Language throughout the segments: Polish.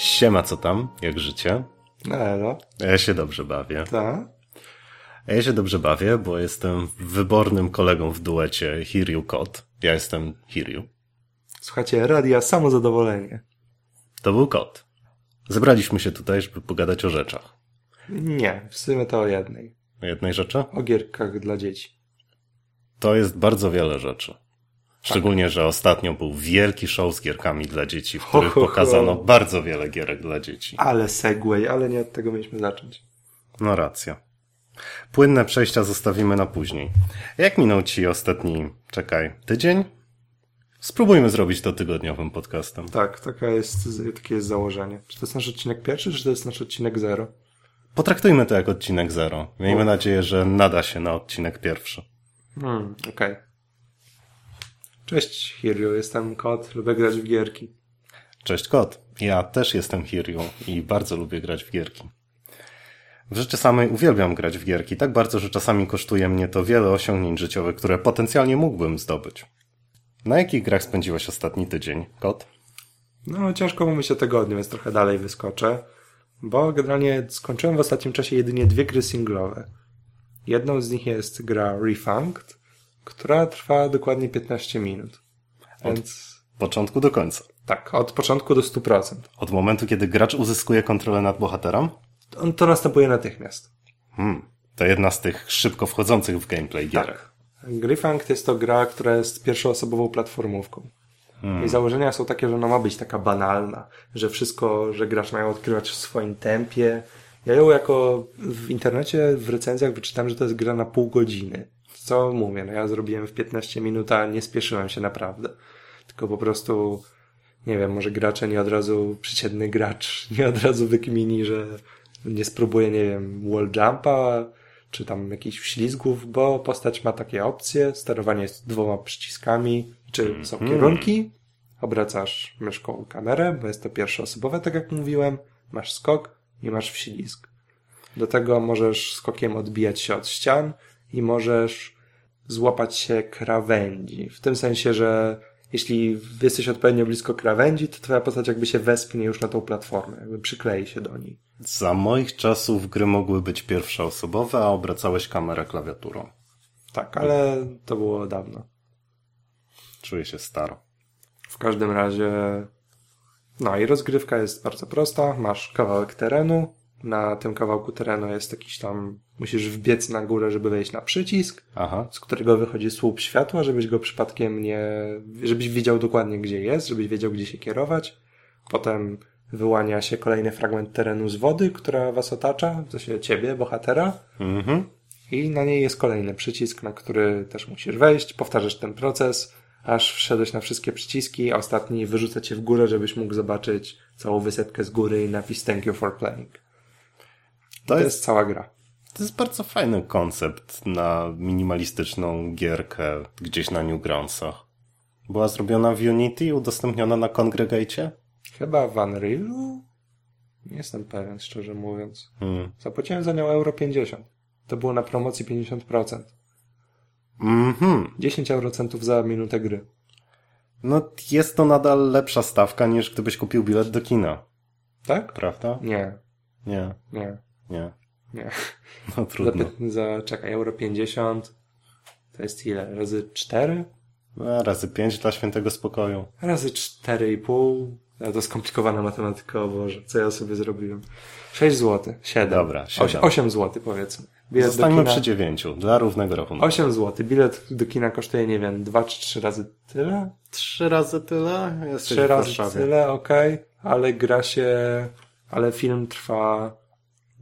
Siema, co tam? Jak życie? No, elo. Ja się dobrze bawię. Tak? Ja się dobrze bawię, bo jestem wybornym kolegą w duecie Hiryu Kot. Ja jestem Hiryu. Słuchajcie, radia samozadowolenie. To był kot. Zebraliśmy się tutaj, żeby pogadać o rzeczach. Nie, w sumie to o jednej. O jednej rzeczy? O gierkach dla dzieci. To jest bardzo wiele rzeczy. Szczególnie, że ostatnio był wielki show z gierkami dla dzieci, w których ho, ho. pokazano bardzo wiele gierek dla dzieci. Ale segway, ale nie od tego mieliśmy zacząć. No racja. Płynne przejścia zostawimy na później. Jak minął ci ostatni, czekaj, tydzień? Spróbujmy zrobić to tygodniowym podcastem. Tak, taka jest, takie jest założenie. Czy to jest nasz odcinek pierwszy, czy to jest nasz odcinek zero? Potraktujmy to jak odcinek zero. Miejmy nadzieję, że nada się na odcinek pierwszy. Hmm, okej. Cześć, Hiryu, jestem kot, lubię grać w gierki. Cześć kot. Ja też jestem Hiryu i bardzo lubię grać w gierki. W rzeczy samej uwielbiam grać w gierki, tak bardzo, że czasami kosztuje mnie to wiele osiągnięć życiowych, które potencjalnie mógłbym zdobyć. Na jakich grach spędziłeś ostatni tydzień, kot? No, ciężko mówić o tygodniu, więc trochę dalej wyskoczę. Bo generalnie skończyłem w ostatnim czasie jedynie dwie gry singlowe. Jedną z nich jest gra Refunked, która trwa dokładnie 15 minut. Więc Początku do końca. tak, od początku do 100%. Od momentu, kiedy gracz uzyskuje kontrolę nad bohaterem? On to następuje natychmiast. Hmm, to jedna z tych szybko wchodzących w gameplay gier. Tak. Refunked jest to gra, która jest pierwszoosobową platformówką. I założenia są takie, że ona ma być taka banalna, że wszystko, że gracz mają odkrywać w swoim tempie. Ja ją jako w internecie, w recenzjach wyczytałem, że to jest gra na pół godziny. Co mówię, no ja zrobiłem w 15 minut, a nie spieszyłem się naprawdę. Tylko po prostu, nie wiem, może gracze nie od razu, przeciętny gracz nie od razu wykmini, że nie spróbuje, nie wiem, wall jumpa, czy tam jakichś ślizgów, bo postać ma takie opcje, sterowanie jest dwoma przyciskami, czy są kierunki, obracasz myszką kamerę, bo jest to pierwszoosobowe, tak jak mówiłem, masz skok i masz wślizg. Do tego możesz skokiem odbijać się od ścian i możesz złapać się krawędzi. W tym sensie, że jeśli jesteś odpowiednio blisko krawędzi, to twoja postać jakby się wespnie już na tą platformę, jakby przyklei się do niej. Za moich czasów gry mogły być pierwszoosobowe, a obracałeś kamerę klawiaturą. Tak, ale to było dawno. Czuję się staro. W każdym razie, no i rozgrywka jest bardzo prosta. Masz kawałek terenu. Na tym kawałku terenu jest jakiś tam, musisz wbiec na górę, żeby wejść na przycisk, Aha. z którego wychodzi słup światła, żebyś go przypadkiem nie, żebyś wiedział dokładnie gdzie jest, żebyś wiedział gdzie się kierować. Potem wyłania się kolejny fragment terenu z wody, która was otacza, w sensie ciebie, bohatera. Mhm. I na niej jest kolejny przycisk, na który też musisz wejść. Powtarzasz ten proces, aż wszedłeś na wszystkie przyciski, a ostatni wyrzuca cię w górę, żebyś mógł zobaczyć całą wysepkę z góry i napis Thank you for playing. To To jest, jest cała gra. to jest bardzo fajny koncept na minimalistyczną gierkę gdzieś na Newgroundsach. Była zrobiona w Unity i udostępniona na Congregate? Chyba w Unrealu? Nie jestem pewien, szczerze mówiąc. Hmm. Zapłaciłem za nią euro 50. To było na promocji 50%. Mhm. 10 eurocentów za minutę gry. No jest to nadal lepsza stawka niż gdybyś kupił bilet do kina. Tak? Prawda? Nie, Nie, nie, nie. nie. No Za, trudno. py- za czekaj, euro 50 to jest ile? Razy 4? No, razy pięć dla świętego spokoju. Razy 4,5. Ale to skomplikowana matematyka, o Boże, co ja sobie zrobiłem. 6 zł, 7. Dobra, siedem. 8, 8 zł powiedzmy. Bilet do Zostańmy kina, przy dziewięciu, dla równego rachunku. 8 zł. Bilet do kina kosztuje, nie wiem, 2 czy 3 razy tyle? Trzy razy tyle? Jesteś 3 w razy tyle, okej. Ale gra się, ale film trwa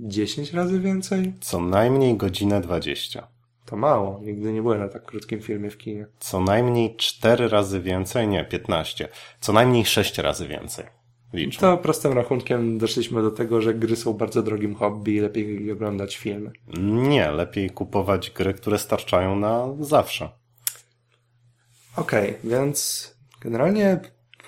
10 razy więcej? Co najmniej godzinę dwadzieścia. To mało. Nigdy nie byłem na tak krótkim filmie w kinie. Co najmniej cztery razy więcej, nie, piętnaście. Co najmniej sześć razy więcej. Liczmy. To prostym rachunkiem doszliśmy do tego, że gry są bardzo drogim hobby i lepiej oglądać filmy. Nie, lepiej kupować gry, które starczają na zawsze. Okej, więc generalnie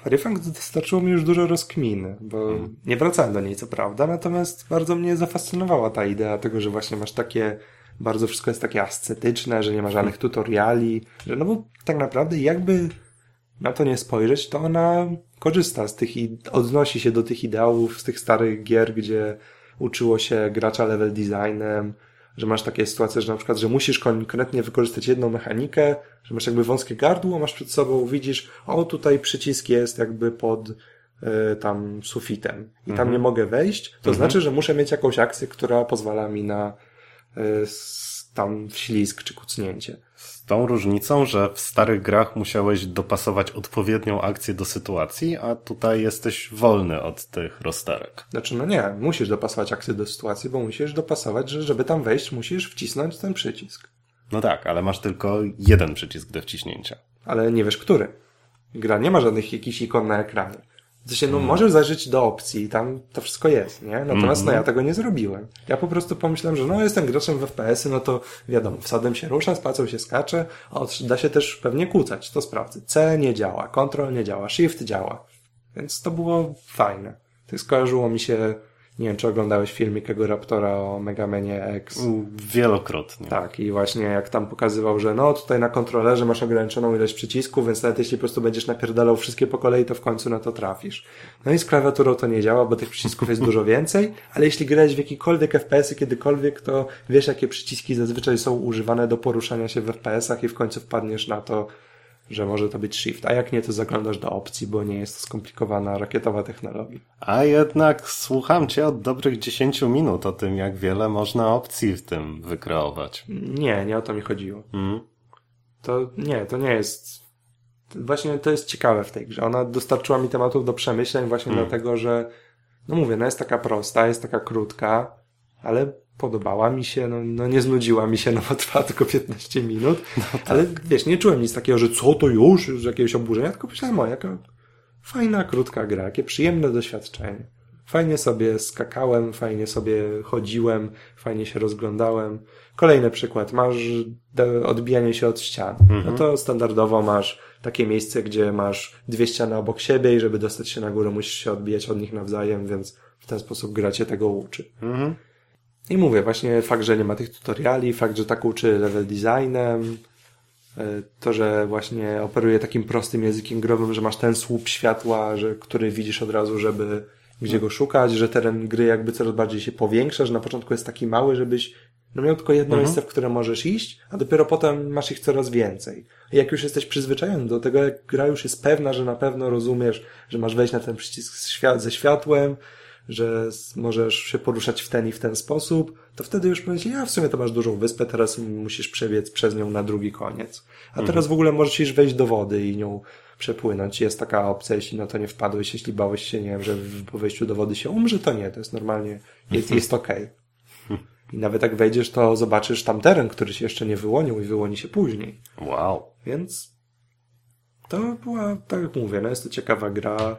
Refund dostarczyło mi już dużo rozkminy, bo nie wracałem do niej co prawda, natomiast bardzo mnie zafascynowała ta idea tego, że właśnie masz takie, bardzo wszystko jest takie ascetyczne, że nie ma żadnych tutoriali, że no bo tak naprawdę jakby na to nie spojrzeć, to ona korzysta z tych i odnosi się do tych ideałów z tych starych gier, gdzie uczyło się gracza level designem, że masz takie sytuacje, że na przykład, że musisz konkretnie wykorzystać jedną mechanikę, że masz jakby wąskie gardło, masz przed sobą, widzisz, o tutaj przycisk jest jakby pod y, tam sufitem i tam Mhm. nie mogę wejść, to znaczy, że muszę mieć jakąś akcję, która pozwala mi na y, tam wślizg czy kucnięcie. Z tą różnicą, że w starych grach musiałeś dopasować odpowiednią akcję do sytuacji, a tutaj jesteś wolny od tych rozterek. Znaczy, no nie, musisz dopasować akcję do sytuacji, bo musisz dopasować, że żeby tam wejść, musisz wcisnąć ten przycisk. No tak, ale masz tylko jeden przycisk do wciśnięcia. Ale nie wiesz, który. Gra nie ma żadnych jakichś ikon na ekranie. Sensie, Mhm. no możesz zajrzeć do opcji, tam to wszystko jest, nie? Natomiast no ja tego nie zrobiłem. Ja po prostu pomyślałem, że no jestem graczem w FPS-y, no to wiadomo, wsadem się rusza, spacją się skacze, a da się też pewnie kłócać, to sprawdzę. C nie działa, Ctrl nie działa, Shift działa. Więc to było fajne. Tak skojarzyło mi się, nie wiem, czy oglądałeś filmik Ego Raptora o Megamanie X. Wielokrotnie. Tak, i właśnie jak tam pokazywał, że no tutaj na kontrolerze masz ograniczoną ilość przycisków, więc nawet jeśli po prostu będziesz napierdalał wszystkie po kolei, to w końcu na to trafisz. No i z klawiaturą to nie działa, bo tych przycisków jest dużo więcej, ale jeśli grałeś w jakikolwiek FPS-y kiedykolwiek, to wiesz jakie przyciski zazwyczaj są używane do poruszania się w FPS-ach i w końcu wpadniesz na to, że może to być shift, a jak nie, to zaglądasz do opcji, bo nie jest to skomplikowana rakietowa technologia. A jednak słucham cię od dobrych 10 minut o tym, jak wiele można opcji w tym wykreować. Nie, nie o to mi chodziło. Mm. To nie, to nie jest. Właśnie to jest ciekawe w tej grze. Ona dostarczyła mi tematów do przemyśleń właśnie dlatego, że no mówię, no jest taka prosta, jest taka krótka, ale podobała mi się, no, no nie znudziła mi się, no bo trwa tylko 15 minut. Ale wiesz, nie czułem nic takiego, że co to już, już jakiegoś oburzenia, tylko myślałem, o jaka fajna, krótka gra, jakie przyjemne doświadczenie. Fajnie sobie skakałem, fajnie sobie chodziłem, fajnie się rozglądałem. Kolejny przykład. Masz odbijanie się od ścian. No to standardowo masz takie miejsce, gdzie masz dwie ściany obok siebie i żeby dostać się na górę musisz się odbijać od nich nawzajem, więc w ten sposób gra cię tego uczy. Mhm. I mówię, właśnie fakt, że nie ma tych tutoriali, fakt, że tak uczy level designem, e, to, że właśnie operuje takim prostym językiem growym, że masz ten słup światła, że, który widzisz od razu, żeby gdzie go szukać, że teren gry jakby coraz bardziej się powiększa, że na początku jest taki mały, żebyś no miał tylko jedno miejsce, w które możesz iść, a dopiero potem masz ich coraz więcej. I jak już jesteś przyzwyczajony do tego, jak gra już jest pewna, że na pewno rozumiesz, że masz wejść na ten przycisk ze światłem, że możesz się poruszać w ten i w ten sposób, to wtedy już powiesz, ja w sumie to masz dużą wyspę, teraz musisz przebiec przez nią na drugi koniec. A teraz w ogóle możesz wejść do wody i nią przepłynąć. Jest taka opcja, jeśli na to nie wpadłeś, jeśli bałeś się, nie wiem, że w- po wejściu do wody się umrze, to nie, to jest normalnie, jest, jest okej. I nawet jak wejdziesz, to zobaczysz tam teren, który się jeszcze nie wyłonił i wyłoni się później. Wow. Więc to była, tak jak mówię, no jest to ciekawa gra.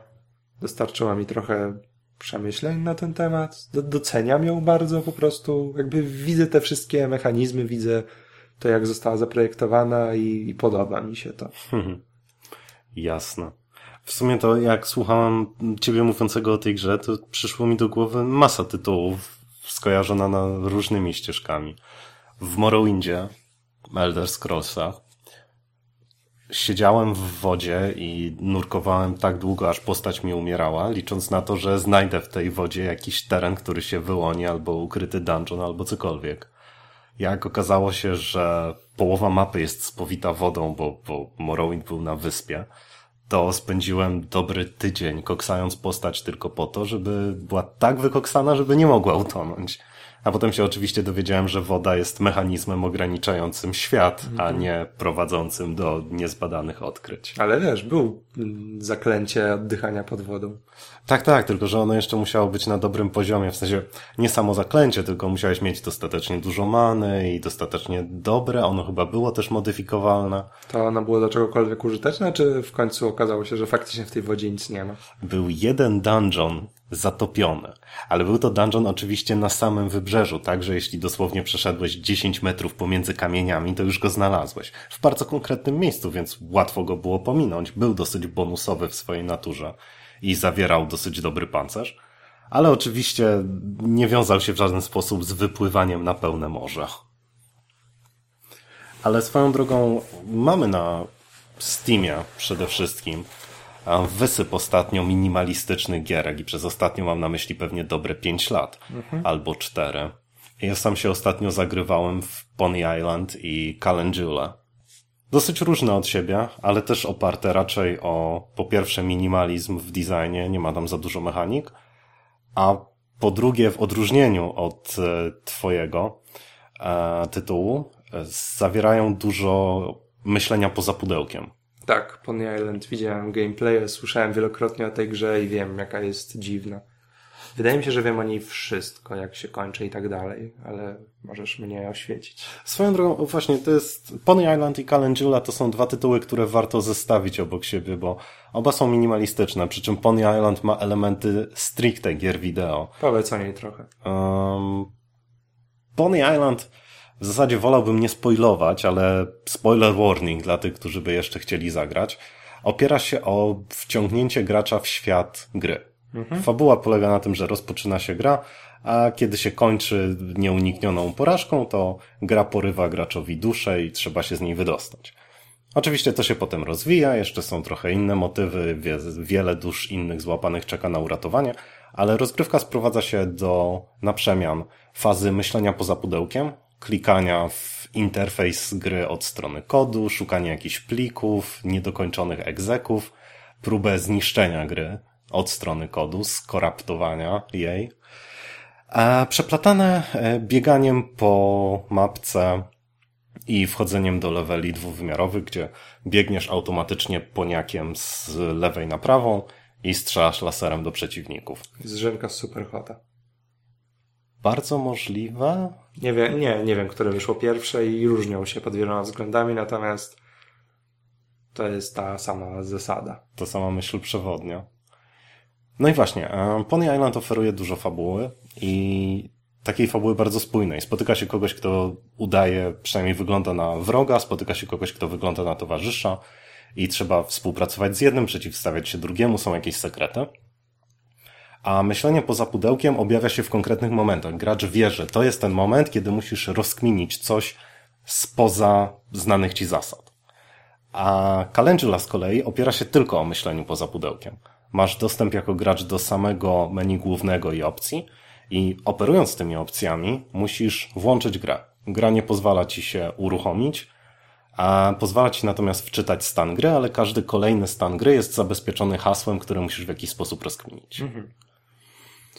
Dostarczyła mi trochę przemyśleń na ten temat. Do, doceniam ją bardzo po prostu. Jakby widzę te wszystkie mechanizmy, widzę to, jak została zaprojektowana i, i podoba mi się to. Jasne. W sumie to jak słuchałem ciebie mówiącego o tej grze, to przyszło mi do głowy masa tytułów skojarzona na różnymi ścieżkami. W Morrowindzie, Elder Scrollsach, siedziałem w wodzie i nurkowałem tak długo, aż postać mi umierała, licząc na to, że znajdę w tej wodzie jakiś teren, który się wyłoni, albo ukryty dungeon, albo cokolwiek. Jak okazało się, że połowa mapy jest spowita wodą, bo, bo Morrowind był na wyspie, to spędziłem dobry tydzień koksając postać tylko po to, żeby była tak wykoksana, żeby nie mogła utonąć. A potem się oczywiście dowiedziałem, że woda jest mechanizmem ograniczającym świat, a nie prowadzącym do niezbadanych odkryć. Ale wiesz, był mm, zaklęcie oddychania pod wodą. Tak, tak, tylko że ono jeszcze musiało być na dobrym poziomie, w sensie nie samo zaklęcie, tylko musiałeś mieć dostatecznie dużo many i dostatecznie dobre, ono chyba było też modyfikowalne. To ono było do czegokolwiek użyteczne, czy w końcu okazało się, że faktycznie w tej wodzie nic nie ma? Był jeden dungeon zatopiony, ale był to dungeon oczywiście na samym wybrzeżu, tak, że jeśli dosłownie przeszedłeś 10 metrów pomiędzy kamieniami, to już go znalazłeś. W bardzo konkretnym miejscu, więc łatwo go było pominąć. Był dosyć bonusowy w swojej naturze i zawierał dosyć dobry pancerz, ale oczywiście nie wiązał się w żaden sposób z wypływaniem na pełne morze. Ale swoją drogą mamy na Steamie przede wszystkim wysyp ostatnio minimalistycznych gierek i przez ostatnio mam na myśli pewnie dobre 5 lat mhm. albo 4. Ja sam się ostatnio zagrywałem w Pony Island i Calendula. Dosyć różne od siebie, ale też oparte raczej o po pierwsze minimalizm w designie, nie ma tam za dużo mechanik, a po drugie w odróżnieniu od e, twojego e, tytułu e, zawierają dużo myślenia poza pudełkiem. Tak, Pony Island widziałem gameplay, słyszałem wielokrotnie o tej grze i wiem jaka jest dziwna. Wydaje mi się, że wiem o niej wszystko, jak się kończy i tak dalej, ale możesz mnie oświecić. Swoją drogą, właśnie, to jest Pony Island i Calendula to są dwa tytuły, które warto zestawić obok siebie, bo oba są minimalistyczne, przy czym Pony Island ma elementy stricte gier wideo. Powiedz o niej trochę. Um, Pony Island w zasadzie wolałbym nie spoilować, ale spoiler warning dla tych, którzy by jeszcze chcieli zagrać. Opiera się o wciągnięcie gracza w świat gry. Mhm. Fabuła polega na tym, że rozpoczyna się gra, a kiedy się kończy nieuniknioną porażką, to gra porywa graczowi duszę i trzeba się z niej wydostać. Oczywiście to się potem rozwija, jeszcze są trochę inne motywy, wiele dusz innych złapanych czeka na uratowanie, ale rozgrywka sprowadza się do na przemian fazy myślenia poza pudełkiem, klikania w interfejs gry od strony kodu, szukania jakichś plików, niedokończonych egzeków, próbę zniszczenia gry, od strony kodu, skoraptowania jej, a przeplatane e, bieganiem po mapce i wchodzeniem do leveli dwuwymiarowych, gdzie biegniesz automatycznie poniakiem z lewej na prawą i strzelasz laserem do przeciwników. Zrzemka Superhota. Bardzo możliwe. Nie wiem, nie, nie wiem, które wyszło pierwsze i różnią się pod wieloma względami, natomiast to jest ta sama zasada. To sama myśl przewodnia. No i właśnie, e, Pony Island oferuje dużo fabuły i takiej fabuły bardzo spójnej. Spotyka się kogoś, kto udaje, przynajmniej wygląda na wroga, spotyka się kogoś, kto wygląda na towarzysza i trzeba współpracować z jednym, przeciwstawiać się drugiemu, są jakieś sekrety. A myślenie poza pudełkiem objawia się w konkretnych momentach. Gracz wie, że to jest ten moment, kiedy musisz rozkminić coś spoza znanych ci zasad. A Calendula z kolei opiera się tylko o myśleniu poza pudełkiem masz dostęp jako gracz do samego menu głównego i opcji i operując tymi opcjami musisz włączyć grę. Gra nie pozwala ci się uruchomić, a pozwala ci natomiast wczytać stan gry, ale każdy kolejny stan gry jest zabezpieczony hasłem, które musisz w jakiś sposób rozkminić. Mhm.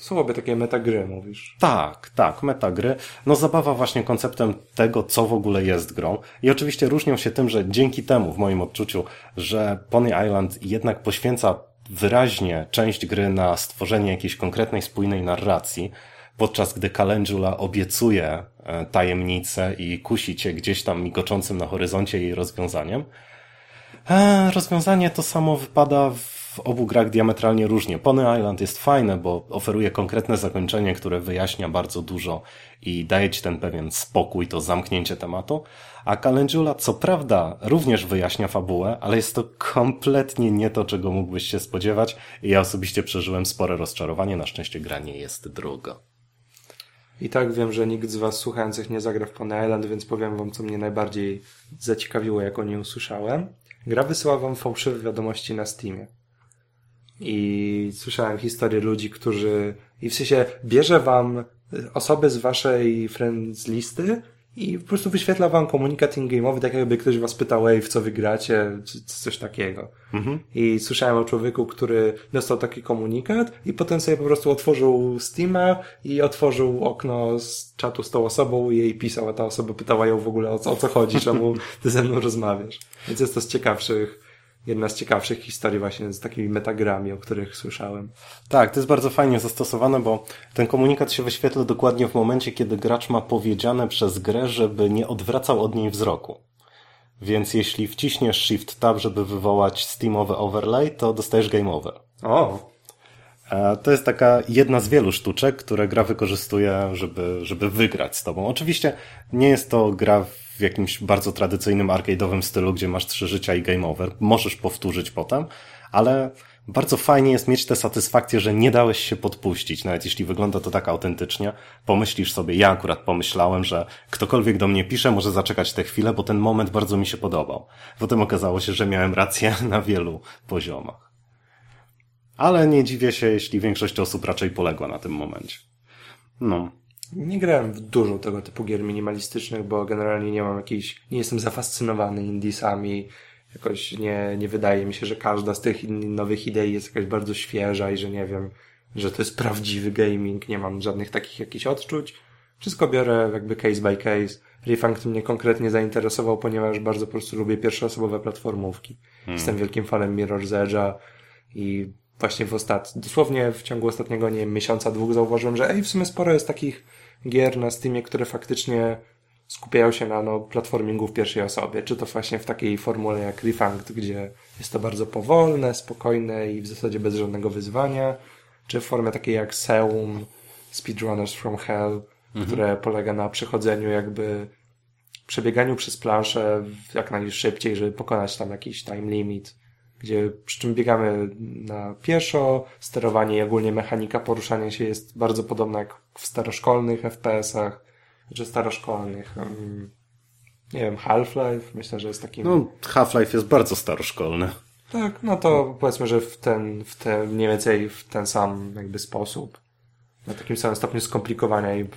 Są obie takie metagry, mówisz. Tak, tak, metagry. No zabawa właśnie konceptem tego, co w ogóle jest grą. I oczywiście różnią się tym, że dzięki temu, w moim odczuciu, że Pony Island jednak poświęca wyraźnie część gry na stworzenie jakiejś konkretnej, spójnej narracji, podczas gdy Calendula obiecuje e, tajemnicę i kusi cię gdzieś tam migoczącym na horyzoncie jej rozwiązaniem. E, rozwiązanie to samo wypada w obu grach diametralnie różnie. Pony Island jest fajne, bo oferuje konkretne zakończenie, które wyjaśnia bardzo dużo i daje ci ten pewien spokój, to zamknięcie tematu, a Calendula co prawda również wyjaśnia fabułę, ale jest to kompletnie nie to, czego mógłbyś się spodziewać i ja osobiście przeżyłem spore rozczarowanie, na szczęście gra nie jest droga. I tak wiem, że nikt z Was słuchających nie zagra w Pony Island, więc powiem Wam, co mnie najbardziej zaciekawiło, jak o niej usłyszałem. Gra wysyła Wam fałszywe wiadomości na Steamie. I słyszałem historię ludzi, którzy, i w sensie bierze Wam osoby z Waszej friends listy i po prostu wyświetla wam komunikat in-game'owy, tak jakby ktoś was pytał, ej, w co wygracie, czy coś takiego. Mhm. I słyszałem o człowieku, który dostał taki komunikat i potem sobie po prostu otworzył Steama i otworzył okno z czatu z tą osobą i jej pisał, a ta osoba pytała ją w ogóle o co, o co chodzi, czemu ty ze mną rozmawiasz. Więc jest to z ciekawszych jedna z ciekawszych historii właśnie z takimi metagrami, o których słyszałem. Tak, to jest bardzo fajnie zastosowane, bo ten komunikat się wyświetla dokładnie w momencie, kiedy gracz ma powiedziane przez grę, żeby nie odwracał od niej wzroku. Więc jeśli wciśniesz Shift Tab, żeby wywołać Steamowy overlay, to dostajesz game over. O! To jest taka jedna z wielu sztuczek, które gra wykorzystuje, żeby, żeby wygrać z tobą. Oczywiście nie jest to gra w jakimś bardzo tradycyjnym arcade'owym stylu, gdzie masz trzy życia i game over. Możesz powtórzyć potem, ale bardzo fajnie jest mieć tę satysfakcję, że nie dałeś się podpuścić, nawet jeśli wygląda to tak autentycznie. Pomyślisz sobie, ja akurat pomyślałem, że ktokolwiek do mnie pisze, może zaczekać tę chwilę, bo ten moment bardzo mi się podobał. Potem okazało się, że miałem rację na wielu poziomach. Ale nie dziwię się, jeśli większość osób raczej poległa na tym momencie. No. Nie grałem w dużo tego typu gier minimalistycznych, bo generalnie nie mam jakiejś, nie jestem zafascynowany indiesami. Jakoś nie, nie wydaje mi się, że każda z tych nowych idei jest jakaś bardzo świeża i że nie wiem, że to jest prawdziwy gaming. Nie mam żadnych takich jakichś odczuć. Wszystko biorę jakby case by case. Refund mnie konkretnie zainteresował, ponieważ bardzo po prostu lubię pierwszoosobowe platformówki. Hmm. Jestem wielkim fanem Mirror's Edge'a i właśnie w ostat... dosłownie w ciągu ostatniego, nie wiem, miesiąca, dwóch zauważyłem, że ej, w sumie sporo jest takich gier na Steamie, które faktycznie skupiają się na no, platformingu w pierwszej osobie. Czy to właśnie w takiej formule jak Refunct, gdzie jest to bardzo powolne, spokojne i w zasadzie bez żadnego wyzwania, czy w formie takiej jak Seum, Speedrunners from Hell, mhm. które polega na przechodzeniu jakby przebieganiu przez planszę jak najszybciej, żeby pokonać tam jakiś time limit gdzie przy czym biegamy na pieszo, sterowanie i ogólnie mechanika poruszania się jest bardzo podobna jak w staroszkolnych FPS-ach, czy staroszkolnych. Um, nie wiem, Half-Life, myślę, że jest takim... No, Half-Life jest bardzo staroszkolny. Tak, no to powiedzmy, że w ten, w ten, mniej więcej w ten sam jakby sposób. Na takim samym stopniu skomplikowania i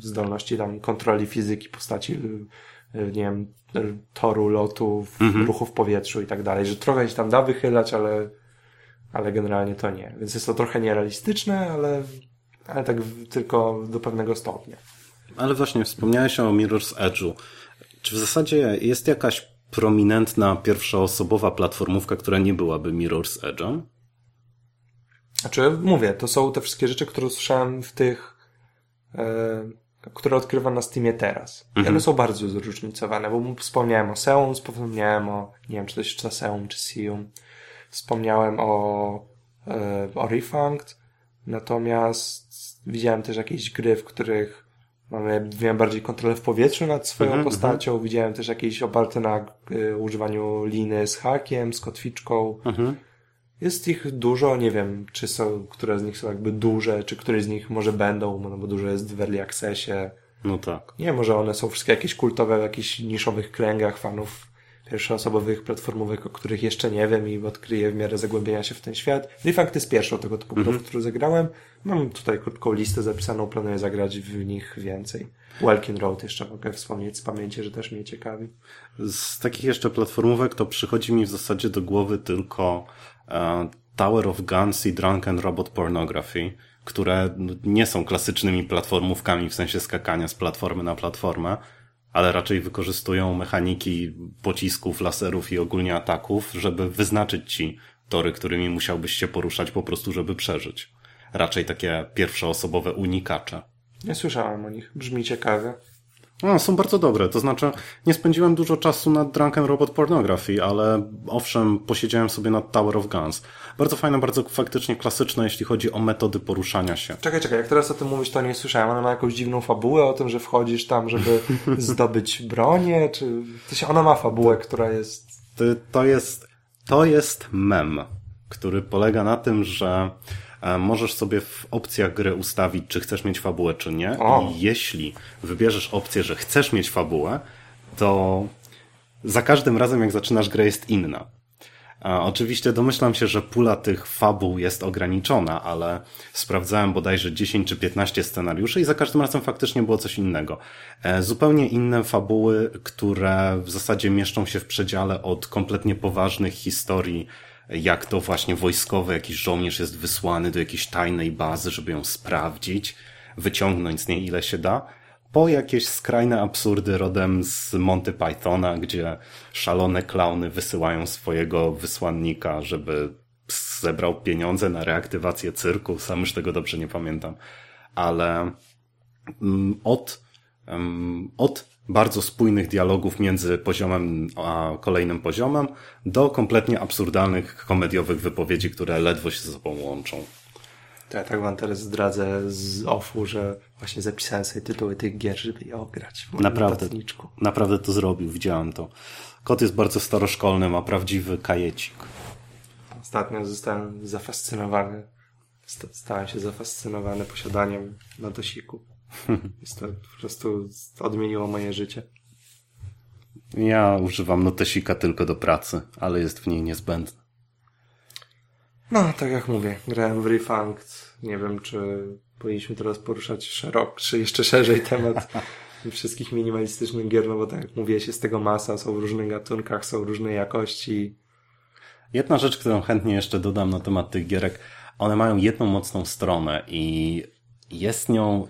zdolności tam kontroli fizyki postaci nie wiem, toru, lotu, mhm. ruchu w powietrzu i tak dalej, że trochę się tam da wychylać, ale, ale generalnie to nie. Więc jest to trochę nierealistyczne, ale, ale tak tylko do pewnego stopnia. Ale właśnie wspomniałeś o Mirror's Edge'u. Czy w zasadzie jest jakaś prominentna pierwszoosobowa platformówka, która nie byłaby Mirror's Edge'em? Znaczy, mówię, to są te wszystkie rzeczy, które słyszałem w tych e, które odkrywam na Steamie teraz. Mhm. one są bardzo zróżnicowane, bo wspomniałem o Seum, wspomniałem o, nie wiem, czy to jest Seum, czy Sium. Wspomniałem o, e, o Refunct, natomiast widziałem też jakieś gry, w których mamy, wiem, bardziej kontrolę w powietrzu nad swoją mhm, postacią. Mhm. Widziałem też jakieś oparte na y, używaniu liny z hakiem, z kotwiczką. Mhm. Jest ich dużo, nie wiem, czy są, które z nich są jakby duże, czy które z nich może będą, no bo dużo jest w early accessie. No tak. Nie, może one są wszystkie jakieś kultowe w jakichś niszowych kręgach fanów pierwszoosobowych platformowych, o których jeszcze nie wiem i odkryję w miarę zagłębienia się w ten świat. Refakt jest pierwszą tego typu mm -hmm. którą zagrałem. Mam tutaj krótką listę zapisaną, planuję zagrać w nich więcej. Welkin Road jeszcze mogę wspomnieć z pamięci, że też mnie ciekawi. Z takich jeszcze platformówek to przychodzi mi w zasadzie do głowy tylko Tower of Guns i Drunken Robot Pornography, które nie są klasycznymi platformówkami w sensie skakania z platformy na platformę, ale raczej wykorzystują mechaniki pocisków, laserów i ogólnie ataków, żeby wyznaczyć ci tory, którymi musiałbyś się poruszać po prostu, żeby przeżyć. Raczej takie pierwszoosobowe unikacze. Nie słyszałem o nich. Brzmi ciekawe. No, są bardzo dobre. To znaczy, nie spędziłem dużo czasu nad Drunken Robot Pornography, ale owszem, posiedziałem sobie nad Tower of Guns. Bardzo fajne, bardzo faktycznie klasyczne, jeśli chodzi o metody poruszania się. Czekaj, czekaj, jak teraz o tym mówisz, to nie słyszałem. Ona ma jakąś dziwną fabułę o tym, że wchodzisz tam, żeby zdobyć bronię, czy... To się, ona ma fabułę, która jest... To jest, to jest mem, który polega na tym, że możesz sobie w opcjach gry ustawić, czy chcesz mieć fabułę, czy nie. O. I jeśli wybierzesz opcję, że chcesz mieć fabułę, to za każdym razem, jak zaczynasz grę, jest inna. Oczywiście domyślam się, że pula tych fabuł jest ograniczona, ale sprawdzałem bodajże 10 czy 15 scenariuszy i za każdym razem faktycznie było coś innego. E, zupełnie inne fabuły, które w zasadzie mieszczą się w przedziale od kompletnie poważnych historii jak to właśnie wojskowy jakiś żołnierz jest wysłany do jakiejś tajnej bazy, żeby ją sprawdzić, wyciągnąć z niej ile się da, po jakieś skrajne absurdy rodem z Monty Pythona, gdzie szalone klauny wysyłają swojego wysłannika, żeby zebrał pieniądze na reaktywację cyrku, sam już tego dobrze nie pamiętam, ale mm, od, mm, od bardzo spójnych dialogów między poziomem a kolejnym poziomem do kompletnie absurdalnych, komediowych wypowiedzi, które ledwo się ze sobą łączą. To ja tak wam teraz zdradzę z offu, że właśnie zapisałem sobie tytuły tych gier, żeby je ograć w naprawdę, naprawdę to zrobił, widziałem to. Kot jest bardzo staroszkolny, ma prawdziwy kajecik. Ostatnio zostałem zafascynowany, sta- stałem się zafascynowany posiadaniem notesiku. Jest to po prostu odmieniło moje życie. Ja używam notesika tylko do pracy, ale jest w niej niezbędny. No, tak jak mówię, grałem w Refunct. Nie wiem, czy powinniśmy teraz poruszać szerok, czy jeszcze szerzej temat wszystkich minimalistycznych gier, no bo tak jak mówię, jest tego masa, są w różnych gatunkach, są różnej jakości. Jedna rzecz, którą chętnie jeszcze dodam na temat tych gierek, one mają jedną mocną stronę i jest nią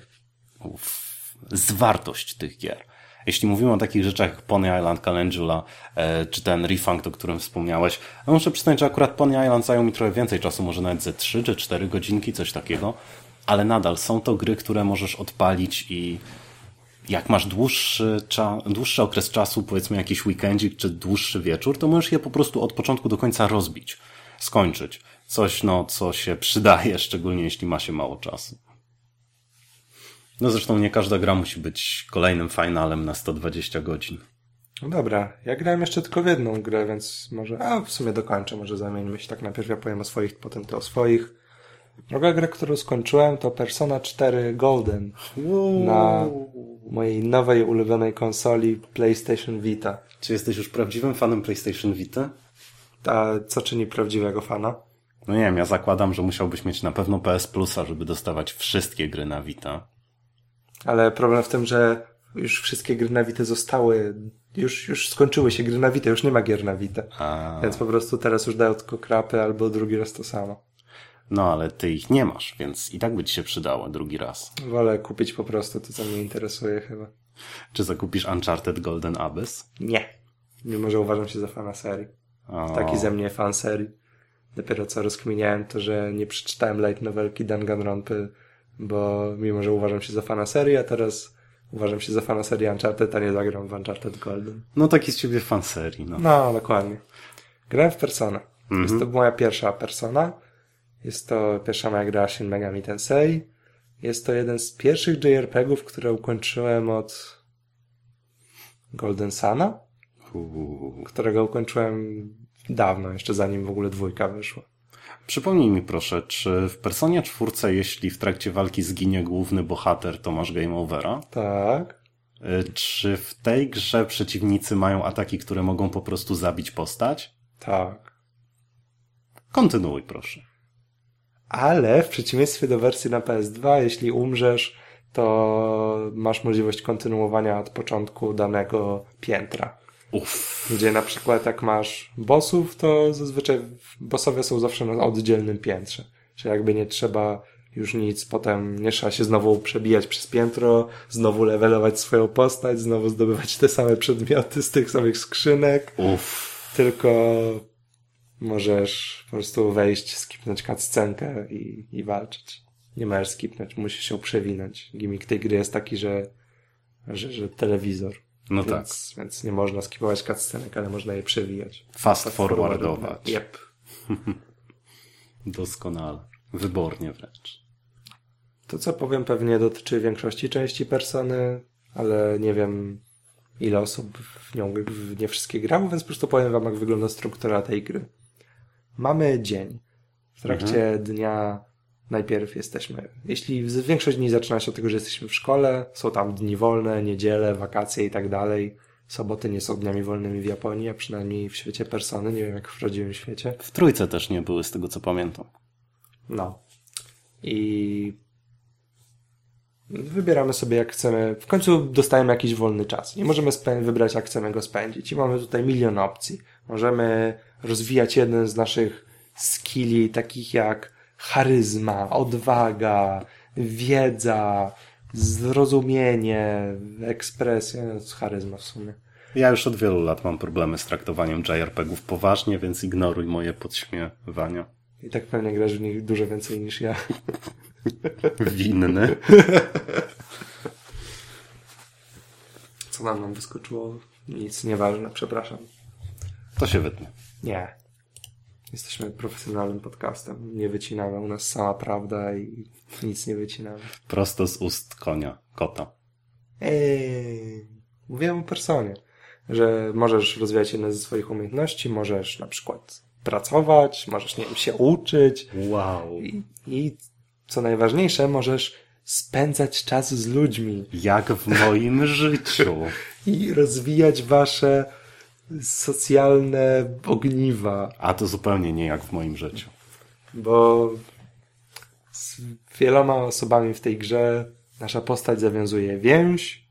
zwartość tych gier. Jeśli mówimy o takich rzeczach jak Pony Island, Calendula, e, czy ten Refunct, o którym wspomniałeś, no muszę przyznać, że akurat Pony Island zajął mi trochę więcej czasu, może nawet ze 3 czy 4 godzinki, coś takiego, ale nadal są to gry, które możesz odpalić i jak masz dłuższy, cza- dłuższy okres czasu, powiedzmy jakiś weekendzik czy dłuższy wieczór, to możesz je po prostu od początku do końca rozbić, skończyć. Coś, no, co się przydaje, szczególnie jeśli ma się mało czasu. No zresztą nie każda gra musi być kolejnym finalem na 120 godzin. No dobra, ja grałem jeszcze tylko w jedną grę, więc może, a w sumie dokończę, może zamieńmy się tak najpierw, ja powiem o swoich, potem ty o swoich. Druga gra, którą skończyłem to Persona 4 Golden na mojej nowej ulubionej konsoli PlayStation Vita. Czy jesteś już prawdziwym fanem PlayStation Vita? A co czyni prawdziwego fana? No nie wiem, ja zakładam, że musiałbyś mieć na pewno PS Plusa, żeby dostawać wszystkie gry na Vita. Ale problem w tym, że już wszystkie gry na Vita zostały, już, już skończyły się gry na Vita, już nie ma gier na Vita. A... Więc po prostu teraz już dają tylko krapy albo drugi raz to samo. No, ale ty ich nie masz, więc i tak by ci się przydało drugi raz. Wolę kupić po prostu to, co mnie interesuje chyba. Czy zakupisz Uncharted Golden Abyss? Nie. Mimo, że uważam się za fana serii. O, Taki ze mnie fan serii. Dopiero co rozkminiałem to, że nie przeczytałem light novelki Danganronpy, bo mimo, że uważam się za fana serii, a teraz uważam się za fana serii Uncharted, a nie zagram w Uncharted Golden. No taki z ciebie fan serii, no. No, dokładnie. Grałem w Persona. Jest to moja pierwsza Persona. Jest to pierwsza moja gra Shin Megami Tensei. Jest to jeden z pierwszych JRPG-ów, które ukończyłem od Golden Sana, Uuu. którego ukończyłem dawno, jeszcze zanim w ogóle dwójka wyszła. Przypomnij mi proszę, czy w Personie czwórce, jeśli w trakcie walki zginie główny bohater, to masz game overa? Tak. Y, Czy w tej grze przeciwnicy mają ataki, które mogą po prostu zabić postać? Tak. Kontynuuj proszę. Ale w przeciwieństwie do wersji na PS2, jeśli umrzesz, to masz możliwość kontynuowania od początku danego piętra. Uff. Gdzie na przykład jak masz bossów, to zazwyczaj bossowie są zawsze na oddzielnym piętrze. Czyli jakby nie trzeba już nic, potem nie trzeba się znowu przebijać przez piętro, znowu levelować swoją postać, znowu zdobywać te same przedmioty z tych samych skrzynek, Uff. tylko możesz po prostu wejść, skipnąć cutscenkę i, i walczyć. Nie możesz skipnąć, musisz się przewinąć. Gimmick tej gry jest taki, że, że, że telewizor. No więc, Więc nie można skipować cutscenek, ale można je przewijać. Fast forwardować. Yep. Doskonale. Wybornie wręcz. To, co powiem, pewnie dotyczy większości części persony, ale nie wiem, ile osób w nią w nie wszystkie grało, więc po prostu powiem wam, jak wygląda struktura tej gry. Mamy dzień. W trakcie dnia najpierw jesteśmy, jeśli większość dni zaczyna się od tego, że jesteśmy w szkole, są tam dni wolne, niedziele, wakacje i tak dalej. Soboty nie są dniami wolnymi w Japonii, a przynajmniej w świecie persony, nie wiem jak w prawdziwym świecie. W trójce też nie były, z tego co pamiętam. No. I wybieramy sobie jak chcemy. W końcu dostajemy jakiś wolny czas. Nie możemy wybrać jak chcemy go spędzić. I mamy tutaj milion opcji. Możemy rozwijać jeden z naszych skilli, takich jak charyzma, odwaga, wiedza, zrozumienie, ekspresja, no, charyzma w sumie. Ja już od wielu lat mam problemy z traktowaniem JRPG-ów poważnie, więc ignoruj moje podśmiewania. I tak pewnie grasz w nich dużo więcej niż ja. Winny. Co nam nam wyskoczyło? Nic, nieważne, przepraszam. To się wytnie. Nie. Jesteśmy profesjonalnym podcastem. Nie wycinamy. U nas sama prawda i nic nie wycinamy. Prosto z ust konia, kota. Eee, mówiłem o personie, że możesz rozwijać jedne ze swoich umiejętności, możesz na przykład pracować, możesz, nie wiem, się uczyć. Wow. I, I co najważniejsze, możesz spędzać czas z ludźmi. Jak w moim życiu. I rozwijać wasze socjalne ogniwa. A to zupełnie nie jak w moim życiu. Bo z wieloma osobami w tej grze nasza postać zawiązuje więź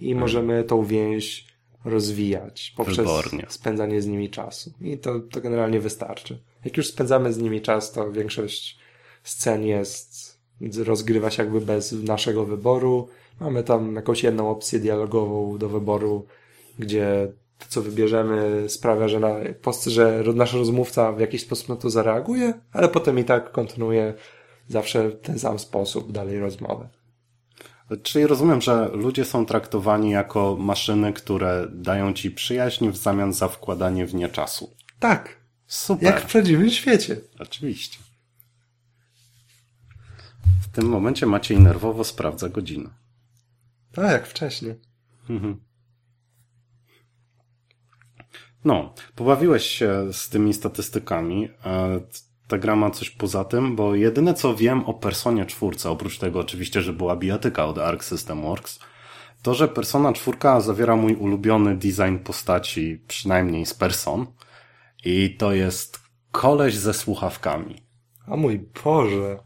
i możemy tą więź rozwijać poprzez Wybornie. spędzanie z nimi czasu. I to, to generalnie wystarczy. Jak już spędzamy z nimi czas, to większość scen jest, rozgrywa się jakby bez naszego wyboru. Mamy tam jakąś jedną opcję dialogową do wyboru, gdzie to, co wybierzemy, sprawia, że, na, że nasz rozmówca w jakiś sposób na to zareaguje, ale potem i tak kontynuuje zawsze w ten sam sposób dalej rozmowę. Czyli rozumiem, że ludzie są traktowani jako maszyny, które dają ci przyjaźń w zamian za wkładanie w nie czasu. Tak, Super. jak w prawdziwym świecie. Oczywiście. W tym momencie Maciej nerwowo sprawdza godzinę. Tak, jak wcześniej. No, pobawiłeś się z tymi statystykami. E, Ta gra ma coś poza tym, bo jedyne co wiem o Personie 4, oprócz tego oczywiście, że była bijatyka od Arc System Works, to, że Persona 4 zawiera mój ulubiony design postaci, przynajmniej z Person. I to jest koleś ze słuchawkami. A mój Boże.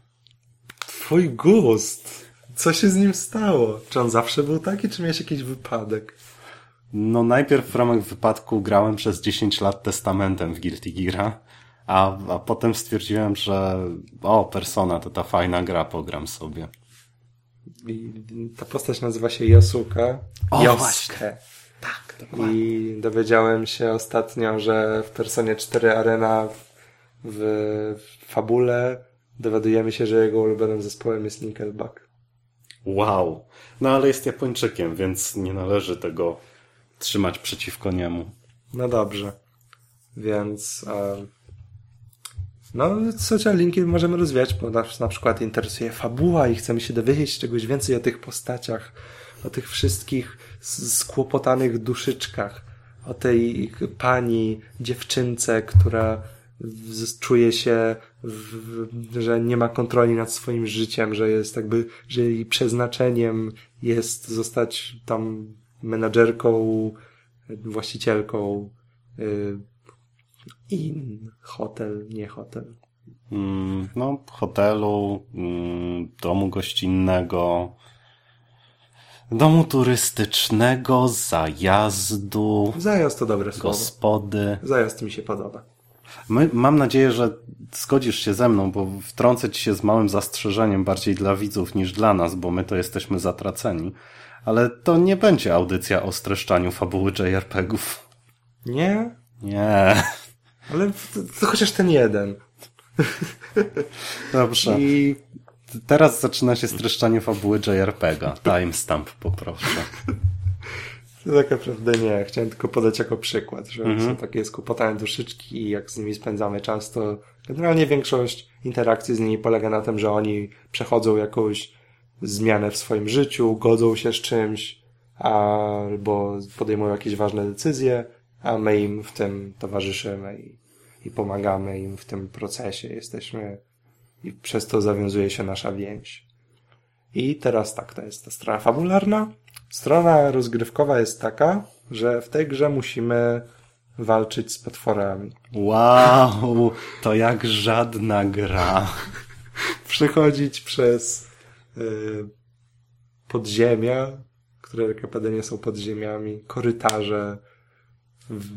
Twój gust. Co się z nim stało? Czy on zawsze był taki, czy miałeś jakiś wypadek? No najpierw w ramach wypadku grałem przez 10 lat testamentem w Guilty Geara, a, a potem stwierdziłem, że o, Persona to ta fajna gra, pogram sobie. I ta postać nazywa się Yasuka. O, Josuke. właśnie. Tak, I dowiedziałem się ostatnio, że w Personie 4 Arena w, w fabule dowiadujemy się, że jego ulubionym zespołem jest Nickelback. Wow. No ale jest Japończykiem, więc nie należy tego trzymać przeciwko niemu. No dobrze. Więc e, no, social linki możemy rozwijać, bo nas na przykład interesuje fabuła i chcemy się dowiedzieć czegoś więcej o tych postaciach, o tych wszystkich skłopotanych duszyczkach, o tej pani, dziewczynce, która czuje się, że nie ma kontroli nad swoim życiem, że jest jakby, że jej przeznaczeniem jest zostać tam menadżerką, właścicielką y, in, hotel, nie hotel. Mm, no, hotelu, mm, domu gościnnego, domu turystycznego, zajazdu, Zajazd to dobre słowo. gospody. Zajazd mi się podoba. My, mam nadzieję, że zgodzisz się ze mną, bo wtrącę ci się z małym zastrzeżeniem bardziej dla widzów niż dla nas, bo my to jesteśmy zatraceni. Ale to nie będzie audycja o streszczaniu fabuły JRPG-ów. Nie? Nie. Ale to, to chociaż ten jeden. Dobrze. I Teraz zaczyna się streszczanie fabuły JRPG-a. Timestamp poproszę. to tak naprawdę nie. Chciałem tylko podać jako przykład, że są takie skłopotane duszyczki i jak z nimi spędzamy czas, to generalnie większość interakcji z nimi polega na tym, że oni przechodzą jakąś zmianę w swoim życiu, godzą się z czymś, albo podejmują jakieś ważne decyzje, a my im w tym towarzyszymy i, i pomagamy im w tym procesie. Jesteśmy i przez to zawiązuje się nasza więź. I teraz tak, to jest ta strona fabularna. Strona rozgrywkowa jest taka, że w tej grze musimy walczyć z potworami. Wow, to jak żadna gra. Przechodzić przez podziemia, które tak naprawdę nie są podziemiami, korytarze,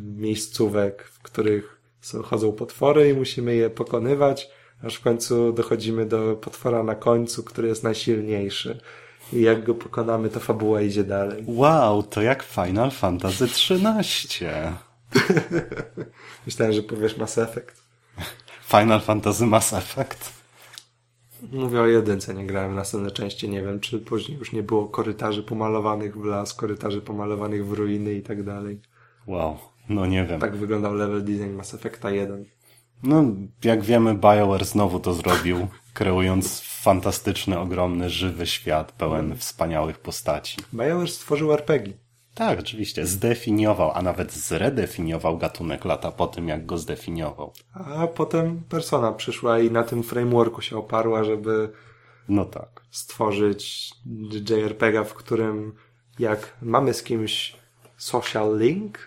miejscówek, w których są, chodzą potwory i musimy je pokonywać, aż w końcu dochodzimy do potwora na końcu, który jest najsilniejszy. I jak go pokonamy, to fabuła idzie dalej. Wow, to jak Final Fantasy XIII. Myślałem, że powiesz Mass Effect. Final Fantasy Mass Effect. Mówię o jedynce, nie grałem następne części, nie wiem, czy później już nie było korytarzy pomalowanych w las, korytarzy pomalowanych w ruiny i tak dalej. Wow, no nie wiem. Tak wyglądał level design Mass Effecta 1. No, jak wiemy, BioWare znowu to zrobił, kreując fantastyczny, ogromny, żywy świat pełen wspaniałych postaci. BioWare stworzył RPG. Tak, oczywiście. Zdefiniował, a nawet zredefiniował gatunek lata po tym, jak go zdefiniował. A potem persona przyszła i na tym frameworku się oparła, żeby No tak. stworzyć JRPG, w którym jak mamy z kimś social link,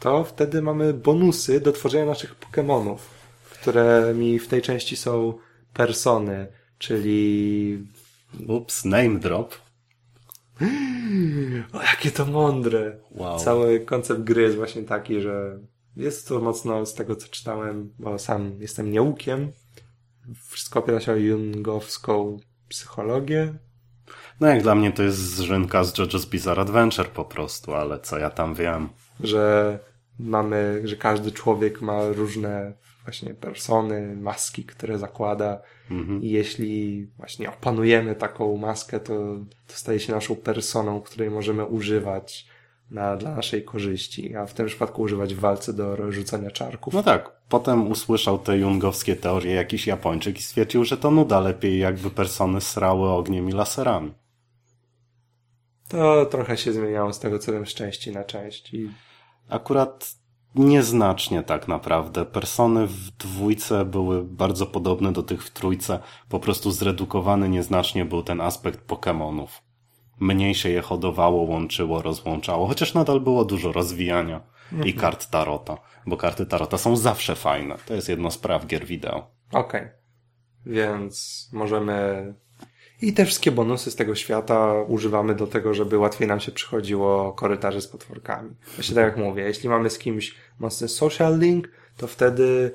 to wtedy mamy bonusy do tworzenia naszych Pokémonów, którymi w tej części są persony, czyli Ups, name drop. O, jakie to mądre. Wow. Cały koncept gry jest właśnie taki, że jest to mocno z tego, co czytałem, bo sam jestem nieukiem. Wszystko opiera się o jungowską psychologię, No jak dla mnie to jest zrzynka z JoJo's Bizarre Adventure po prostu, ale co ja tam wiem. że mamy, że każdy człowiek ma różne właśnie persony, maski, które zakłada i jeśli właśnie opanujemy taką maskę, to, to staje się naszą personą, której możemy używać na, dla naszej korzyści, a w tym przypadku używać w walce do rzucania czarków. No tak, potem usłyszał te jungowskie teorie jakiś Japończyk i stwierdził, że to nuda lepiej jakby persony srały ogniem i laserami. To trochę się zmieniało z tego, co wiem, z części na część. I Akurat nieznacznie tak naprawdę. Persony w dwójce były bardzo podobne do tych w trójce. Po prostu zredukowany nieznacznie był ten aspekt Pokémonów. Mniej się je hodowało, łączyło, rozłączało, chociaż nadal było dużo rozwijania i kart Tarota, bo karty Tarota są zawsze fajne. To jest jedno z praw gier wideo. Okej. Więc możemy. I te wszystkie bonusy z tego świata używamy do tego, żeby łatwiej nam się przychodziło korytarze z potworkami. Właśnie tak jak mówię, jeśli mamy z kimś mocny social link, to wtedy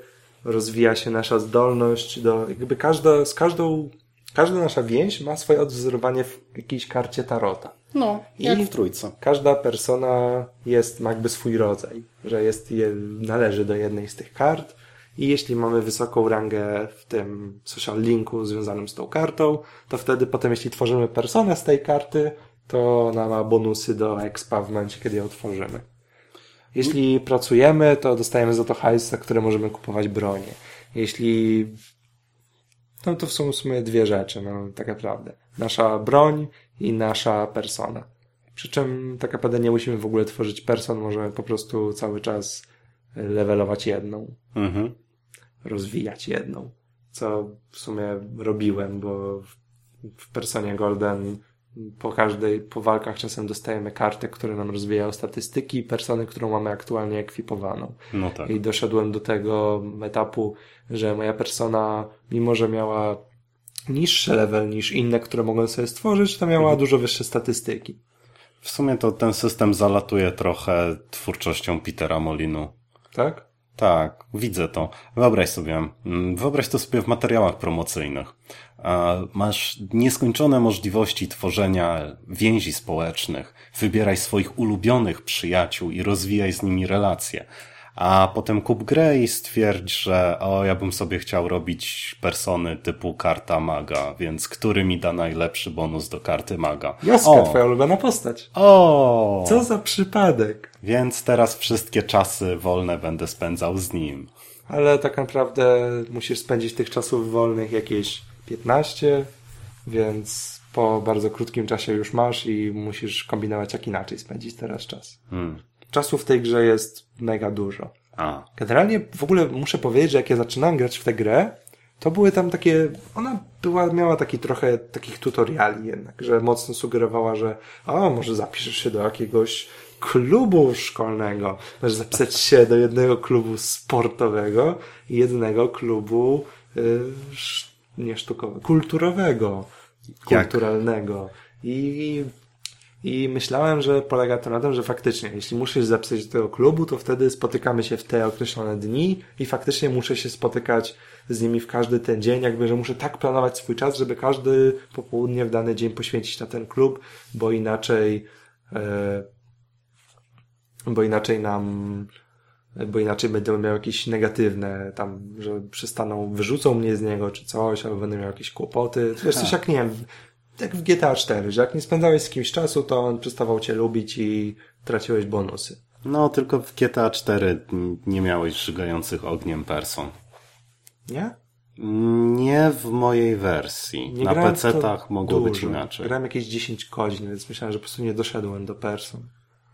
rozwija się nasza zdolność do, jakby każda, z każdą, każda nasza więź ma swoje odwzorowanie w jakiejś karcie tarota. No, jak w trójce. Każda persona jest, ma jakby swój rodzaj, że jest, je, należy do jednej z tych kart i jeśli mamy wysoką rangę w tym social linku związanym z tą kartą, to wtedy potem jeśli tworzymy personę z tej karty, to ona ma bonusy do expa w momencie, kiedy ją tworzymy. Jeśli pracujemy, to dostajemy za to hajs, za które możemy kupować bronie. Jeśli no to są w sumie dwie rzeczy, no tak naprawdę. Nasza broń i nasza persona. Przy czym tak naprawdę nie musimy w ogóle tworzyć person, możemy po prostu cały czas levelować jedną, Mhm. Rozwijać jedną. Co w sumie robiłem, bo w, personie Golden po każdej, po walkach czasem dostajemy kartę, które nam rozwijają statystyki persony, którą mamy aktualnie ekwipowaną. No tak. I doszedłem do tego etapu, że moja persona, mimo że miała niższy level niż inne, które mogłem sobie stworzyć, to miała dużo wyższe statystyki. W sumie to ten system zalatuje trochę twórczością Petera Molinu. Tak? Tak, widzę to. Wyobraź sobie, mm, wyobraź to sobie w materiałach promocyjnych. Masz nieskończone możliwości tworzenia więzi społecznych. Wybieraj swoich ulubionych przyjaciół i rozwijaj z nimi relacje. A potem kup grę i stwierdź, że o, ja bym sobie chciał robić persony typu karta maga, więc który mi da najlepszy bonus do karty maga? Joska, o, twoja ulubiona postać. o, Co za przypadek. więc teraz wszystkie czasy wolne będę spędzał z nim. Ale tak naprawdę musisz spędzić tych czasów wolnych jakieś 15, więc po bardzo krótkim czasie już masz i musisz kombinować jak inaczej spędzić teraz czas. Hmm. Czasu w tej grze jest mega dużo. A, Generalnie w ogóle muszę powiedzieć, że jak ja zaczynałem grać w tę grę, to były tam takie, ona była, miała taki trochę takich tutoriali jednak, że mocno sugerowała, że a, może zapiszesz się do jakiegoś klubu szkolnego, możesz zapisać się do jednego klubu sportowego i jednego klubu y, nie sztukowego, kulturowego, kulturalnego. I i myślałem, że polega to na tym, że faktycznie, jeśli muszę się zapisać do tego klubu, to wtedy spotykamy się w te określone dni i faktycznie muszę się spotykać z nimi w każdy ten dzień, jakby, że muszę tak planować swój czas, żeby każdy popołudnie w dany dzień poświęcić na ten klub, bo inaczej, e, bo inaczej nam, bo inaczej będę miał jakieś negatywne, tam, że przestaną, wyrzucą mnie z niego, czy coś, albo będę miał jakieś kłopoty. Jest coś jak, nie wiem, jak w GTA 4, że jak nie spędzałeś z kimś czasu, to on przestawał cię lubić i traciłeś bonusy. no tylko w GTA 4 nie miałeś żygających ogniem person. Nie? Nie w mojej wersji. nie Na PC-tach mogło być dużo. inaczej. Grałem jakieś 10 godzin, więc myślałem, że po prostu nie doszedłem do person.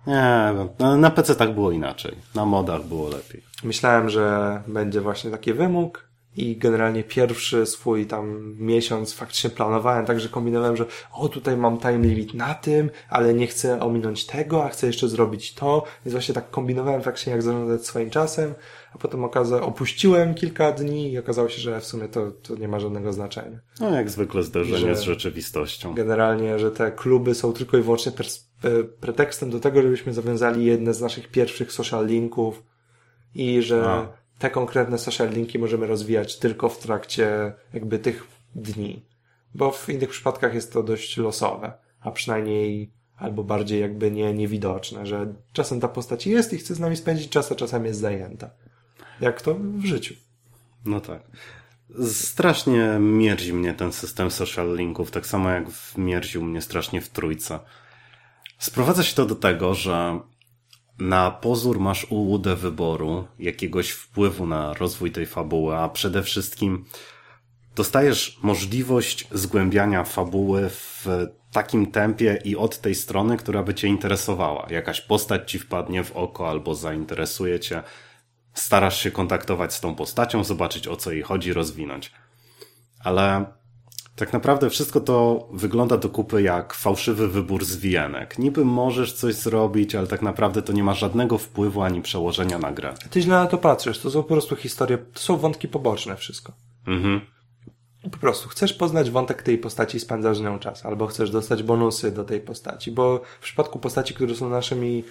Nie, no, na PC tak było inaczej. Na modach było lepiej. Myślałem, że będzie właśnie taki wymóg i generalnie pierwszy swój tam miesiąc faktycznie planowałem, także kombinowałem, że o tutaj mam time limit na tym, ale nie chcę ominąć tego, a chcę jeszcze zrobić to, więc właśnie tak kombinowałem faktycznie jak zarządzać swoim czasem, a potem okazało, opuściłem kilka dni i okazało się, że w sumie to, to nie ma żadnego znaczenia. No jak zwykle zderzenie z rzeczywistością. Generalnie, że te kluby są tylko i wyłącznie e, pretekstem do tego, żebyśmy zawiązali jedne z naszych pierwszych social linków i że A. te konkretne social linki możemy rozwijać tylko w trakcie jakby tych dni. Bo w innych przypadkach jest to dość losowe, a przynajmniej albo bardziej jakby nie, niewidoczne, że czasem ta postać jest i chce z nami spędzić czas, a czasem jest zajęta. Jak to w życiu. No tak. Strasznie mierzi mnie ten system social linków, tak samo jak mierził mnie strasznie w trójce. Sprowadza się to do tego, że na pozór masz ułudę wyboru, jakiegoś wpływu na rozwój tej fabuły, a przede wszystkim dostajesz możliwość zgłębiania fabuły w takim tempie i od tej strony, która by cię interesowała. Jakaś postać ci wpadnie w oko albo zainteresuje cię. Starasz się kontaktować z tą postacią, zobaczyć o co jej chodzi, rozwinąć. Ale tak naprawdę wszystko to wygląda do kupy jak fałszywy wybór zwijanek. Niby możesz coś zrobić, ale tak naprawdę to nie ma żadnego wpływu ani przełożenia na grę. Ty źle na to patrzysz, to są po prostu historie, to są wątki poboczne wszystko. Mhm. Po prostu chcesz poznać wątek tej postaci i spędzasz z nią czas, albo chcesz dostać bonusy do tej postaci, bo w przypadku postaci, które są naszymi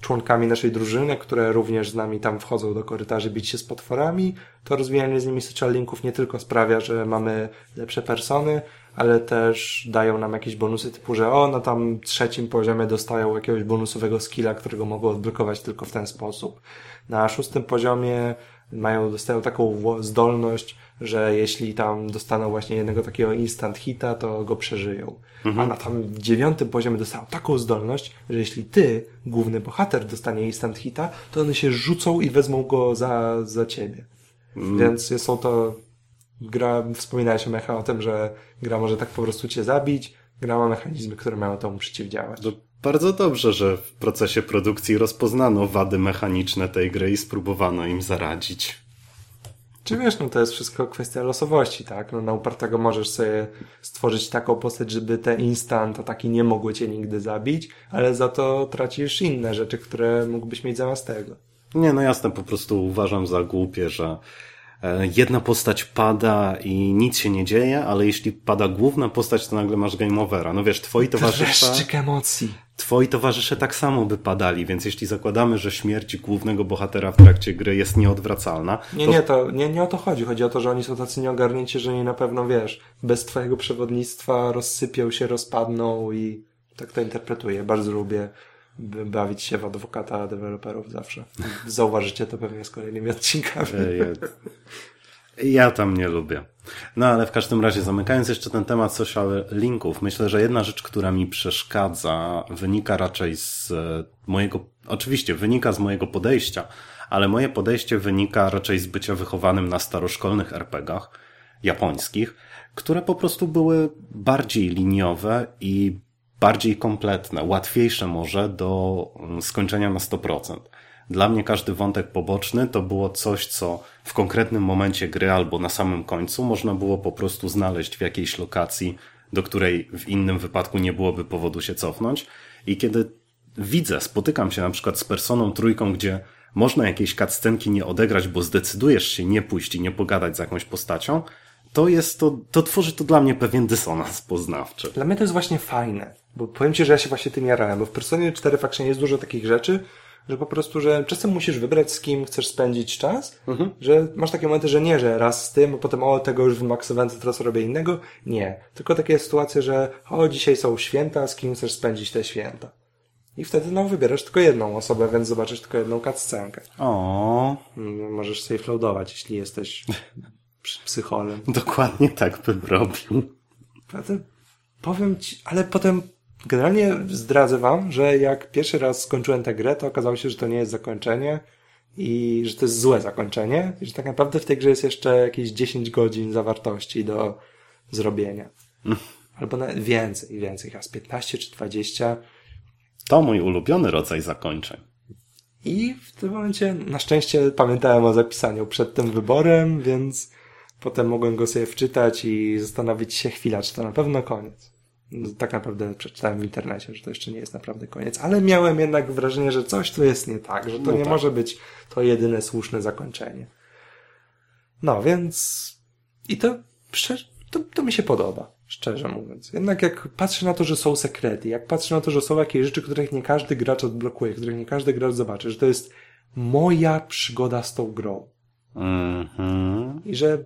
członkami naszej drużyny, które również z nami tam wchodzą do korytarzy bić się z potworami, to rozwijanie z nimi social linków nie tylko sprawia, że mamy lepsze persony, ale też dają nam jakieś bonusy typu, że o, na tam trzecim poziomie dostają jakiegoś bonusowego skilla, którego mogą odblokować tylko w ten sposób. Na szóstym poziomie mają, dostają taką zdolność, że jeśli tam dostaną właśnie jednego takiego instant hita, to go przeżyją. A na tam dziewiątym poziomie dostają taką zdolność, że jeśli ty, główny bohater, dostanie instant hita, to one się rzucą i wezmą go za, za ciebie. Więc są to gra, wspominałeś o mecha o tym, że gra może tak po prostu cię zabić, gra ma mechanizmy, które mają temu przeciwdziałać. To bardzo dobrze, że w procesie produkcji rozpoznano wady mechaniczne tej gry i spróbowano im zaradzić. Czy wiesz, no to jest wszystko kwestia losowości, tak? No na upartego możesz sobie stworzyć taką postać, żeby te instant ataki nie mogły cię nigdy zabić, ale za to tracisz inne rzeczy, które mógłbyś mieć zamiast tego. Nie, no jasne, po prostu uważam za głupie, że e, jedna postać pada i nic się nie dzieje, ale jeśli pada główna postać, to nagle masz game overa. No wiesz, twoi towarzysze, Dreszczyk emocji. Twoi towarzysze tak samo by padali, więc jeśli zakładamy, że śmierć głównego bohatera w trakcie gry jest nieodwracalna, Nie, to nie, to nie, nie o to chodzi. Chodzi o to, że oni są tacy nieogarnięci, że oni na pewno, wiesz, bez twojego przewodnictwa rozsypią się, rozpadną i tak to interpretuję. Bardzo lubię bawić się w adwokata deweloperów zawsze. Zauważycie to pewnie z kolejnymi odcinkami. Ja, ja tam nie lubię. No ale w każdym razie, zamykając jeszcze ten temat social linków, myślę, że jedna rzecz, która mi przeszkadza, wynika raczej z e, mojego, oczywiście wynika z mojego podejścia, ale moje podejście wynika raczej z bycia wychowanym na staroszkolnych RPGach japońskich, które po prostu były bardziej liniowe i bardziej kompletne, łatwiejsze może do mm, skończenia na 100%. Dla mnie każdy wątek poboczny to było coś, co w konkretnym momencie gry albo na samym końcu można było po prostu znaleźć w jakiejś lokacji, do której w innym wypadku nie byłoby powodu się cofnąć. I kiedy widzę, spotykam się na przykład z personą trójką, gdzie można jakiejś cutscenki nie odegrać, bo zdecydujesz się nie pójść i nie pogadać z jakąś postacią, to jest to, to tworzy to dla mnie pewien dysonans poznawczy. Dla mnie to jest właśnie fajne, bo powiem Ci, że ja się właśnie tym jarałem, bo w Personie 4 Faction jest dużo takich rzeczy, że po prostu, że czasem musisz wybrać z kim chcesz spędzić czas, że masz takie momenty, że nie, że raz z tym, a potem o, tego już wymaksowałem, to teraz robię innego. Nie. Tylko takie sytuacje, że o, dzisiaj są święta, z kim chcesz spędzić te święta. I wtedy, no, wybierasz tylko jedną osobę, więc zobaczysz tylko jedną cutscenkę. O, Mm, Możesz sobie floadować, jeśli jesteś psy- psycholem. dokładnie tak bym robił. Prawda? Powiem ci, ale potem generalnie zdradzę wam, że jak pierwszy raz skończyłem tę grę, to okazało się, że to nie jest zakończenie i że to jest złe zakończenie i że tak naprawdę w tej grze jest jeszcze jakieś 10 godzin zawartości do zrobienia. Albo nawet więcej, więcej, chyba z 15 czy 20. To mój ulubiony rodzaj zakończeń. I w tym momencie na szczęście pamiętałem o zapisaniu przed tym wyborem, więc potem mogłem go sobie wczytać i zastanowić się chwila, czy to na pewno koniec. No, tak naprawdę przeczytałem w internecie, że to jeszcze nie jest naprawdę koniec, ale miałem jednak wrażenie, że coś tu jest nie tak, że to No nie tak. może być to jedyne słuszne zakończenie. No więc i to, to, to mi się podoba, szczerze mówiąc. Jednak jak patrzę na to, że są sekrety, jak patrzę na to, że są jakieś rzeczy, których nie każdy gracz odblokuje, których nie każdy gracz zobaczy, że to jest moja przygoda z tą grą. Mhm. I że,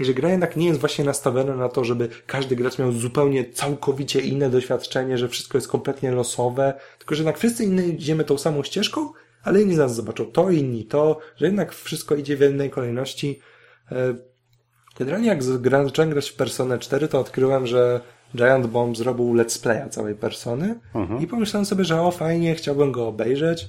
I że gra jednak nie jest właśnie nastawiona na to, żeby każdy gracz miał zupełnie całkowicie inne doświadczenie, że wszystko jest kompletnie losowe, tylko że jednak wszyscy inni idziemy tą samą ścieżką, ale inni nas zobaczą to, inni to, że jednak wszystko idzie w jednej kolejności. E, Generalnie jak zacząłem grać w Personę 4, to odkryłem, że Giant Bomb zrobił let's playa całej Persony i pomyślałem sobie, że o fajnie, chciałbym go obejrzeć.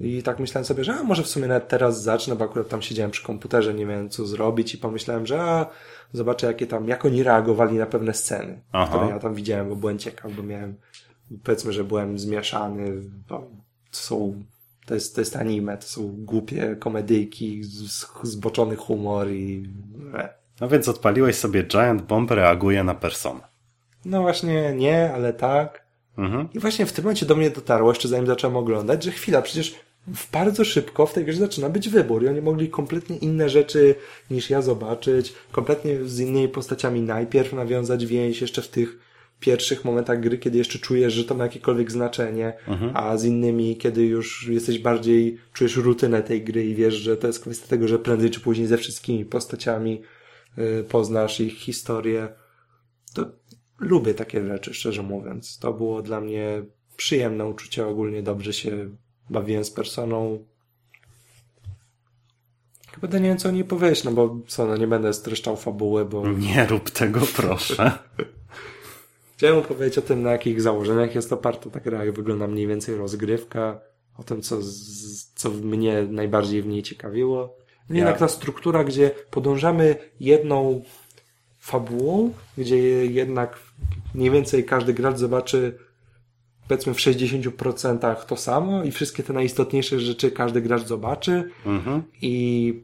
I tak myślałem sobie, że a może w sumie nawet teraz zacznę, bo akurat tam siedziałem przy komputerze, nie miałem co zrobić i pomyślałem, że a, zobaczę jakie tam, jak oni reagowali na pewne sceny, Aha. które ja tam widziałem, bo byłem ciekaw, bo miałem, powiedzmy, że byłem zmieszany, bo to są, to jest, to jest anime, to są głupie komedyjki, zboczony humor i. No więc odpaliłeś sobie Giant Bomb reaguje na personę. no właśnie nie, ale tak. Mhm. I właśnie w tym momencie do mnie dotarło, jeszcze zanim zacząłem oglądać, że chwila, przecież w bardzo szybko w tej grze zaczyna być wybór i oni mogli kompletnie inne rzeczy niż ja zobaczyć, kompletnie z innymi postaciami najpierw nawiązać więź jeszcze w tych pierwszych momentach gry, kiedy jeszcze czujesz, że to ma jakiekolwiek znaczenie, a z innymi, kiedy już jesteś bardziej, czujesz rutynę tej gry i wiesz, że to jest kwestia tego, że prędzej czy później ze wszystkimi postaciami y, poznasz ich historię. To lubię takie rzeczy, szczerze mówiąc. To było dla mnie przyjemne uczucie, ogólnie dobrze się bawiłem z personą. Chyba nie wiem, co o niej powiedzieć, no bo co, no nie będę streszczał fabuły, bo Nie rób tego, proszę. chciałem opowiedzieć o tym, na jakich założeniach jest oparta ta gra, jak wygląda mniej więcej rozgrywka, o tym, co, z, co mnie najbardziej w niej ciekawiło. No Ja- Jednak ta struktura, gdzie podążamy jedną fabułą, gdzie jednak mniej więcej każdy gracz zobaczy powiedzmy w 60% to samo i wszystkie te najistotniejsze rzeczy każdy gracz zobaczy Mhm. i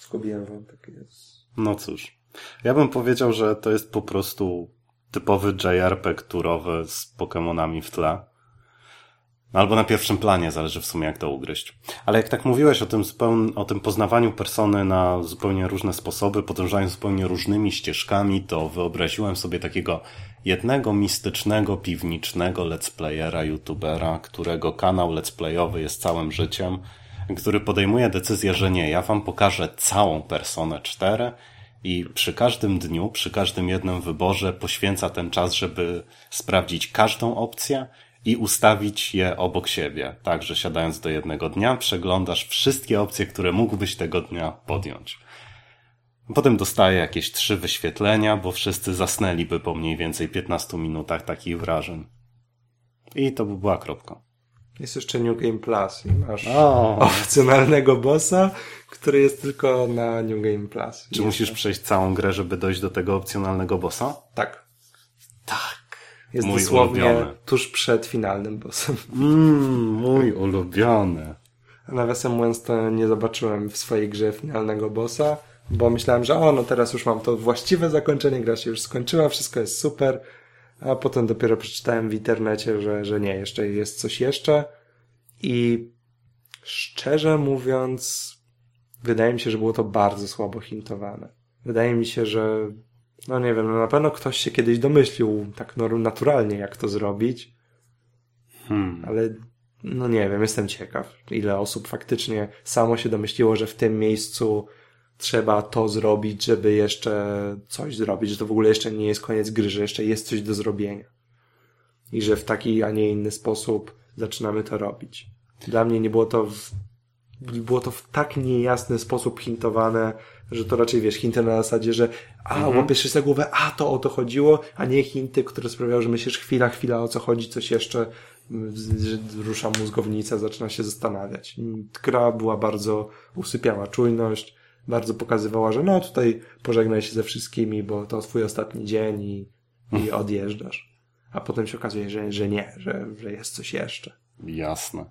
zgubiłem wam takie jest. No cóż. Ja bym powiedział, że to jest po prostu typowy JRPG turowy z Pokémonami w tle. No, Albo na pierwszym planie, zależy w sumie jak to ugryźć. Ale jak tak mówiłeś o tym, o tym poznawaniu persony na zupełnie różne sposoby, podążając zupełnie różnymi ścieżkami, to wyobraziłem sobie takiego jednego mistycznego, piwniczego let's playera, youtubera, którego kanał let's playowy jest całym życiem, który podejmuje decyzję, że nie, ja wam pokażę całą personę 4 i przy każdym dniu, przy każdym jednym wyborze poświęca ten czas, żeby sprawdzić każdą opcję i ustawić je obok siebie. Tak, że siadając do jednego dnia, przeglądasz wszystkie opcje, które mógłbyś tego dnia podjąć. Potem dostaje jakieś trzy wyświetlenia, bo wszyscy zasnęliby po mniej więcej 15 minutach takich wrażeń. I to by była kropka. Jest jeszcze New Game Plus i masz O, opcjonalnego bossa, który jest tylko na New Game Plus. czy musisz przejść całą grę, żeby dojść do tego opcjonalnego bossa? Tak. Tak. Jest Mój dosłownie ulubiony. tuż przed finalnym bossem. Mmm, mój ulubiony. Nawiasem mówiąc, to nie zobaczyłem w swojej grze finalnego bossa, bo myślałem, że o, no teraz już mam to właściwe zakończenie, gra się już skończyła, wszystko jest super, a potem dopiero przeczytałem w internecie, że, że nie, jeszcze jest coś jeszcze i szczerze mówiąc, wydaje mi się, że było to bardzo słabo hintowane. Wydaje mi się, że no nie wiem, no na pewno ktoś się kiedyś domyślił tak norm- naturalnie, jak to zrobić, Hmm. ale no nie wiem, jestem ciekaw, ile osób faktycznie samo się domyśliło, że w tym miejscu trzeba to zrobić, żeby jeszcze coś zrobić, że to w ogóle jeszcze nie jest koniec gry, że jeszcze jest coś do zrobienia. I że w taki, a nie inny sposób zaczynamy to robić. Dla mnie nie było to w, było to w tak niejasny sposób hintowane, że to raczej wiesz, hinty na zasadzie, że a, łapiesz się za głowę, a to o to chodziło, a nie hinty, które sprawiały, że myślisz chwila, chwila, o co chodzi, coś jeszcze, z- że rusza mózgownica, zaczyna się zastanawiać. Gra była bardzo, usypiała czujność, bardzo pokazywała, że no tutaj pożegnaj się ze wszystkimi, bo to twój ostatni dzień i, i odjeżdżasz. a potem się okazuje, że, że nie, że, że jest coś jeszcze. Jasne.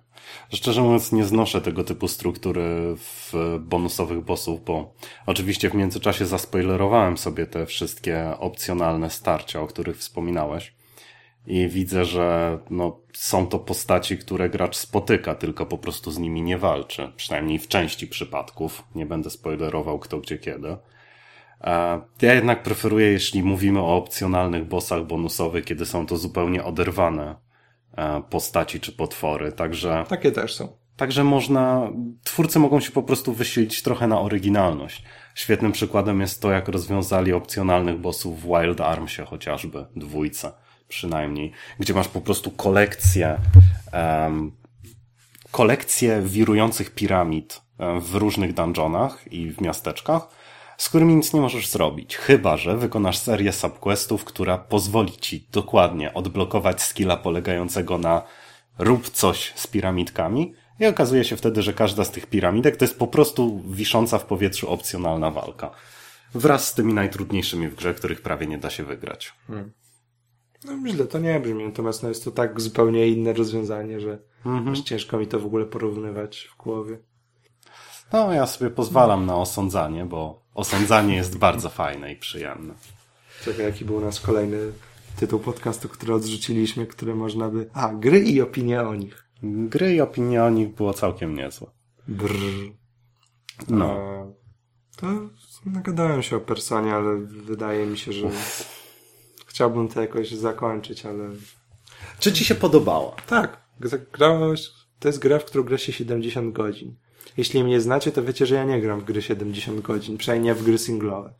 Szczerze mówiąc, nie znoszę tego typu struktury w bonusowych bossów, bo oczywiście w międzyczasie zaspoilerowałem sobie te wszystkie opcjonalne starcia, o których wspominałeś. I widzę, że no, są to postaci, które gracz spotyka, tylko po prostu z nimi nie walczy. Przynajmniej w części przypadków. Nie będę spoilerował kto gdzie kiedy. E, ja jednak preferuję, jeśli mówimy o opcjonalnych bossach bonusowych, kiedy są to zupełnie oderwane postaci czy potwory. Także. Takie też są. Także można, twórcy mogą się po prostu wysilić trochę na oryginalność. Świetnym przykładem jest to, jak rozwiązali opcjonalnych bossów w Wild Armsie chociażby, dwójce przynajmniej, gdzie masz po prostu kolekcję, um, kolekcję wirujących piramid w różnych dungeonach i w miasteczkach, z którymi nic nie możesz zrobić, chyba że wykonasz serię subquestów, która pozwoli ci dokładnie odblokować skilla polegającego na rób coś z piramidkami i okazuje się wtedy, że każda z tych piramidek to jest po prostu wisząca w powietrzu opcjonalna walka. Wraz z tymi najtrudniejszymi w grze, których prawie nie da się wygrać. Hmm. No źle to nie brzmi, natomiast no jest to tak zupełnie inne rozwiązanie, że mhm. ciężko mi to w ogóle porównywać w głowie. No, ja sobie pozwalam na osądzanie, bo osądzanie jest bardzo fajne i przyjemne. Czekaj, jaki był nasz kolejny tytuł podcastu, który odrzuciliśmy, które można by... A, gry i opinie o nich. Gry i opinie o nich było całkiem niezłe. Brrr. No. A, to nagadałem się o Personie, ale wydaje mi się, że chciałbym to jakoś zakończyć, ale... Czy ci się podobało? Tak. Grałeś... To jest gra, w którą gra się 70 godzin. Jeśli mnie znacie, to wiecie, że ja nie gram w gry 70 godzin, przynajmniej nie w gry singlowe.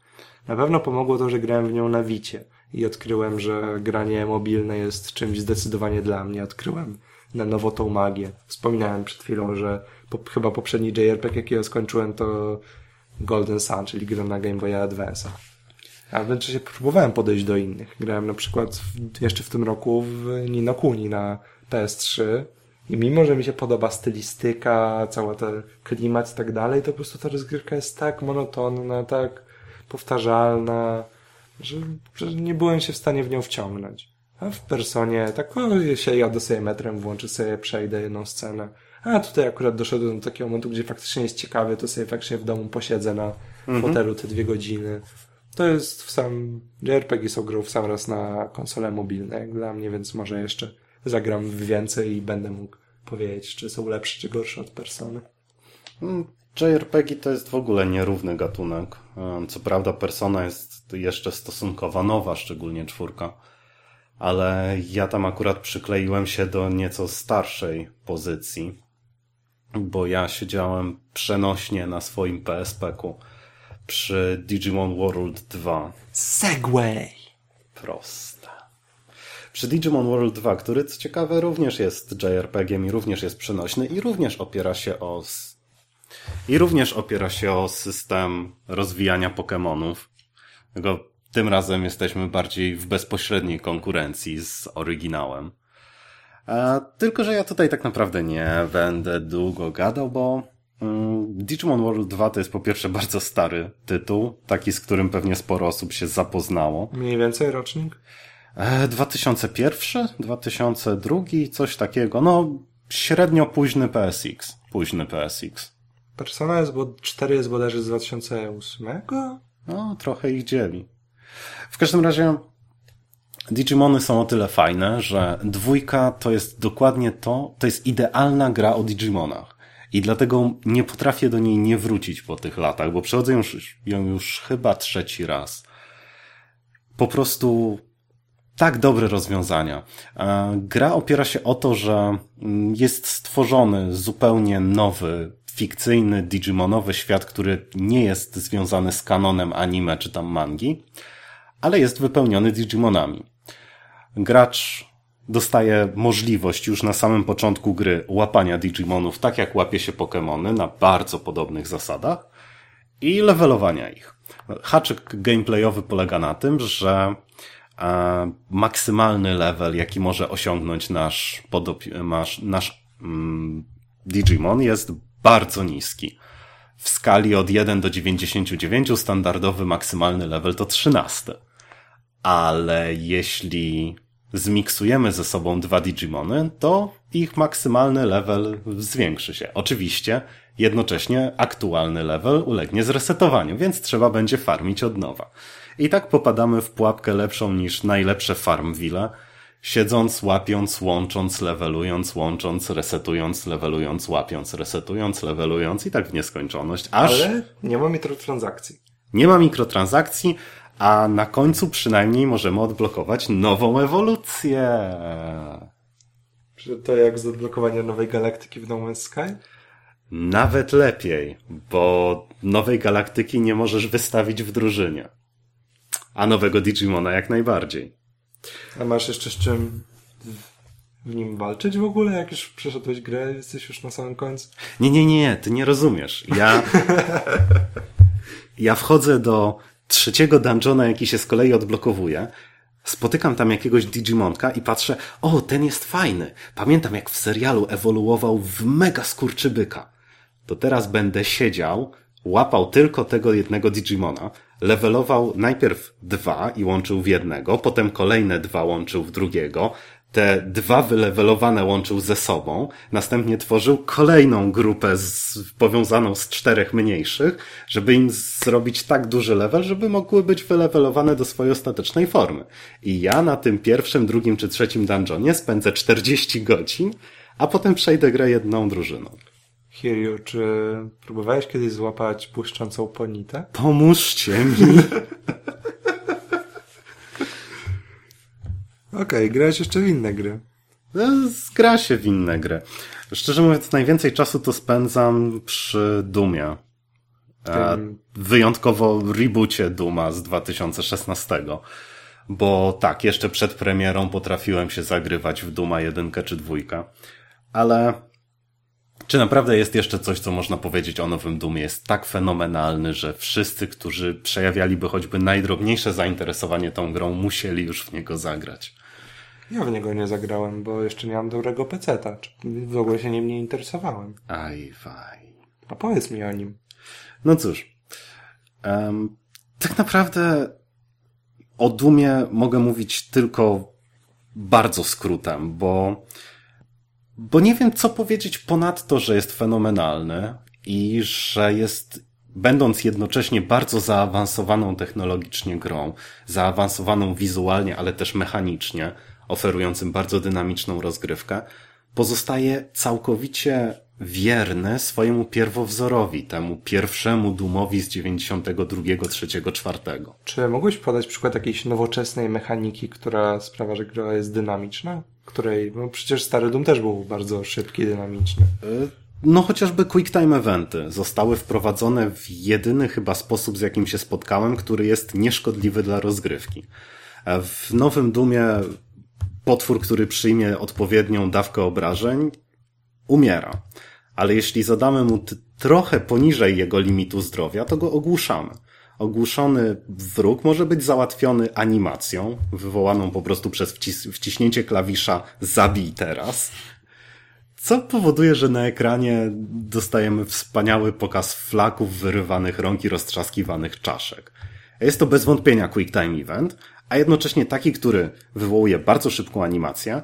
Na pewno pomogło to, że grałem w nią na Wicie i odkryłem, że granie mobilne jest czymś zdecydowanie dla mnie. Odkryłem na nowo tą magię. Wspominałem przed chwilą, że po, chyba poprzedni JRPG, jakiego skończyłem, to Golden Sun, czyli gra na Game Boy Advance. A w międzyczasie próbowałem podejść do innych. Grałem na przykład w, jeszcze w tym roku w Nino Kuni na PS3 i mimo, że mi się podoba stylistyka, cały ten klimat i tak dalej, to po prostu ta rozgrywka jest tak monotonna, tak powtarzalna, że, że nie byłem się w stanie w nią wciągnąć. A w personie, tak o, się jadę sobie metrem, włączę sobie, przejdę jedną scenę. A tutaj akurat doszedłem do takiego momentu, gdzie faktycznie jest ciekawy, to sobie faktycznie w domu posiedzę na mhm. fotelu te dwie godziny. To jest w sam... JRPG są grą w sam raz na konsole mobilne, jak dla mnie, więc może jeszcze zagram w więcej i będę mógł powiedzieć, czy są lepsze, czy gorsze od Persony. Mm, JRPG to jest w ogóle nierówny gatunek. Co prawda Persona jest jeszcze stosunkowo nowa, szczególnie czwórka, ale ja tam akurat przykleiłem się do nieco starszej pozycji, bo ja siedziałem przenośnie na swoim PSP-ku przy Digimon World 2. Segway! Proste. Przy Digimon World 2, który co ciekawe również jest JRPG-iem i również jest przenośny i również opiera się o i również opiera się o system rozwijania Pokémonów. Tylko tym razem jesteśmy bardziej w bezpośredniej konkurencji z oryginałem. A, tylko, że ja tutaj tak naprawdę nie będę długo gadał, bo mm, Digimon World 2 to jest po pierwsze bardzo stary tytuł, taki z którym pewnie sporo osób się zapoznało. Mniej więcej rocznik? 2001, 2002, coś takiego. No, średnio późny PSX. Późny PSX. Persona jest, bo 4 jest bodajże z 2008? No, trochę ich dzieli. W każdym razie Digimony są o tyle fajne, że dwójka to jest dokładnie to, to jest idealna gra o Digimonach. I dlatego nie potrafię do niej nie wrócić po tych latach, bo przechodzę już, ją już chyba trzeci raz. Po prostu tak dobre rozwiązania. E, gra opiera się o to, że mm, jest stworzony zupełnie nowy, fikcyjny, digimonowy świat, który nie jest związany z kanonem anime czy tam mangi, ale jest wypełniony digimonami. Gracz dostaje możliwość już na samym początku gry łapania digimonów tak jak łapie się Pokémony na bardzo podobnych zasadach i levelowania ich. Haczyk gameplayowy polega na tym, że maksymalny level, jaki może osiągnąć nasz, nasz, nasz mm, Digimon jest bardzo niski. W skali od 1 do 99 standardowy maksymalny level to 13. Ale jeśli zmiksujemy ze sobą dwa Digimony, to ich maksymalny level zwiększy się. Oczywiście jednocześnie aktualny level ulegnie zresetowaniu, więc trzeba będzie farmić od nowa. I tak popadamy w pułapkę lepszą niż najlepsze Farmville, siedząc, łapiąc, łącząc, levelując, łącząc, resetując, levelując, łapiąc, resetując, levelując i tak w nieskończoność, aż... Ale nie ma mikrotransakcji. Nie ma mikrotransakcji, a na końcu przynajmniej możemy odblokować nową ewolucję. Czy to jak z odblokowania nowej galaktyki w No Man's Sky? Nawet lepiej, bo nowej galaktyki nie możesz wystawić w drużynie. A nowego Digimona jak najbardziej. A masz jeszcze z czym w nim walczyć w ogóle? Jak już przeszedłeś grę, jesteś już na samym końcu? Nie, nie, nie, ty nie rozumiesz. Ja, ja wchodzę do trzeciego dungeona, jaki się z kolei odblokowuje, spotykam tam jakiegoś Digimonka i patrzę, o, ten jest fajny. Pamiętam, jak w serialu ewoluował w mega skurczybyka. To teraz będę siedział, łapał tylko tego jednego Digimona, levelował najpierw dwa i łączył w jednego, potem kolejne dwa łączył w drugiego, te dwa wylewelowane łączył ze sobą, następnie tworzył kolejną grupę z, powiązaną z czterech mniejszych, żeby im zrobić tak duży level, żeby mogły być wylewelowane do swojej ostatecznej formy. I ja na tym pierwszym, drugim czy trzecim dungeonie spędzę 40 godzin, a potem przejdę grę jedną drużyną. Hiryu, czy próbowałeś kiedyś złapać błyszczącą ponitę? Pomóżcie mi! Okej, okay, grałeś jeszcze w inne gry. No, gra się w inne gry. Szczerze mówiąc, najwięcej czasu to spędzam przy Dumie. Tym... Wyjątkowo reboocie Duma z 2016. Bo tak, jeszcze przed premierą potrafiłem się zagrywać w Duma jedynkę czy dwójkę. Ale czy naprawdę jest jeszcze coś, co można powiedzieć o nowym Dumie? Jest tak fenomenalny, że wszyscy, którzy przejawialiby choćby najdrobniejsze zainteresowanie tą grą, musieli już w niego zagrać. Ja w niego nie zagrałem, bo jeszcze nie mam dobrego peceta. W ogóle się nim nie interesowałem. Aj, waj. A powiedz mi o nim. No cóż. Um, tak naprawdę o Dumie mogę mówić tylko bardzo skrótem, bo bo nie wiem, co powiedzieć ponadto, że jest fenomenalny i że jest, będąc jednocześnie bardzo zaawansowaną technologicznie grą, zaawansowaną wizualnie, ale też mechanicznie, oferującym bardzo dynamiczną rozgrywkę, pozostaje całkowicie wierny swojemu pierwowzorowi, temu pierwszemu Dumowi z 92, 3, 4. Czy mógłbyś podać przykład jakiejś nowoczesnej mechaniki, która sprawia, że gra jest dynamiczna? Której, no przecież stary Doom też był bardzo szybki, dynamiczny. Y, no chociażby quick time eventy zostały wprowadzone w jedyny chyba sposób, z jakim się spotkałem, który jest nieszkodliwy dla rozgrywki. W nowym Dumie potwór, który przyjmie odpowiednią dawkę obrażeń, umiera. Ale jeśli zadamy mu trochę poniżej jego limitu zdrowia, to go ogłuszamy. Ogłuszony wróg może być załatwiony animacją, wywołaną po prostu przez wcis wciśnięcie klawisza zabij teraz. Co powoduje, że na ekranie dostajemy wspaniały pokaz flaków, wyrywanych rąk i roztrzaskiwanych czaszek. Jest to bez wątpienia quick time event, a jednocześnie taki, który wywołuje bardzo szybką animację,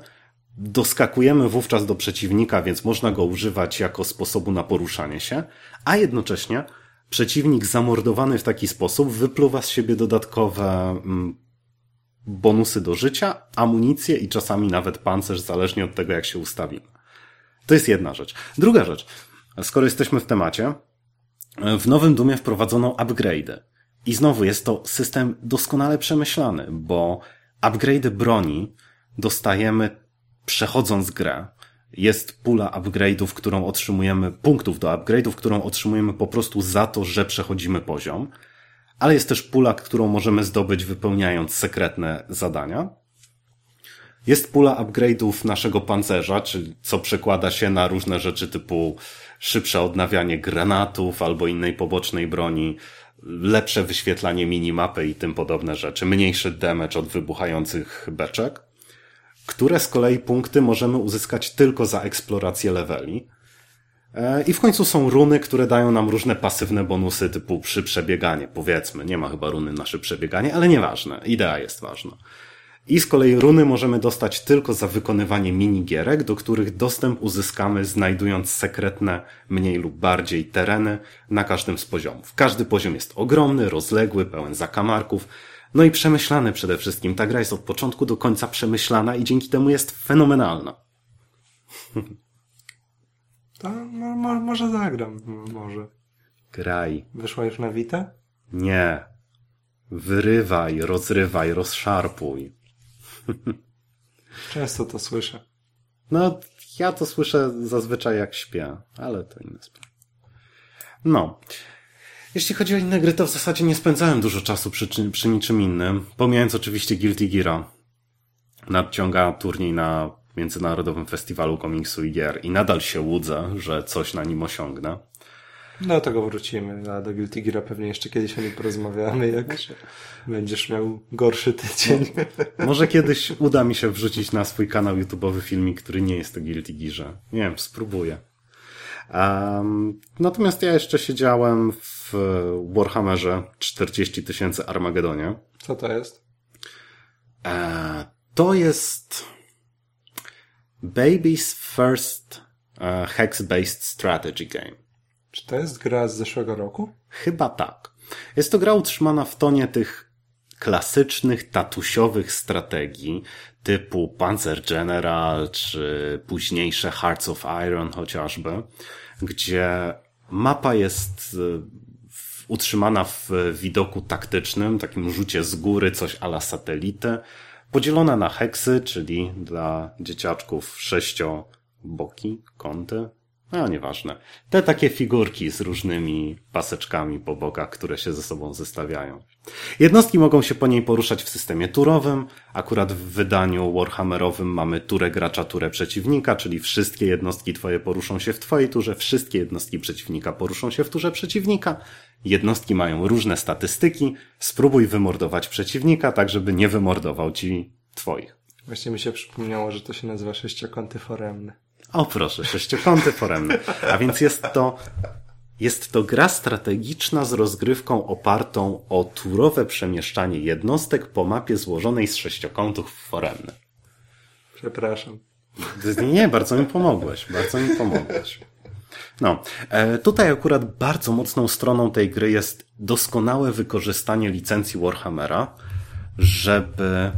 Doskakujemy wówczas do przeciwnika, więc można go używać jako sposobu na poruszanie się, a jednocześnie przeciwnik zamordowany w taki sposób wypluwa z siebie dodatkowe mm, bonusy do życia, amunicję i czasami nawet pancerz, zależnie od tego, jak się ustawimy. To jest jedna rzecz. Druga rzecz. Skoro jesteśmy w temacie, w nowym Dumie wprowadzono upgrade'y. I znowu jest to system doskonale przemyślany, bo upgrade'y broni dostajemy przechodząc grę, jest pula upgrade'ów, którą otrzymujemy, punktów do upgrade'ów, którą otrzymujemy po prostu za to, że przechodzimy poziom, ale jest też pula, którą możemy zdobyć wypełniając sekretne zadania. Jest pula upgrade'ów naszego pancerza, czyli co przekłada się na różne rzeczy typu szybsze odnawianie granatów albo innej pobocznej broni, lepsze wyświetlanie minimapy i tym podobne rzeczy, mniejszy damage od wybuchających beczek które z kolei punkty możemy uzyskać tylko za eksplorację leveli. E, I w końcu są runy, które dają nam różne pasywne bonusy typu przy przebieganie, powiedzmy. Nie ma chyba runy na szybsze bieganie, ale nieważne. Idea jest ważna. I z kolei runy możemy dostać tylko za wykonywanie minigierek, do których dostęp uzyskamy znajdując sekretne, mniej lub bardziej tereny na każdym z poziomów. Każdy poziom jest ogromny, rozległy, pełen zakamarków, no i przemyślany przede wszystkim. Ta gra jest od początku do końca przemyślana i dzięki temu jest fenomenalna. To mo, mo, może zagram, może. Graj. Wyszła już na Vita? Nie. Wyrywaj, rozrywaj, rozszarpuj. Często to słyszę. No, ja to słyszę zazwyczaj jak śpię, ale to inna sprawa. No. Jeśli chodzi o inne gry, to w zasadzie nie spędzałem dużo czasu przy, przy niczym innym. Pomijając oczywiście Guilty Gear. Nadciąga turniej na Międzynarodowym Festiwalu Komiksu i Gier i nadal się łudzę, że coś na nim osiągnę. Do tego wrócimy, a do Guilty Gear pewnie jeszcze kiedyś o nim porozmawiamy, jak będziesz miał gorszy tydzień. Może kiedyś uda mi się wrzucić na swój kanał YouTube'owy filmik, który nie jest o Guilty Gearze. Nie wiem, spróbuję. Um, natomiast ja jeszcze siedziałem w Warhammerze 40 tysięcy Armagedonie. Co to jest? E, to jest Baby's first uh, hex-based strategy game. Czy to jest gra z zeszłego roku? Chyba tak. Jest to gra utrzymana w tonie tych klasycznych, tatusiowych strategii typu Panzer General czy późniejsze Hearts of Iron chociażby, gdzie mapa jest e, utrzymana w widoku taktycznym, takim rzucie z góry, coś ala satelity, podzielona na heksy, czyli dla dzieciaczków sześcioboki, kąty, no, nieważne. Te takie figurki z różnymi paseczkami po bokach, które się ze sobą zestawiają. Jednostki mogą się po niej poruszać w systemie turowym. Akurat w wydaniu Warhammerowym mamy turę gracza, turę przeciwnika, czyli wszystkie jednostki twoje poruszą się w twojej turze, wszystkie jednostki przeciwnika poruszą się w turze przeciwnika. Jednostki mają różne statystyki. Spróbuj wymordować przeciwnika, tak żeby nie wymordował ci twoich. Właśnie mi się przypomniało, że to się nazywa sześciokąty foremny. O proszę, sześciokąty foremne. A więc jest to, jest to gra strategiczna z rozgrywką opartą o turowe przemieszczanie jednostek po mapie złożonej z sześciokątów foremnych. Przepraszam. Nie, bardzo mi pomogłeś, bardzo mi pomogłeś. No, e, tutaj akurat bardzo mocną stroną tej gry jest doskonałe wykorzystanie licencji Warhammera, żeby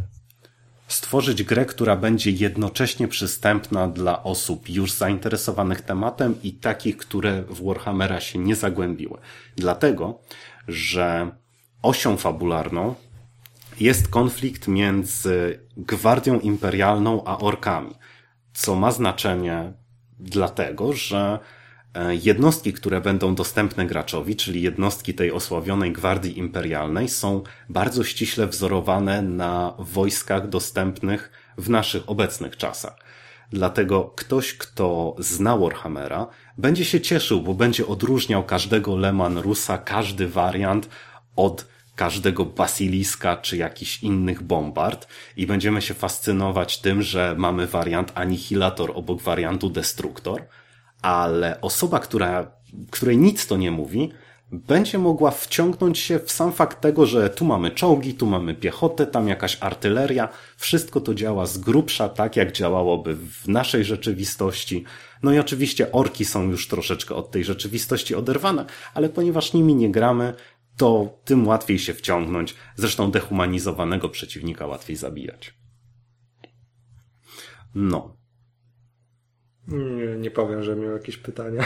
stworzyć grę, która będzie jednocześnie przystępna dla osób już zainteresowanych tematem i takich, które w Warhammera się nie zagłębiły. Dlatego, że osią fabularną jest konflikt między Gwardią Imperialną a Orkami, co ma znaczenie dlatego, że jednostki, które będą dostępne graczowi, czyli jednostki tej osławionej Gwardii Imperialnej, są bardzo ściśle wzorowane na wojskach dostępnych w naszych obecnych czasach. Dlatego ktoś, kto zna Warhammera, będzie się cieszył, bo będzie odróżniał każdego Leman Rusa, każdy wariant od każdego basiliska czy jakichś innych bombard i będziemy się fascynować tym, że mamy wariant Anihilator obok wariantu Destruktor ale osoba, która, której nic to nie mówi, będzie mogła wciągnąć się w sam fakt tego, że tu mamy czołgi, tu mamy piechotę, tam jakaś artyleria. Wszystko to działa z grubsza tak, jak działałoby w naszej rzeczywistości. No i oczywiście orki są już troszeczkę od tej rzeczywistości oderwane, ale ponieważ nimi nie gramy, to tym łatwiej się wciągnąć. Zresztą dehumanizowanego przeciwnika łatwiej zabijać. No. Nie, nie powiem, że miał jakieś pytania.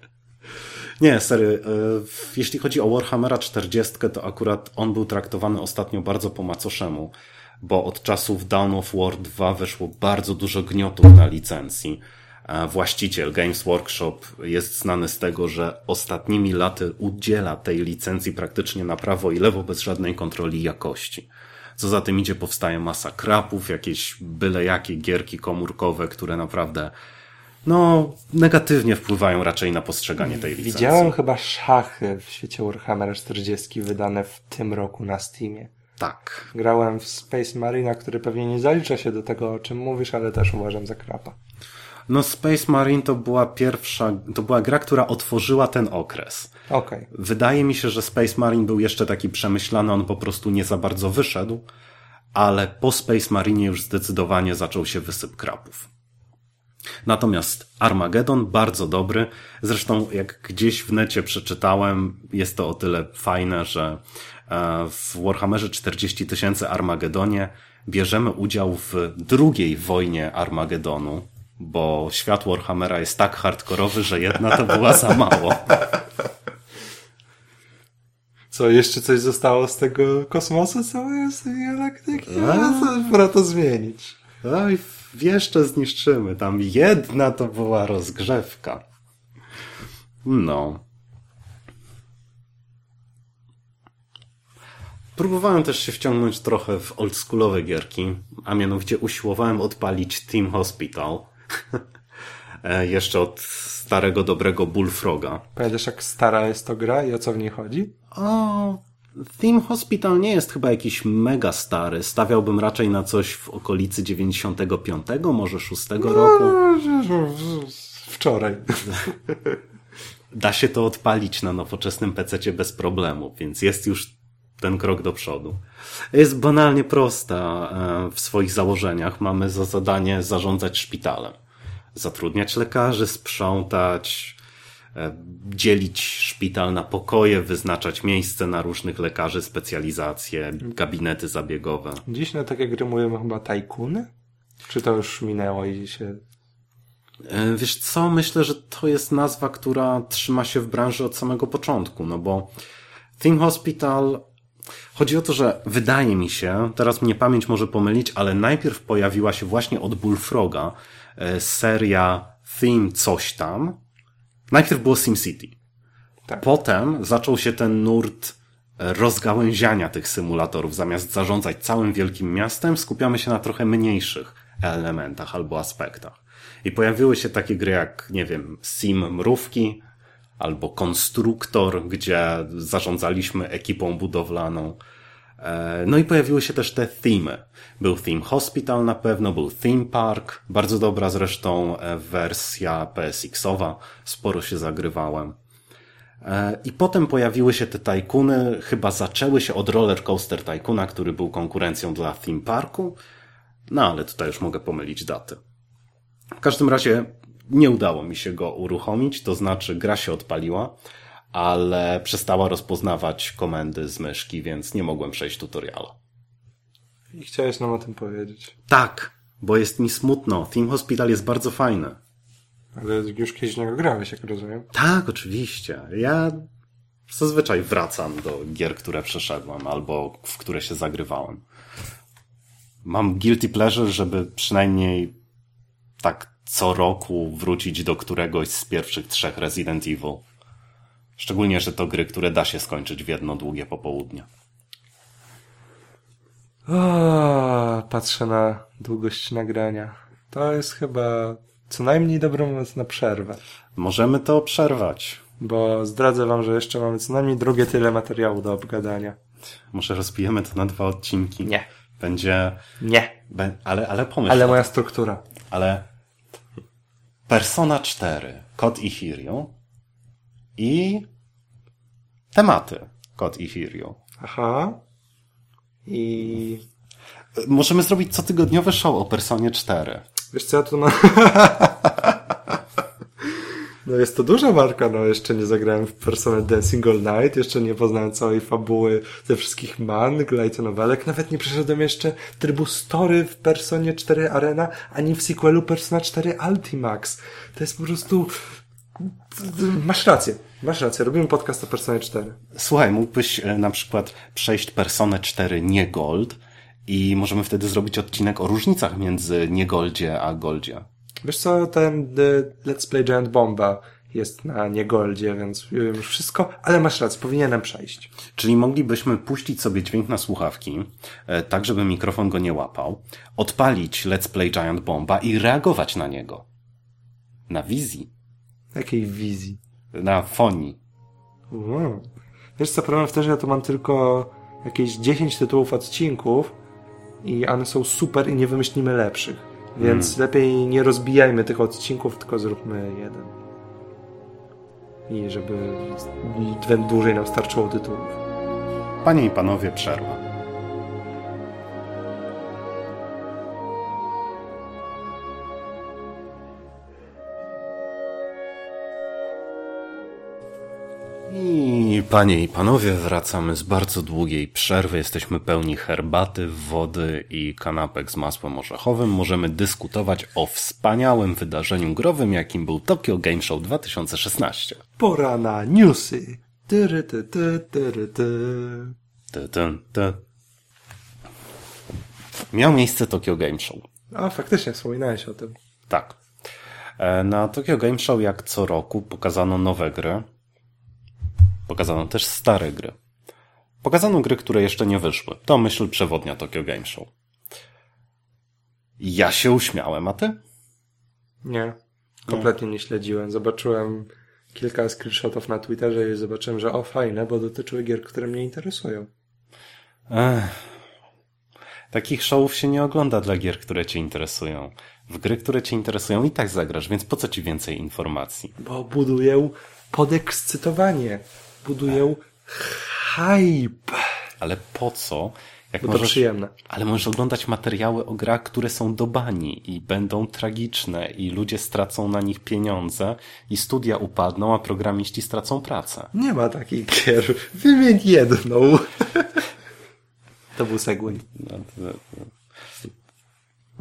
nie, serio. Jeśli chodzi o Warhammera 40, to akurat on był traktowany ostatnio bardzo po macoszemu, bo od czasów Dawn of War 2 weszło bardzo dużo gniotów na licencji. Właściciel Games Workshop jest znany z tego, że ostatnimi laty udziela tej licencji praktycznie na prawo i lewo bez żadnej kontroli jakości. Co za tym idzie, powstaje masa krapów, jakieś byle jakie gierki komórkowe, które naprawdę no, negatywnie wpływają raczej na postrzeganie tej licencji. Widziałem chyba szachy w świecie Warhammer 40 wydane w tym roku na Steamie. Tak. Grałem w Space Marine, który pewnie nie zalicza się do tego, o czym mówisz, ale też uważam za krapa. No Space Marine to była pierwsza, to była gra, która otworzyła ten okres. Okay. Wydaje mi się, że Space Marine był jeszcze taki przemyślany, on po prostu nie za bardzo wyszedł, ale po Space Marine już zdecydowanie zaczął się wysyp krapów. Natomiast Armageddon bardzo dobry. Zresztą jak gdzieś w necie przeczytałem, jest to o tyle fajne, że e, w Warhammerze 40 tysięcy Armagedonie bierzemy udział w drugiej wojnie Armagedonu, bo świat Warhammera jest tak hardkorowy, że jedna to była za mało. Co, jeszcze coś zostało z tego kosmosu całej galaktyki? Pora to zmienić. No i jeszcze zniszczymy. Tam jedna to była rozgrzewka. No. Próbowałem też się wciągnąć trochę w oldschoolowe gierki, a mianowicie usiłowałem odpalić Team Hospital. E, jeszcze od starego, dobrego Bullfroga. Pamiętasz, jak stara jest to gra i o co w niej chodzi? O, Theme Hospital nie jest chyba jakiś mega stary. Stawiałbym raczej na coś w okolicy 95, może 6 roku. No, wczoraj. Da się to odpalić na nowoczesnym PC bez problemu, więc jest już ten krok do przodu. Jest banalnie prosta e, w swoich założeniach. Mamy za zadanie zarządzać szpitalem. Zatrudniać lekarzy, sprzątać, E, dzielić szpital na pokoje, wyznaczać miejsce na różnych lekarzy, specjalizacje, gabinety zabiegowe. Dziś na takie gry mówimy chyba tajkuny? Czy to już minęło i się... E, wiesz co, myślę, że to jest nazwa, która trzyma się w branży od samego początku, no bo Theme Hospital Chodzi o to, że wydaje mi się, teraz mnie pamięć może pomylić, ale najpierw pojawiła się właśnie od Bullfroga seria Theme coś tam, Najpierw było SimCity. Tak. Potem zaczął się ten nurt e, rozgałęziania tych symulatorów. Zamiast zarządzać całym wielkim miastem, skupiamy się na trochę mniejszych elementach albo aspektach. I pojawiły się takie gry jak, nie wiem, Sim Mrówki albo Konstruktor, gdzie zarządzaliśmy ekipą budowlaną. E, no i pojawiły się też te themy. Był Theme Hospital na pewno, był Theme Park, bardzo dobra zresztą e, wersja PSX-owa, sporo się zagrywałem. E, I potem pojawiły się te tajkuny, chyba zaczęły się od Roller Coaster Tycoona, który był konkurencją dla Theme Parku, no ale tutaj już mogę pomylić daty. W każdym razie nie udało mi się go uruchomić, to znaczy gra się odpaliła, ale przestała rozpoznawać komendy z myszki, więc nie mogłem przejść tutoriala. I chciałeś nam o tym powiedzieć. Tak, bo jest mi smutno. Team Hospital jest bardzo fajny. Ale już kiedyś niego grałeś, jak rozumiem. Tak, oczywiście. Ja zazwyczaj wracam do gier, które przeszedłem albo w które się zagrywałem. Mam guilty pleasure, żeby przynajmniej tak co roku wrócić do któregoś z pierwszych trzech Resident Evil. Szczególnie, że to gry, które da się skończyć w jedno długie popołudnie. O, patrzę na długość nagrania. To jest chyba co najmniej dobry moment na przerwę. Możemy to przerwać. Bo zdradzę wam, że jeszcze mamy co najmniej drugie tyle materiału do obgadania. Może rozbijemy to na dwa odcinki. Nie. Będzie... Nie. Be... Ale, ale pomyśl. Ale moja struktura. Ale Persona 4, Kod i Hiryu i tematy Kod i. Aha. I... Możemy zrobić cotygodniowe show o Personie 4. Wiesz co, ja tu mam... No jest to duża marka, no jeszcze nie zagrałem w Personę Dancing All Night, jeszcze nie poznałem całej fabuły ze wszystkich mang, light nowelek, nawet nie przeszedłem jeszcze trybu story w Personie 4 Arena, ani w sequelu Persona 4 Ultimax. To jest po prostu... Masz rację, masz rację, robimy podcast o Personie 4. Słuchaj, mógłbyś e, na przykład przejść Personę 4 nie Gold i możemy wtedy zrobić odcinek o różnicach między nie Goldzie a Goldzie. Wiesz co, ten The Let's Play Giant Bomba jest na niegoldzie, więc wiem już wszystko, ale masz rację, powinienem przejść. Czyli moglibyśmy puścić sobie dźwięk na słuchawki, e, tak żeby mikrofon go nie łapał, odpalić Let's Play Giant Bomba i reagować na niego. Na wizji. Jakiej wizji? Na fonii. Wow. Wiesz co, problem w tym, że ja to mam tylko jakieś 10 tytułów odcinków i one są super i nie wymyślimy lepszych. Więc hmm. lepiej nie rozbijajmy tych odcinków, tylko zróbmy jeden. I żeby dłużej nam starczyło tytułów. Panie i panowie, przerwa. I panie i panowie, wracamy z bardzo długiej przerwy. Jesteśmy pełni herbaty, wody i kanapek z masłem orzechowym. Możemy dyskutować o wspaniałym wydarzeniu growym, jakim był Tokyo Game Show 2016. Pora na newsy. Tyry, ty, ty, tyry, ty. Ty, ty, ty. Miał miejsce Tokyo Game Show. A, faktycznie wspominałeś o tym. Tak. E, Na Tokyo Game Show jak co roku pokazano nowe gry. Pokazano też stare gry. Pokazano gry, które jeszcze nie wyszły. To myśl przewodnia Tokyo Game Show. Ja się uśmiałem, a ty? Nie. Kompletnie nie śledziłem. Zobaczyłem kilka screenshotów na Twitterze i zobaczyłem, że o fajne, bo dotyczyły gier, które mnie interesują. Ech. Takich showów się nie ogląda dla gier, które cię interesują. W gry, które cię interesują i tak zagrasz, więc po co ci więcej informacji? Bo buduję podekscytowanie. Buduję hype. Ale po co? Jak Bo to możesz... przyjemne. Ale możesz oglądać materiały o grach, które są do bani i będą tragiczne i ludzie stracą na nich pieniądze i studia upadną, a programiści stracą pracę. Nie ma takich gier. Wymień jedną. To był segway. No, to- to-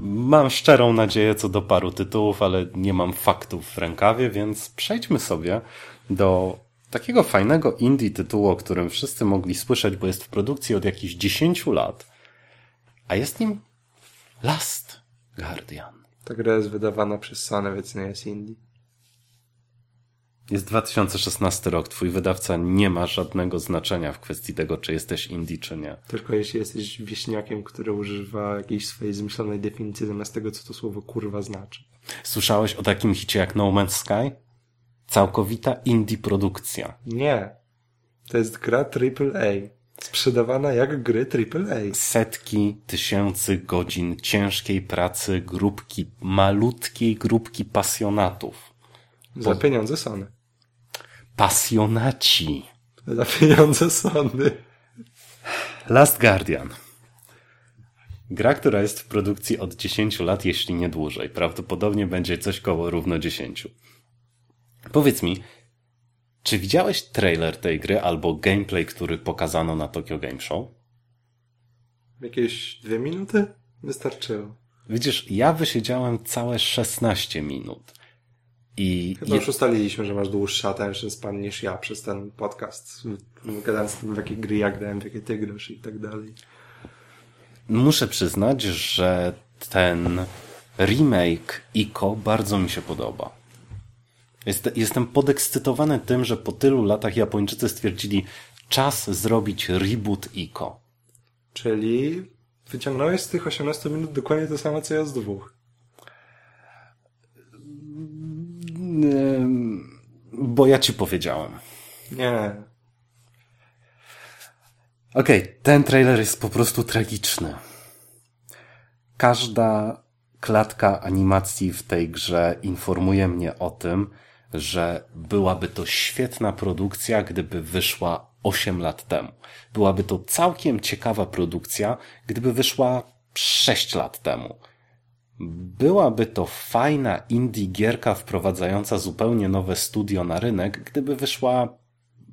Mam szczerą nadzieję co do paru tytułów, ale nie mam faktów w rękawie, więc przejdźmy sobie do takiego fajnego indie tytułu, o którym wszyscy mogli słyszeć, bo jest w produkcji od jakichś 10 lat, a jest nim Last Guardian. Ta gra jest wydawana przez Sony, więc nie jest indie. Jest 2016 rok, twój wydawca nie ma żadnego znaczenia w kwestii tego, czy jesteś indie, czy nie. Tylko jeśli jesteś wieśniakiem, który używa jakiejś swojej zmyślonej definicji zamiast tego, co to słowo kurwa znaczy. Słyszałeś o takim hicie jak No Man's Sky? Całkowita indie produkcja. Nie. To jest gra AAA. Sprzedawana jak gry AAA. Setki tysięcy godzin ciężkiej pracy grupki, malutkiej grupki pasjonatów. Za pieniądze Sony. Pasjonaci. Za pieniądze Sony. Last Guardian. Gra, która jest w produkcji od 10 lat, jeśli nie dłużej. Prawdopodobnie będzie coś koło równo 10. Powiedz mi, czy widziałeś trailer tej gry albo gameplay, który pokazano na Tokyo Game Show? Jakieś dwie minuty? Wystarczyło. Widzisz, ja wysiedziałem całe 16 minut. I Chyba już ustaliliśmy, że masz dłuższy attention span niż ja przez ten podcast. Gadając w jakie gry ja grałem, w jakie ty grasz i tak dalej. muszę przyznać, że ten remake Ico bardzo mi się podoba. Jest, jestem podekscytowany tym, że po tylu latach Japończycy stwierdzili czas zrobić reboot Ico. Czyli wyciągnąłeś z tych 18 minut dokładnie to samo, co ja z dwóch. Bo ja ci powiedziałem. Nie. Okej, ten trailer jest po prostu tragiczny. Każda klatka animacji w tej grze informuje mnie o tym, że byłaby to świetna produkcja, gdyby wyszła 8 lat temu. Byłaby to całkiem ciekawa produkcja, gdyby wyszła 6 lat temu. Byłaby to fajna indie gierka wprowadzająca zupełnie nowe studio na rynek, gdyby wyszła,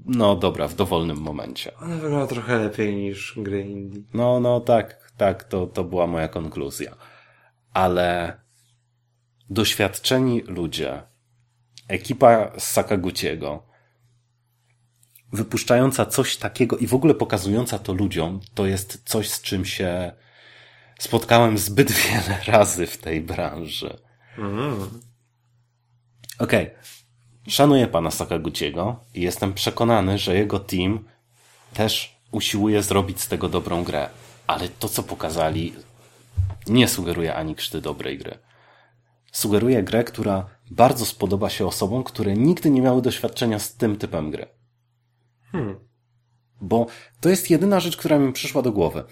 no dobra, w dowolnym momencie. Ona wygląda trochę lepiej niż gry indie. No, no tak, tak, to, to była moja konkluzja. Ale doświadczeni ludzie, ekipa z Sakaguchiego, wypuszczająca coś takiego i w ogóle pokazująca to ludziom, to jest coś, z czym się spotkałem zbyt wiele razy w tej branży. Okej. Szanuję pana Sakaguchiego i jestem przekonany, że jego team też usiłuje zrobić z tego dobrą grę. Ale to, co pokazali, nie sugeruje ani krzty dobrej gry. Sugeruje grę, która bardzo spodoba się osobom, które nigdy nie miały doświadczenia z tym typem gry. Bo to jest jedyna rzecz, która mi przyszła do głowy.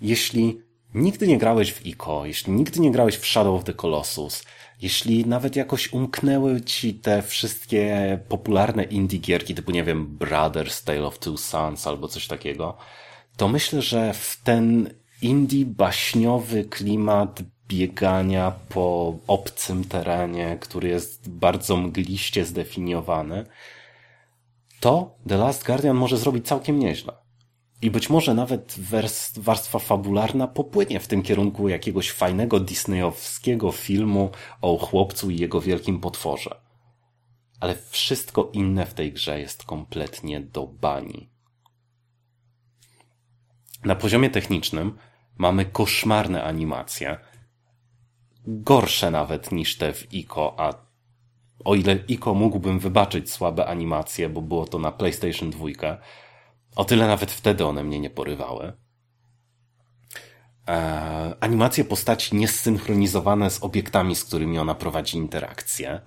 Jeśli nigdy nie grałeś w ICO, jeśli nigdy nie grałeś w Shadow of the Colossus, jeśli nawet jakoś umknęły ci te wszystkie popularne indie gierki, typu, nie wiem, Brothers, Tale of Two Sons albo coś takiego, to myślę, że w ten indie baśniowy klimat biegania po obcym terenie, który jest bardzo mgliście zdefiniowany, to The Last Guardian może zrobić całkiem nieźle. I być może nawet warstwa fabularna popłynie w tym kierunku jakiegoś fajnego disneyowskiego filmu o chłopcu i jego wielkim potworze. Ale wszystko inne w tej grze jest kompletnie do bani. Na poziomie technicznym mamy koszmarne animacje, gorsze nawet niż te w ICO, a o ile ICO mógłbym wybaczyć słabe animacje, bo było to na PlayStation 2, o tyle nawet wtedy one mnie nie porywały. Eee, animacje postaci niesynchronizowane z obiektami, z którymi ona prowadzi interakcje.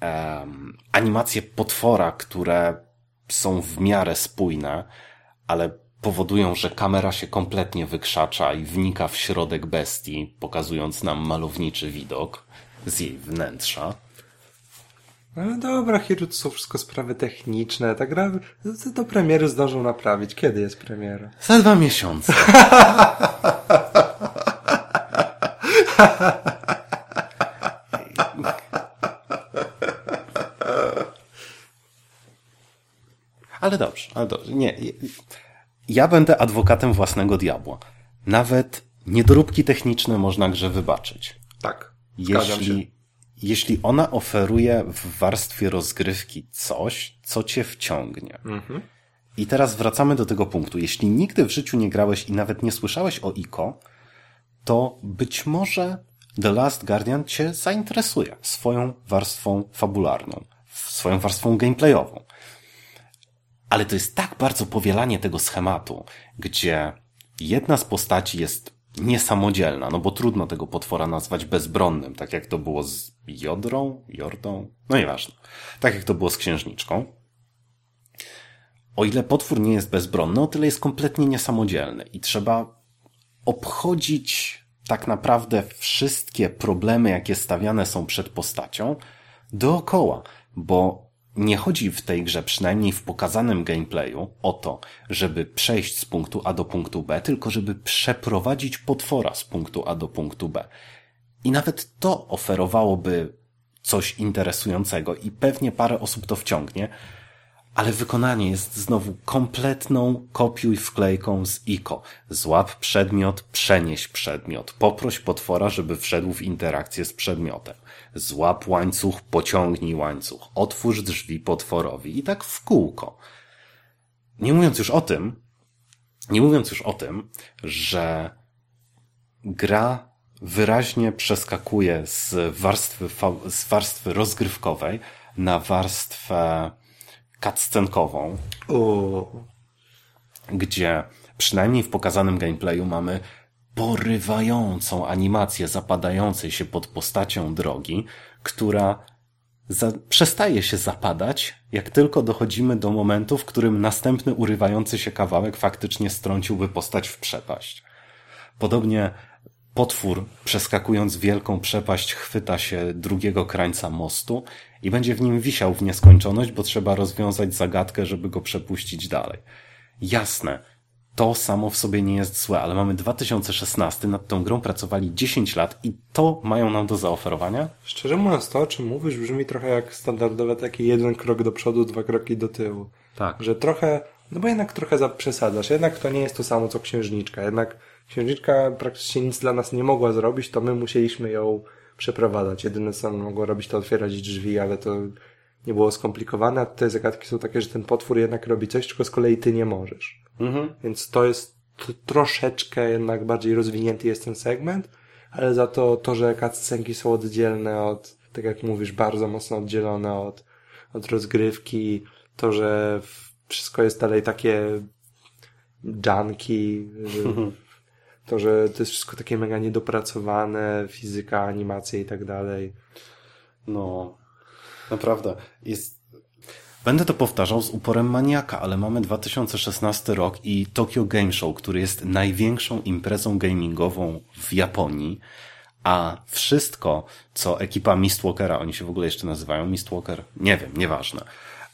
Eee, animacje potwora, które są w miarę spójne, ale powodują, że kamera się kompletnie wykrzacza i wnika w środek bestii, pokazując nam malowniczy widok z jej wnętrza. No dobra, Hiru, to są wszystko sprawy techniczne. Ta gra do premiery zdążą naprawić. Kiedy jest premiera? Za dwa miesiące. ale dobrze, ale dobrze. Nie, ja będę adwokatem własnego diabła. Nawet niedoróbki techniczne można grze wybaczyć. Tak. Jeśli, jeśli ona oferuje w warstwie rozgrywki coś, co cię wciągnie. Mhm. I teraz wracamy do tego punktu. Jeśli nigdy w życiu nie grałeś i nawet nie słyszałeś o ICO, to być może The Last Guardian cię zainteresuje swoją warstwą fabularną, swoją warstwą gameplayową. Ale to jest tak bardzo powielanie tego schematu, gdzie jedna z postaci jest niesamodzielna, no bo trudno tego potwora nazwać bezbronnym, tak jak to było z Jodrą, Jordą, no nieważne. Tak jak to było z księżniczką. O ile potwór nie jest bezbronny, o tyle jest kompletnie niesamodzielny i trzeba obchodzić tak naprawdę wszystkie problemy, jakie stawiane są przed postacią dookoła, bo nie chodzi w tej grze, przynajmniej w pokazanym gameplayu, o to, żeby przejść z punktu A do punktu B, tylko żeby przeprowadzić potwora z punktu A do punktu B. I nawet to oferowałoby coś interesującego i pewnie parę osób to wciągnie, ale wykonanie jest znowu kompletną kopiuj wklejką z ICO. Złap przedmiot, przenieś przedmiot. Poproś potwora, żeby wszedł w interakcję z przedmiotem. Złap łańcuch, pociągnij łańcuch. Otwórz drzwi potworowi. I tak w kółko. Nie mówiąc już o tym, nie mówiąc już o tym, że gra wyraźnie przeskakuje z warstwy, z warstwy rozgrywkowej na warstwę cutscenkową, gdzie przynajmniej w pokazanym gameplayu mamy porywającą animację zapadającej się pod postacią drogi, która za, przestaje się zapadać, jak tylko dochodzimy do momentu, w którym następny urywający się kawałek faktycznie strąciłby postać w przepaść. Podobnie potwór, przeskakując wielką przepaść, chwyta się drugiego krańca mostu i będzie w nim wisiał w nieskończoność, bo trzeba rozwiązać zagadkę, żeby go przepuścić dalej. Jasne, to samo w sobie nie jest złe, ale mamy 2016, nad tą grą pracowali 10 lat i to mają nam do zaoferowania? Szczerze mówiąc, to o czym mówisz brzmi trochę jak standardowe taki jeden krok do przodu, dwa kroki do tyłu. Tak. Że trochę, no bo jednak trochę przesadzasz, jednak to nie jest to samo co księżniczka, jednak księżniczka praktycznie nic dla nas nie mogła zrobić, to my musieliśmy ją przeprowadzać. Jedyne co mogło robić to otwierać drzwi, ale to nie było skomplikowane, a te zagadki są takie, że ten potwór jednak robi coś, czego z kolei ty nie możesz. Mhm. Więc to jest troszeczkę jednak bardziej rozwinięty jest ten segment, ale za to to, że cutscenki są oddzielne od, tak jak mówisz, bardzo mocno oddzielone od, od rozgrywki, to, że wszystko jest dalej takie junki, że to, że to jest wszystko takie mega niedopracowane, fizyka, animacja i tak dalej. No, naprawdę. Jest... Będę to powtarzał z uporem maniaka, ale mamy 2016 rok i Tokyo Game Show, który jest największą imprezą gamingową w Japonii, a wszystko, co ekipa Mistwalkera, oni się w ogóle jeszcze nazywają Mistwalker? Nie wiem, nieważne.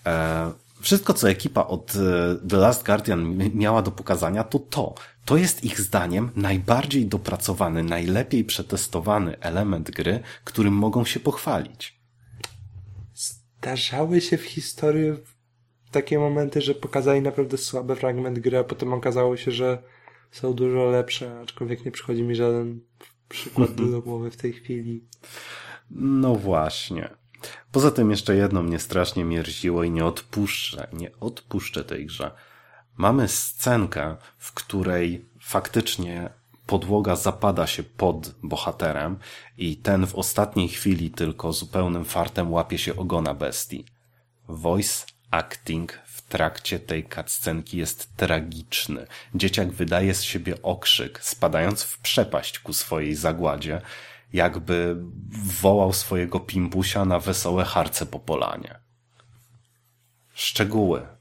E, wszystko, co ekipa od e, The Last Guardian miała do pokazania, to to. To jest ich zdaniem najbardziej dopracowany, najlepiej przetestowany element gry, którym mogą się pochwalić. Zdarzały się w historii takie momenty, że pokazali naprawdę słaby fragment gry, a potem okazało się, że są dużo lepsze, aczkolwiek nie przychodzi mi żaden przykład do głowy w tej chwili. No właśnie. Poza tym jeszcze jedno mnie strasznie mierziło i nie odpuszczę, nie odpuszczę tej grze. Mamy scenkę, w której faktycznie podłoga zapada się pod bohaterem i ten w ostatniej chwili tylko zupełnym fartem łapie się ogona bestii. Voice acting w trakcie tej cutscenki jest tragiczny. Dzieciak wydaje z siebie okrzyk, spadając w przepaść ku swojej zagładzie, jakby wołał swojego pimpusia na wesołe harce po polanie. Szczegóły,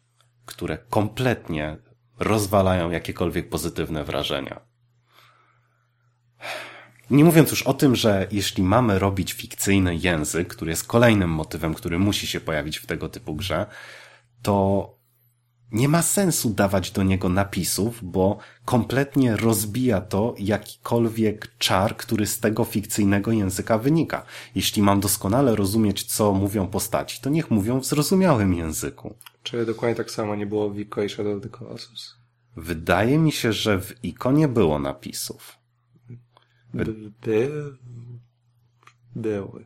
które kompletnie rozwalają jakiekolwiek pozytywne wrażenia. Nie mówiąc już o tym, że jeśli mamy robić fikcyjny język, który jest kolejnym motywem, który musi się pojawić w tego typu grze, to nie ma sensu dawać do niego napisów, bo kompletnie rozbija to jakikolwiek czar, który z tego fikcyjnego języka wynika. Jeśli mam doskonale rozumieć, co mówią postaci, to niech mówią w zrozumiałym języku. Czy dokładnie tak samo nie było w Ico i Shadow of the Colossus? Wydaje mi się, że w ikonie było napisów. By, by, były.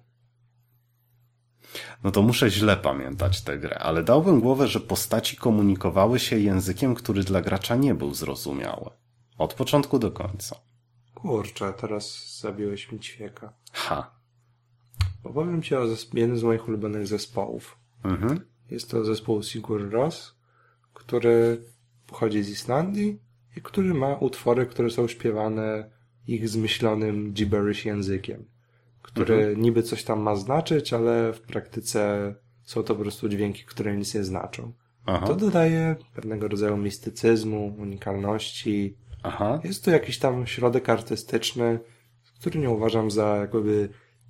No to muszę źle pamiętać tę grę, ale dałbym głowę, że postaci komunikowały się językiem, który dla gracza nie był zrozumiały. Od początku do końca. Kurczę, teraz zabiłeś mi ćwieka. Ha. Opowiem ci o jednym z moich ulubionych zespołów. Mhm. Jest to zespół Sigur Ros, który pochodzi z Islandii i który ma utwory, które są śpiewane ich zmyślonym gibberish językiem, który mhm. niby coś tam ma znaczyć, ale w praktyce są to po prostu dźwięki, które nic nie znaczą. Aha. To dodaje pewnego rodzaju mistycyzmu, unikalności. Aha. Jest to jakiś tam środek artystyczny, który nie uważam za jakby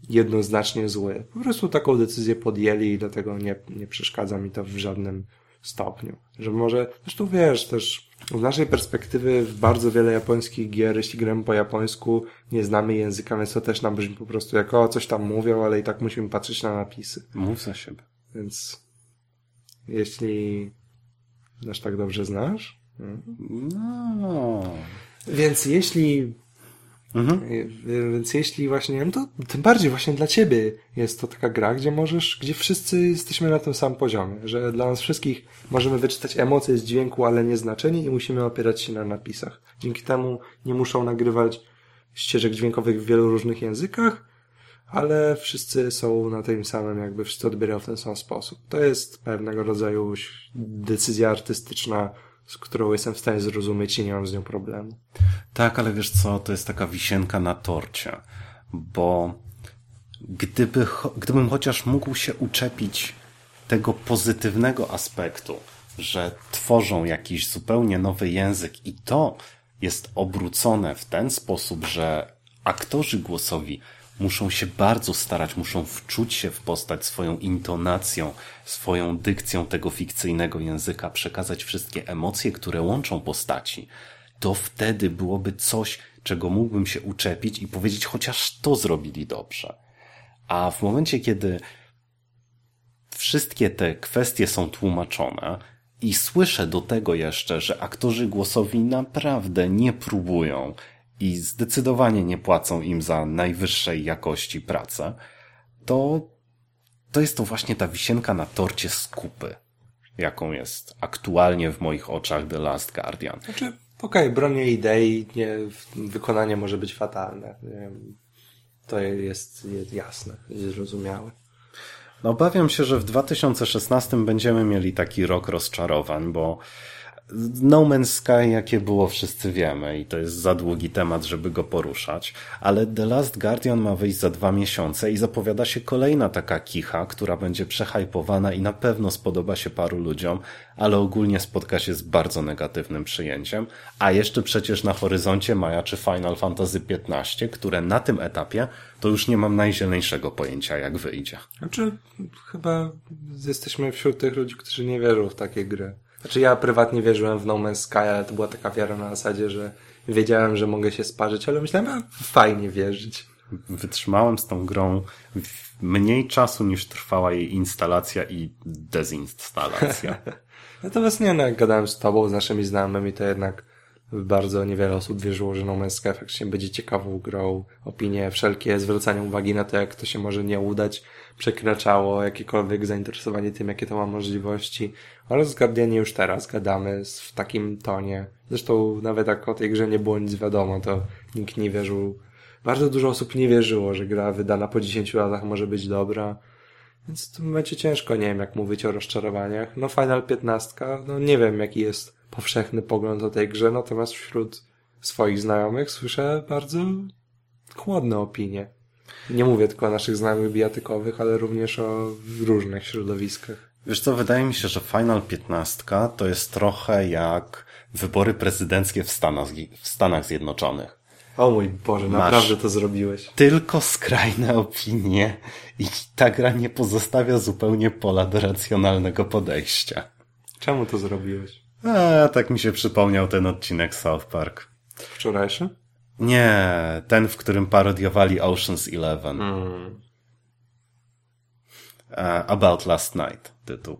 jednoznacznie zły. Po prostu taką decyzję podjęli i dlatego nie, nie przeszkadza mi to w żadnym stopniu. Że może, zresztą wiesz, też z naszej perspektywy bardzo wiele japońskich gier, jeśli gramy po japońsku, nie znamy języka, więc to też nam brzmi po prostu jak o, coś tam mówią, ale i tak musimy patrzeć na napisy. Mów za siebie. Więc jeśli aż tak dobrze znasz. No. Więc jeśli Mhm. Więc jeśli właśnie, no to tym bardziej właśnie dla ciebie jest to taka gra, gdzie możesz, gdzie wszyscy jesteśmy na tym samym poziomie, że dla nas wszystkich możemy wyczytać emocje z dźwięku, ale nie znaczenie i musimy opierać się na napisach. Dzięki temu nie muszą nagrywać ścieżek dźwiękowych w wielu różnych językach, ale wszyscy są na tym samym, jakby wszyscy odbierają w ten sam sposób. To jest pewnego rodzaju decyzja artystyczna, z którą jestem w stanie zrozumieć i nie mam z nią problemu. Tak, ale wiesz co, to jest taka wisienka na torcie, bo gdyby, gdybym chociaż mógł się uczepić tego pozytywnego aspektu, że tworzą jakiś zupełnie nowy język i to jest obrócone w ten sposób, że aktorzy głosowi muszą się bardzo starać, muszą wczuć się w postać swoją intonacją, swoją dykcją tego fikcyjnego języka, przekazać wszystkie emocje, które łączą postaci, to wtedy byłoby coś, czego mógłbym się uczepić i powiedzieć, chociaż to zrobili dobrze. A w momencie, kiedy wszystkie te kwestie są tłumaczone i słyszę do tego jeszcze, że aktorzy głosowi naprawdę nie próbują i zdecydowanie nie płacą im za najwyższej jakości pracę, to, to jest to właśnie ta wisienka na torcie skupy, jaką jest aktualnie w moich oczach The Last Guardian. Znaczy, okej, okay, bronię idei, nie, wykonanie może być fatalne. To jest, jasne, zrozumiałe. No obawiam się, że w 2016 będziemy mieli taki rok rozczarowań, bo no Man's Sky, jakie było, wszyscy wiemy i to jest za długi temat, żeby go poruszać, ale The Last Guardian ma wyjść za dwa miesiące i zapowiada się kolejna taka kicha, która będzie przehajpowana i na pewno spodoba się paru ludziom, ale ogólnie spotka się z bardzo negatywnym przyjęciem, a jeszcze przecież na horyzoncie majaczy Final Fantasy XV, które na tym etapie to już nie mam najzieloniejszego pojęcia, jak wyjdzie. Znaczy, chyba jesteśmy wśród tych ludzi, którzy nie wierzą w takie gry. Znaczy ja prywatnie wierzyłem w No Man's Sky, ale to była taka wiara na zasadzie, że wiedziałem, że mogę się sparzyć, ale myślałem, a fajnie wierzyć. Wytrzymałem z tą grą mniej czasu niż trwała jej instalacja i dezinstalacja. Natomiast nie, no jak gadałem z tobą, z naszymi znajomymi, to jednak bardzo niewiele osób wierzyło, że No Man's Sky faktycznie będzie ciekawą grą. Opinie wszelkie, zwracanie uwagi na to, jak to się może nie udać, przekraczało jakiekolwiek zainteresowanie tym, jakie to ma możliwości. Ale z Guardianie już teraz gadamy w takim tonie. Zresztą nawet jak o tej grze nie było nic wiadomo, to nikt nie wierzył. Bardzo dużo osób nie wierzyło, że gra wydana po 10 latach może być dobra. Więc w tym momencie ciężko, nie wiem, jak mówić o rozczarowaniach. No Final 15, no nie wiem, jaki jest powszechny pogląd o tej grze, natomiast wśród swoich znajomych słyszę bardzo chłodne opinie. Nie mówię tylko o naszych znajomych bijatykowych, ale również o różnych środowiskach. Wiesz co, wydaje mi się, że Final 15 to jest trochę jak wybory prezydenckie w Stanach, w Stanach Zjednoczonych. O mój Boże, Masz naprawdę to zrobiłeś. Tylko skrajne opinie i ta gra nie pozostawia zupełnie pola do racjonalnego podejścia. Czemu to zrobiłeś? A, tak mi się przypomniał ten odcinek South Park. Wczorajszy? Nie, ten, w którym parodiowali Ocean's Eleven. Hmm. E, About Last Night, tytuł.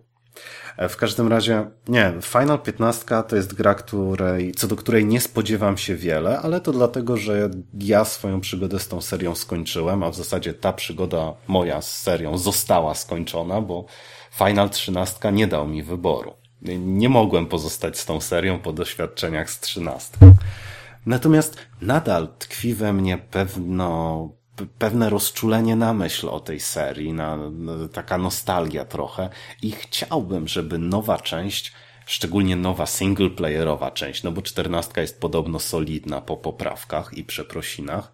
E, W każdym razie, nie, Final 15 to jest gra, której, co do której nie spodziewam się wiele, ale to dlatego, że ja swoją przygodę z tą serią skończyłem, a w zasadzie ta przygoda moja z serią została skończona, bo Final 13 nie dał mi wyboru. Nie mogłem pozostać z tą serią po doświadczeniach z 13. Natomiast nadal tkwi we mnie pewno, pe- pewne rozczulenie na myśl o tej serii, na, na, taka nostalgia trochę. I chciałbym, żeby nowa część, szczególnie nowa singleplayerowa część, no bo czternastka jest podobno solidna po poprawkach i przeprosinach,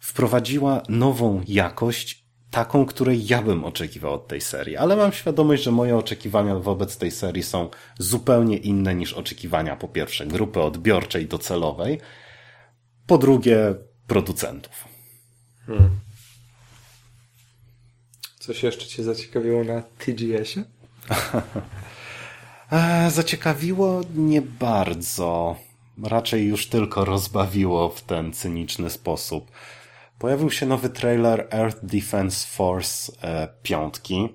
wprowadziła nową jakość, taką, której ja bym oczekiwał od tej serii. Ale mam świadomość, że moje oczekiwania wobec tej serii są zupełnie inne niż oczekiwania po pierwsze grupy odbiorczej docelowej, po drugie producentów. Coś jeszcze cię zaciekawiło na TGS-ie? E, zaciekawiło nie bardzo. Raczej już tylko rozbawiło w ten cyniczny sposób. Pojawił się nowy trailer Earth Defense Force e, piątki,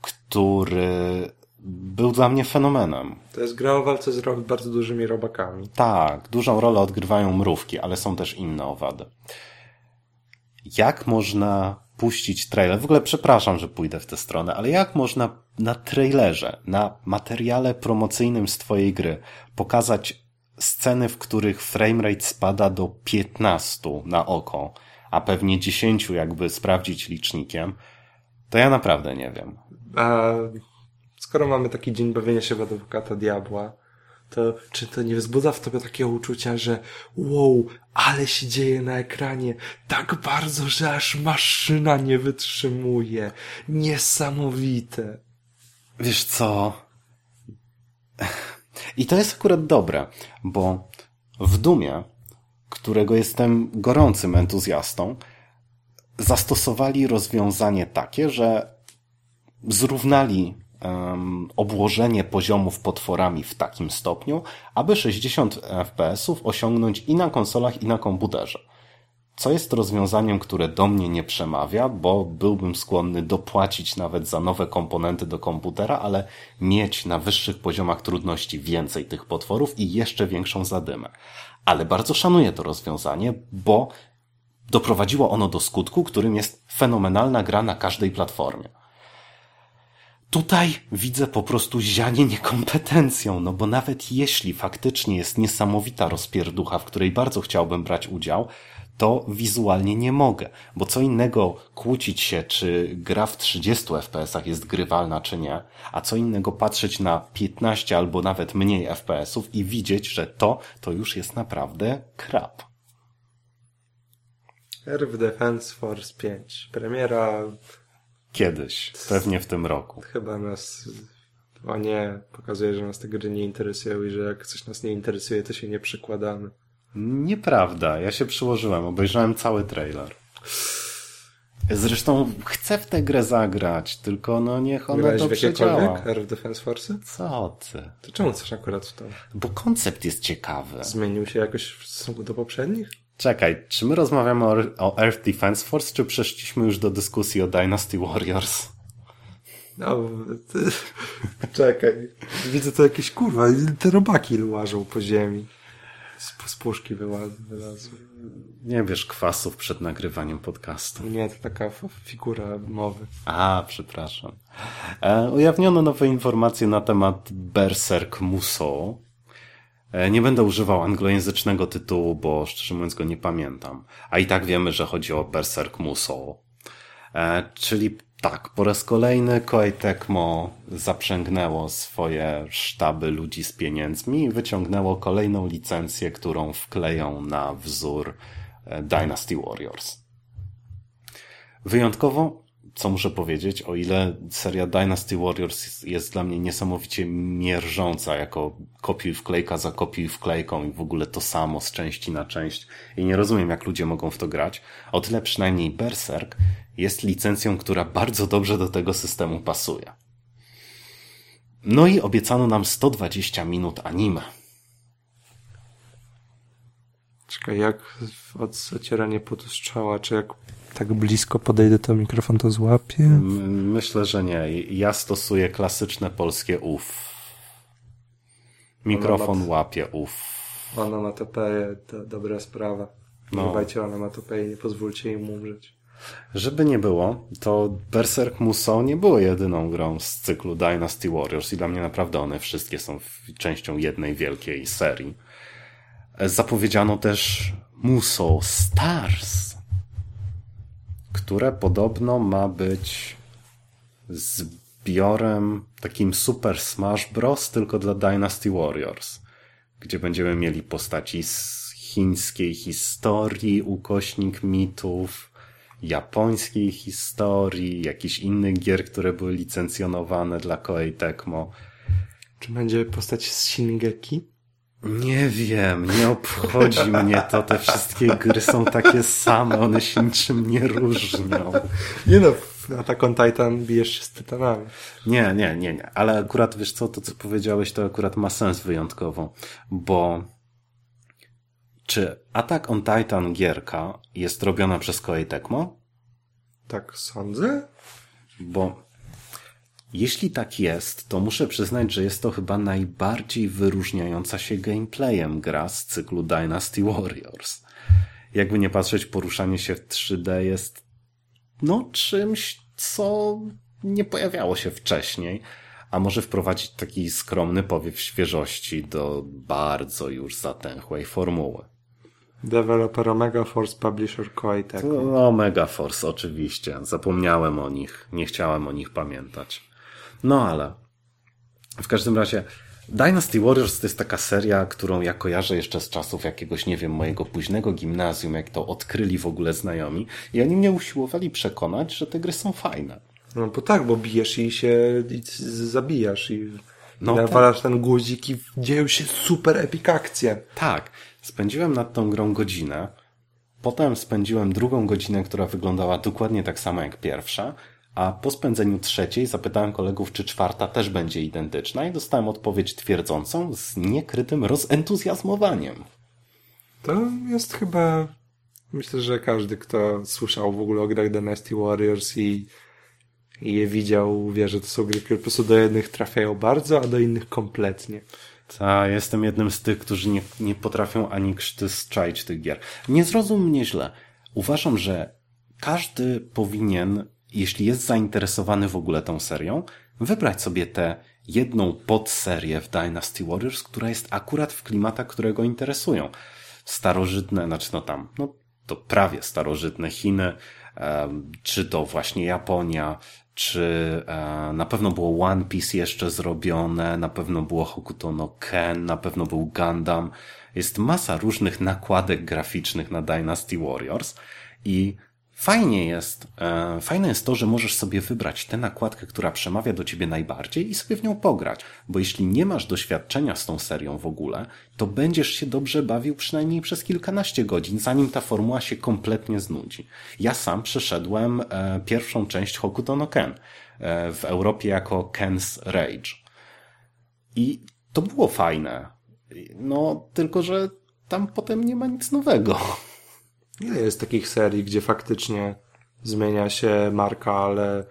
który był dla mnie fenomenem. To jest gra o walce z bardzo dużymi robakami. Tak, dużą rolę odgrywają mrówki, ale są też inne owady. Jak można puścić trailer? W ogóle przepraszam, że pójdę w tę stronę, ale jak można na trailerze, na materiale promocyjnym z twojej gry pokazać sceny, w których framerate spada do 15 na oko, a pewnie 10 jakby sprawdzić licznikiem, to ja naprawdę nie wiem. A skoro mamy taki dzień bawienia się w adwokata diabła, to czy to nie wzbudza w tobie takiego uczucia, że wow, ale się dzieje na ekranie tak bardzo, że aż maszyna nie wytrzymuje. Niesamowite. Wiesz co? I to jest akurat dobre, bo w Dumie, którego jestem gorącym entuzjastą, zastosowali rozwiązanie takie, że zrównali um, obłożenie poziomów potworami w takim stopniu, aby 60 FPS-ów osiągnąć i na konsolach, i na komputerze. Co jest rozwiązaniem, które do mnie nie przemawia, bo byłbym skłonny dopłacić nawet za nowe komponenty do komputera, ale mieć na wyższych poziomach trudności więcej tych potworów i jeszcze większą zadymę. Ale bardzo szanuję to rozwiązanie, bo doprowadziło ono do skutku, którym jest fenomenalna gra na każdej platformie. Tutaj widzę po prostu zianie niekompetencją, no bo nawet jeśli faktycznie jest niesamowita rozpierducha, w której bardzo chciałbym brać udział, to wizualnie nie mogę, bo co innego kłócić się, czy gra w 30 FPS-ach jest grywalna, czy nie, a co innego patrzeć na 15 albo nawet mniej FPS-ów i widzieć, że to, to już jest naprawdę krap. Earth Defense Force 5. Premiera Kiedyś, pewnie w tym roku. chyba nas... O nie, pokazuje, że nas te gry nie interesują i że jak coś nas nie interesuje, to się nie przykładamy. Nieprawda, ja się przyłożyłem, obejrzałem cały trailer. Zresztą chcę w tę grę zagrać, tylko no niech ona Grałeś to przedziała. Earth Defense Force? Co ty? To czemu chcesz akurat w to? Bo koncept jest ciekawy. Zmienił się jakoś w stosunku do poprzednich? Czekaj, czy my rozmawiamy o, o Earth Defense Force, czy przeszliśmy już do dyskusji o Dynasty Warriors? No, ty... czekaj. Widzę to jakieś kurwa, te robaki łażą po ziemi. Z, z puszki wylazły. Nie bierz kwasów przed nagrywaniem podcastu. Nie, to taka figura mowy. A, przepraszam. E, ujawniono nowe informacje na temat Berserk Muso. E, nie będę używał anglojęzycznego tytułu, bo szczerze mówiąc go nie pamiętam. A i tak wiemy, że chodzi o Berserk Muso. E, czyli tak, po raz kolejny Koei Tecmo zaprzęgnęło swoje sztaby ludzi z pieniędzmi i wyciągnęło kolejną licencję, którą wkleją na wzór e, Dynasty Warriors. Wyjątkowo, co muszę powiedzieć, o ile seria Dynasty Warriors jest dla mnie niesamowicie mierząca, jako kopiuj wklejka za kopiuj wklejką i w ogóle to samo z części na część i nie rozumiem, jak ludzie mogą w to grać, o tyle przynajmniej Berserk jest licencją, która bardzo dobrze do tego systemu pasuje. No i obiecano nam 120 minut anime. Czekaj, jak od zacierania strzała, czy jak tak blisko podejdę, to mikrofon to złapie? Myślę, że nie. Ja stosuję klasyczne polskie UF. Mikrofon łapie UF. Onomatopeje to dobra sprawa. No. Używajcie onomatopei, nie pozwólcie im umrzeć. Żeby nie było, to Berserk Musou nie było jedyną grą z cyklu Dynasty Warriors i dla mnie naprawdę one wszystkie są częścią jednej wielkiej serii. Zapowiedziano też Musou Stars, które podobno ma być zbiorem takim Super Smash Bros. tylko dla Dynasty Warriors, gdzie będziemy mieli postaci z chińskiej historii, ukośnik mitów, japońskiej historii, jakichś innych gier, które były licencjonowane dla Koei Tecmo. Czy będzie postać z Shingeki? Nie wiem, nie obchodzi mnie to. Te wszystkie gry są takie same, one się niczym nie różnią. Nie no, Attack on Titan bijesz się z tytanami. Nie, nie, nie, nie. Ale akurat wiesz co, to co powiedziałeś, to akurat ma sens wyjątkowo, bo czy Attack on Titan gierka jest robiona przez Koei Tecmo? Tak sądzę. Bo jeśli tak jest, to muszę przyznać, że jest to chyba najbardziej wyróżniająca się gameplayem gra z cyklu Dynasty Warriors. Jakby nie patrzeć, poruszanie się w 3D jest no czymś, co nie pojawiało się wcześniej, a może wprowadzić taki skromny powiew świeżości do bardzo już zatęchłej formuły. Developer Omega Force, publisher Koei Tecmo. No, Omega Force, oczywiście. Zapomniałem o nich. Nie chciałem o nich pamiętać. No ale w każdym razie Dynasty Warriors to jest taka seria, którą ja kojarzę jeszcze z czasów jakiegoś, nie wiem, mojego późnego gimnazjum, jak to odkryli w ogóle znajomi i oni mnie usiłowali przekonać, że te gry są fajne. No bo tak, bo bijesz i się i zabijasz i no, nawalasz tak. ten guzik i dzieją się super epic akcje. Tak. Spędziłem nad tą grą godzinę. Potem spędziłem drugą godzinę, która wyglądała dokładnie tak samo jak pierwsza, a po spędzeniu trzeciej zapytałem kolegów, czy czwarta też będzie identyczna i dostałem odpowiedź twierdzącą z niekrytym rozentuzjazmowaniem. To jest chyba... Myślę, że każdy, kto słyszał w ogóle o grach Dynasty Warriors i, i je widział, wie, że to są gry, które po prostu do jednych trafiają bardzo, a do innych kompletnie. Ta, jestem jednym z tych, którzy nie, nie potrafią ani krzty strzaić tych gier. Nie zrozum mnie źle. Uważam, że każdy powinien jeśli jest zainteresowany w ogóle tą serią, wybrać sobie tę jedną podserię w Dynasty Warriors, która jest akurat w klimatach, które go interesują. Starożytne, znaczy no tam, no to prawie starożytne Chiny, czy to właśnie Japonia, czy e, na pewno było One Piece jeszcze zrobione, na pewno było Hokuto no Ken, na pewno był Gundam. Jest masa różnych nakładek graficznych na Dynasty Warriors i Fajnie jest, e, fajne jest to, że możesz sobie wybrać tę nakładkę, która przemawia do ciebie najbardziej i sobie w nią pograć, bo jeśli nie masz doświadczenia z tą serią w ogóle, to będziesz się dobrze bawił przynajmniej przez kilkanaście godzin, zanim ta formuła się kompletnie znudzi. Ja sam przeszedłem e, pierwszą część Hokuto no Ken e, w Europie jako Ken's Rage. I to było fajne. No, tylko że tam potem nie ma nic nowego. Ile jest takich serii, gdzie faktycznie zmienia się marka, ale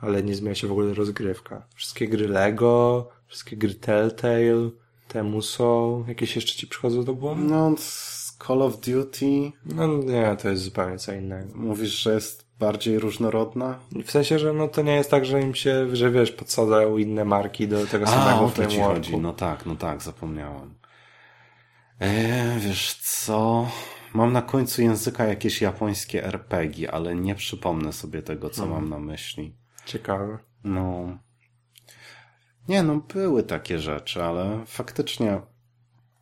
ale nie zmienia się w ogóle rozgrywka. Wszystkie gry Lego, wszystkie gry Telltale, temu są. Jakieś jeszcze ci przychodzą do głowy? No, z Call of Duty No nie, to jest zupełnie co innego. mówisz, że jest bardziej różnorodna? W sensie, że no to nie jest tak, że im się, że wiesz, podsadzają inne marki do tego A, samego o to ci frameworku. chodzi. No tak, no tak, zapomniałem. Eee, wiesz co? Mam na końcu języka jakieś japońskie RPG, ale nie przypomnę sobie tego, co mam na myśli. Ciekawe. No. Nie, no były takie rzeczy, ale faktycznie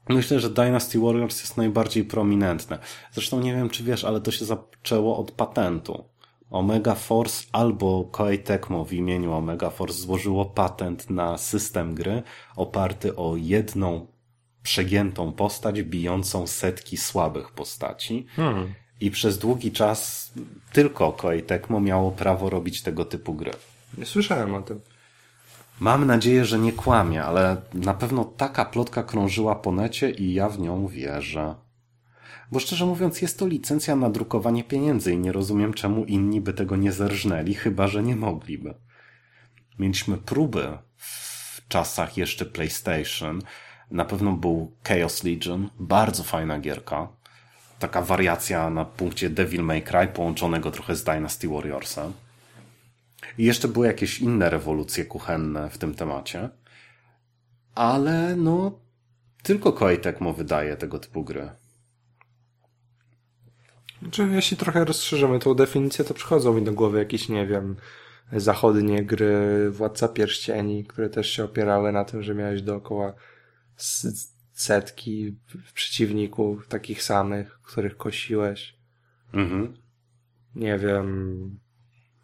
myślę, że Dynasty Warriors jest najbardziej prominentne. Zresztą nie wiem, czy wiesz, ale to się zaczęło od patentu. Omega Force albo Koei Tecmo w imieniu Omega Force złożyło patent na system gry oparty o jedną przegiętą postać bijącą setki słabych postaci. Hmm. I przez długi czas tylko Koei Tecmo miało prawo robić tego typu gry. Nie słyszałem o tym. Mam nadzieję, że nie kłamie, ale na pewno taka plotka krążyła po necie i ja w nią wierzę. Bo szczerze mówiąc, jest to licencja na drukowanie pieniędzy i nie rozumiem, czemu inni by tego nie zerżnęli, chyba że nie mogliby. Mieliśmy próby w czasach jeszcze PlayStation. Na pewno był Chaos Legion, bardzo fajna gierka. Taka wariacja na punkcie Devil May Cry, połączonego trochę z Dynasty Warriorsem. I jeszcze były jakieś inne rewolucje kuchenne w tym temacie. Ale no, tylko Koei Tecmo wydaje tego typu gry. Znaczy, jeśli trochę rozszerzymy tą definicję, to przychodzą mi do głowy jakieś, nie wiem, zachodnie gry Władca Pierścieni, które też się opierały na tym, że miałeś dookoła setki przeciwników takich samych, których kosiłeś. Mhm. Nie wiem.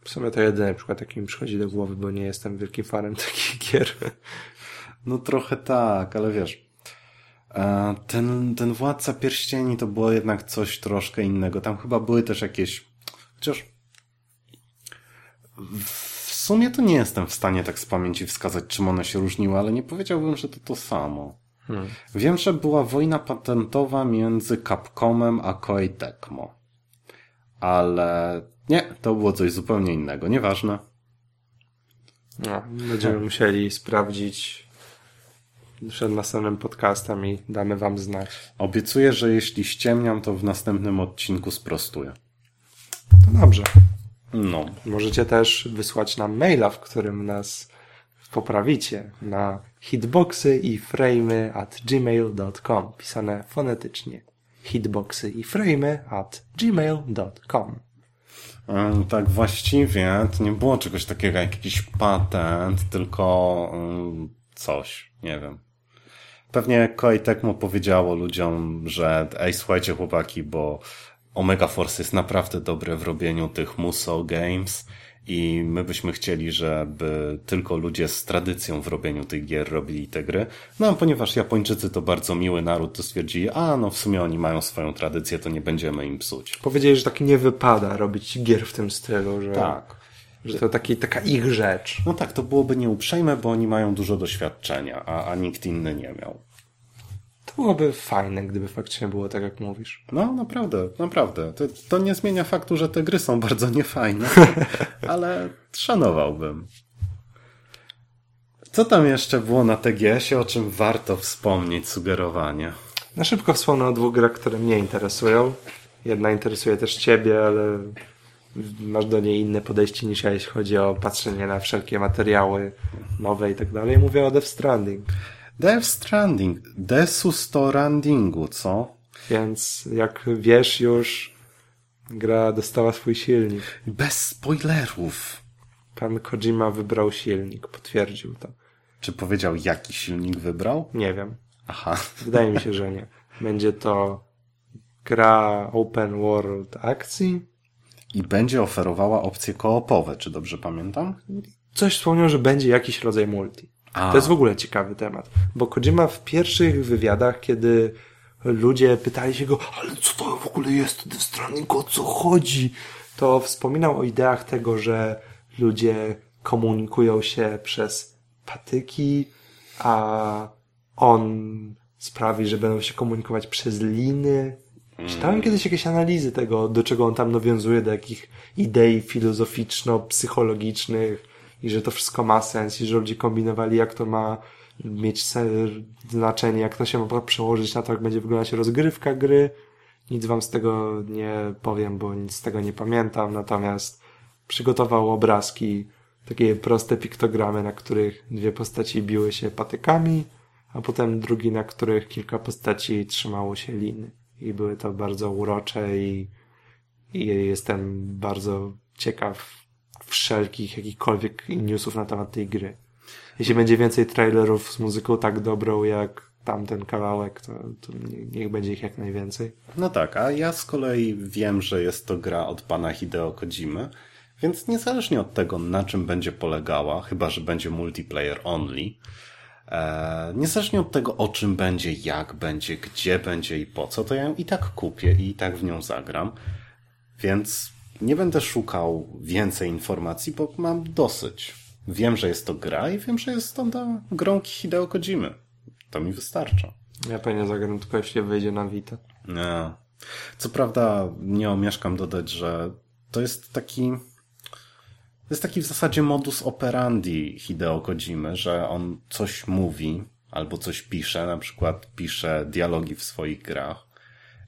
W sumie to jedyny przykład, jaki mi przychodzi do głowy, bo nie jestem wielkim fanem takich gier. No trochę tak, ale wiesz, e, ten, ten Władca Pierścieni to było jednak coś troszkę innego. Tam chyba były też jakieś, chociaż w sumie to nie jestem w stanie tak z pamięci wskazać, czym one się różniły, ale nie powiedziałbym, że to to samo. Hmm. Wiem, że była wojna patentowa między Capcomem a Koei Tecmo. Ale nie, to było coś zupełnie innego. Nieważne. No, będziemy musieli sprawdzić przed następnym podcastem i damy wam znać. Obiecuję, że jeśli ściemniam, to w następnym odcinku sprostuję. To dobrze. No. Możecie też wysłać nam maila, w którym nas poprawicie na hitboxy i at gmail.com pisane fonetycznie. Hitboxy i at gmail.com Ym, Tak właściwie to nie było czegoś takiego jak jakiś patent, tylko ym, coś, nie wiem. Pewnie Koei Tecmo powiedziało ludziom, że ej, słuchajcie chłopaki, bo Omega Force jest naprawdę dobre w robieniu tych Muso Games i my byśmy chcieli, żeby tylko ludzie z tradycją w robieniu tych gier robili te gry. No a ponieważ Japończycy to bardzo miły naród, to stwierdzili, a no w sumie oni mają swoją tradycję, to nie będziemy im psuć. Powiedzieli, że tak nie wypada robić gier w tym stylu, że, Tak. że to taki, taka ich rzecz. No tak, to byłoby nieuprzejme, bo oni mają dużo doświadczenia, a, a nikt inny nie miał. Byłoby fajne, gdyby faktycznie było tak, jak mówisz. No, naprawdę, naprawdę. To, to nie zmienia faktu, że te gry są bardzo niefajne, ale szanowałbym. Co tam jeszcze było na TGS-ie, o czym warto wspomnieć, sugerowanie? Na szybko wspomnę o dwóch grach, które mnie interesują. Jedna interesuje też ciebie, ale masz do niej inne podejście niż ja, jeśli chodzi o patrzenie na wszelkie materiały nowe i tak dalej. Mówię o Death Stranding. Death Stranding, Desu Strandingu, co? Więc jak wiesz już, gra dostała swój silnik. Bez spoilerów. Pan Kojima wybrał silnik, potwierdził to. Czy powiedział, jaki silnik wybrał? Nie wiem. Aha. Wydaje mi się, że nie. Będzie to gra open world akcji. I będzie oferowała opcje koopowe, czy dobrze pamiętam? Coś wspomniał, że będzie jakiś rodzaj multi. A. To jest w ogóle ciekawy temat. Bo Kojima w pierwszych wywiadach, kiedy ludzie pytali się go, ale co to w ogóle jest Death Stranding, o co chodzi? To wspominał o ideach tego, że ludzie komunikują się przez patyki, a on sprawi, że będą się komunikować przez liny. Czytałem kiedyś jakieś analizy tego, do czego on tam nawiązuje, do jakich idei filozoficzno-psychologicznych, i że to wszystko ma sens i że ludzie kombinowali, jak to ma mieć znaczenie, jak to się ma przełożyć na to, jak będzie wyglądać rozgrywka gry. Nic wam z tego nie powiem, bo nic z tego nie pamiętam, natomiast przygotował obrazki, takie proste piktogramy, na których dwie postaci biły się patykami, a potem drugi, na których kilka postaci trzymało się liny. I były to bardzo urocze i, i jestem bardzo ciekaw wszelkich jakichkolwiek newsów na temat tej gry. Jeśli będzie więcej trailerów z muzyką tak dobrą jak tamten kawałek, to, to niech będzie ich jak najwięcej. No tak, a ja z kolei wiem, że jest to gra od pana Hideo Kojimy, więc niezależnie od tego, na czym będzie polegała, chyba że będzie multiplayer only, e, niezależnie od tego, o czym będzie, jak będzie, gdzie będzie i po co, to ja ją i tak kupię i tak w nią zagram. Więc nie będę szukał więcej informacji, bo mam dosyć. Wiem, że jest to gra i wiem, że jest to grą Hideo Kojimy. To mi wystarcza. Ja pewnie zagram tylko jeśli wyjdzie na Vita. Nie. Co prawda nie omieszkam dodać, że to jest taki to jest taki w zasadzie modus operandi Hideo Kojimy, że on coś mówi albo coś pisze, na przykład pisze dialogi w swoich grach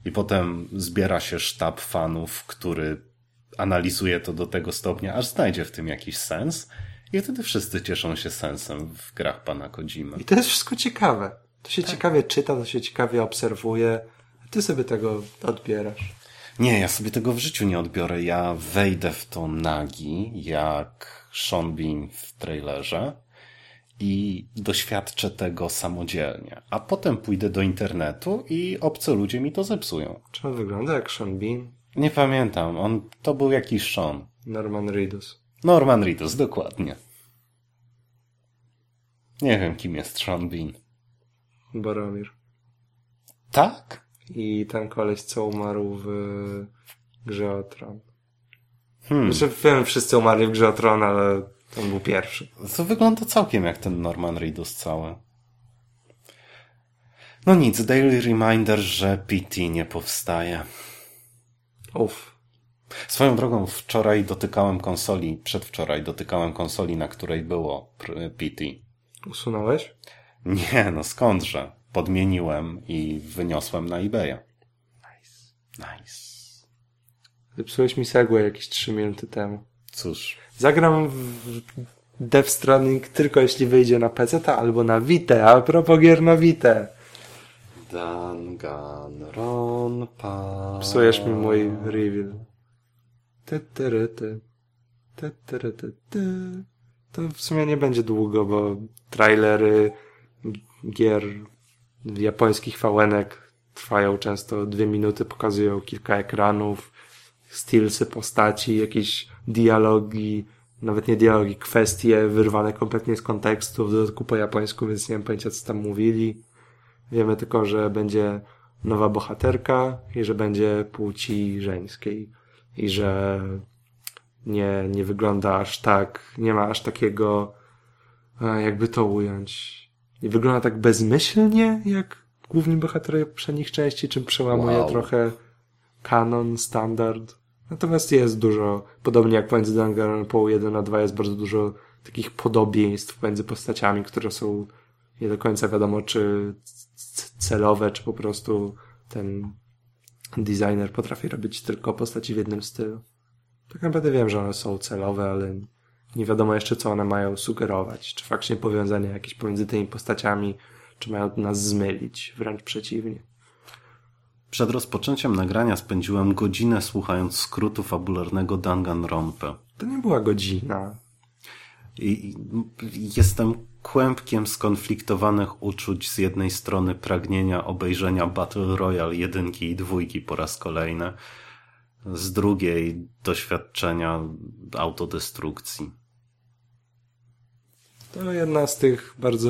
i potem zbiera się sztab fanów, który analizuje to do tego stopnia, aż znajdzie w tym jakiś sens i wtedy wszyscy cieszą się sensem w grach pana Kojimy. I to jest wszystko ciekawe. To się tak. ciekawie czyta, to się ciekawie obserwuje. Ty sobie tego odbierasz. Nie, ja sobie tego w życiu nie odbiorę. Ja wejdę w to nagi, jak Sean Bean w trailerze i doświadczę tego samodzielnie. A potem pójdę do internetu i obcy ludzie mi to zepsują. Czy on wygląda jak Sean Bean? Nie pamiętam. On, to był jakiś Sean. Norman Reedus. Norman Reedus, dokładnie. Nie wiem, kim jest Sean Bean. Boromir. Tak? I ten koleś, co umarł w grze o Tron. Hmm. Znaczy, wiem, wszyscy umarli w grze o Tron, ale on był pierwszy. To wygląda całkiem jak ten Norman Reedus cały. No nic, daily reminder, że PT nie powstaje. Uff. Swoją drogą, wczoraj dotykałem konsoli, przedwczoraj dotykałem konsoli, na której było PT. Usunąłeś? Nie, no skądże. Podmieniłem i wyniosłem na eBaya. Nice. Nice. Zepsułeś mi segway jakieś 3 minuty temu. Cóż. Zagram w Death Stranding tylko jeśli wyjdzie na PC albo na Vita. A propos gier na Vita. Danganronpa. Psujesz mi mój reveal. To w sumie nie będzie długo, bo trailery gier japońskich fałenek trwają często dwie minuty, pokazują kilka ekranów, stylsy postaci, jakieś dialogi, nawet nie dialogi, kwestie wyrwane kompletnie z kontekstu, w dodatku po japońsku, więc nie wiem pojęcia, co tam mówili. Wiemy tylko, że będzie nowa bohaterka i że będzie płci żeńskiej i że nie, nie wygląda aż tak, nie ma aż takiego, jakby to ująć, nie wygląda tak bezmyślnie, jak główni bohaterowie poprzednich części, czym przełamuje wow. trochę kanon, standard. Natomiast jest dużo, podobnie jak pomiędzy Danganronpa 1 a 2 jest bardzo dużo takich podobieństw między postaciami, które są nie do końca wiadomo, czy celowe, czy po prostu ten designer potrafi robić tylko postaci w jednym stylu. Tak naprawdę wiem, że one są celowe, ale nie wiadomo jeszcze, co one mają sugerować. Czy faktycznie powiązania jakieś pomiędzy tymi postaciami, czy mają nas zmylić, wręcz przeciwnie. Przed rozpoczęciem nagrania spędziłem godzinę słuchając skrótu fabularnego Danganronpa. To nie była godzina. I jestem kłębkiem skonfliktowanych uczuć z jednej strony pragnienia obejrzenia Battle Royale jedynki i dwójki po raz kolejny, z drugiej doświadczenia autodestrukcji. To jedna z tych bardzo...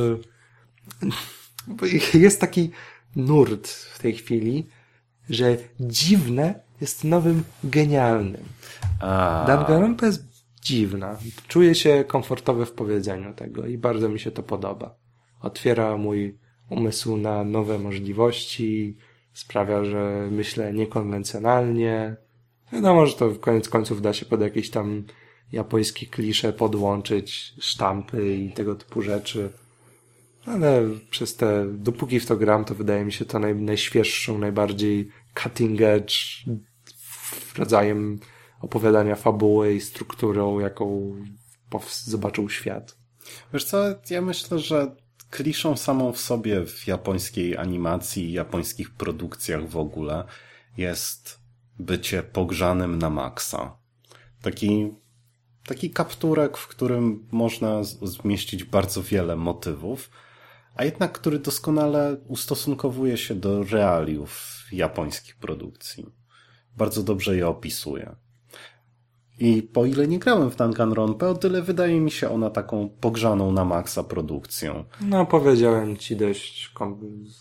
Jest taki nurt w tej chwili, że dziwne jest nowym genialnym. A... Danganronpa jest dziwna. Czuję się komfortowy w powiedzeniu tego i bardzo mi się to podoba. Otwiera mój umysł na nowe możliwości, sprawia, że myślę niekonwencjonalnie. Wiadomo, że to w koniec końców da się pod jakieś tam japońskie klisze podłączyć, sztampy i tego typu rzeczy. Ale przez te, dopóki w to gram, to wydaje mi się to naj, najświeższą, najbardziej cutting edge rodzajem opowiadania fabuły i strukturą, jaką zobaczył świat. Wiesz co, ja myślę, że kliszą samą w sobie w japońskiej animacji japońskich produkcjach w ogóle jest bycie pogrzanym na maksa. Taki, taki kapturek, w którym można zmieścić bardzo wiele motywów, a jednak który doskonale ustosnkowuje się do realiów japońskich produkcji. Bardzo dobrze je opisuje. I po ile nie grałem w Danganronpę, o tyle wydaje mi się ona taką pogrzaną na maksa produkcją. No, powiedziałem ci dość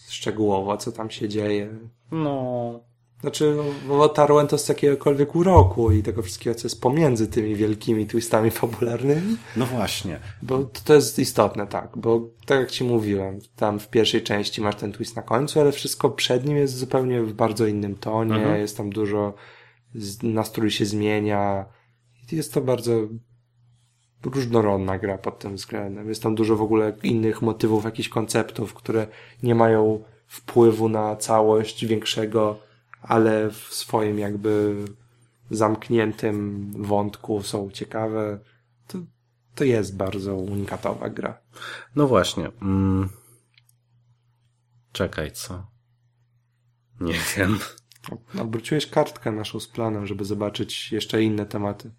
szczegółowo, co tam się dzieje. No. Znaczy, bo otarłem to z jakiegokolwiek uroku i tego wszystkiego, co jest pomiędzy tymi wielkimi twistami fabularnymi. No właśnie. Bo to jest istotne, tak. Bo tak jak ci mówiłem, tam w pierwszej części masz ten twist na końcu, ale wszystko przed nim jest zupełnie w bardzo innym tonie. Mhm. Jest tam dużo, nastrój się zmienia jest to bardzo różnorodna gra pod tym względem. Jest tam dużo w ogóle innych motywów, jakichś konceptów, które nie mają wpływu na całość większego, ale w swoim jakby zamkniętym wątku są ciekawe. To, to jest bardzo unikatowa gra. No właśnie. Mm. Czekaj, co? Nie wiem. Obróciłeś kartkę naszą z planem, żeby zobaczyć jeszcze inne tematy.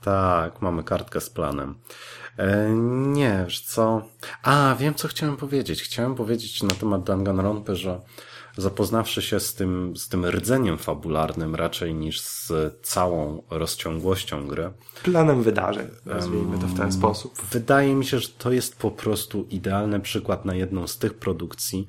Tak, mamy kartkę z planem. E, nie, wiesz co? A, wiem co chciałem powiedzieć. Chciałem powiedzieć na temat Danganronpy, że zapoznawszy się z tym, z tym rdzeniem fabularnym raczej niż z całą rozciągłością gry. Planem wydarzeń, nazwijmy to w ten sposób. Wydaje mi się, że to jest po prostu idealny przykład na jedną z tych produkcji,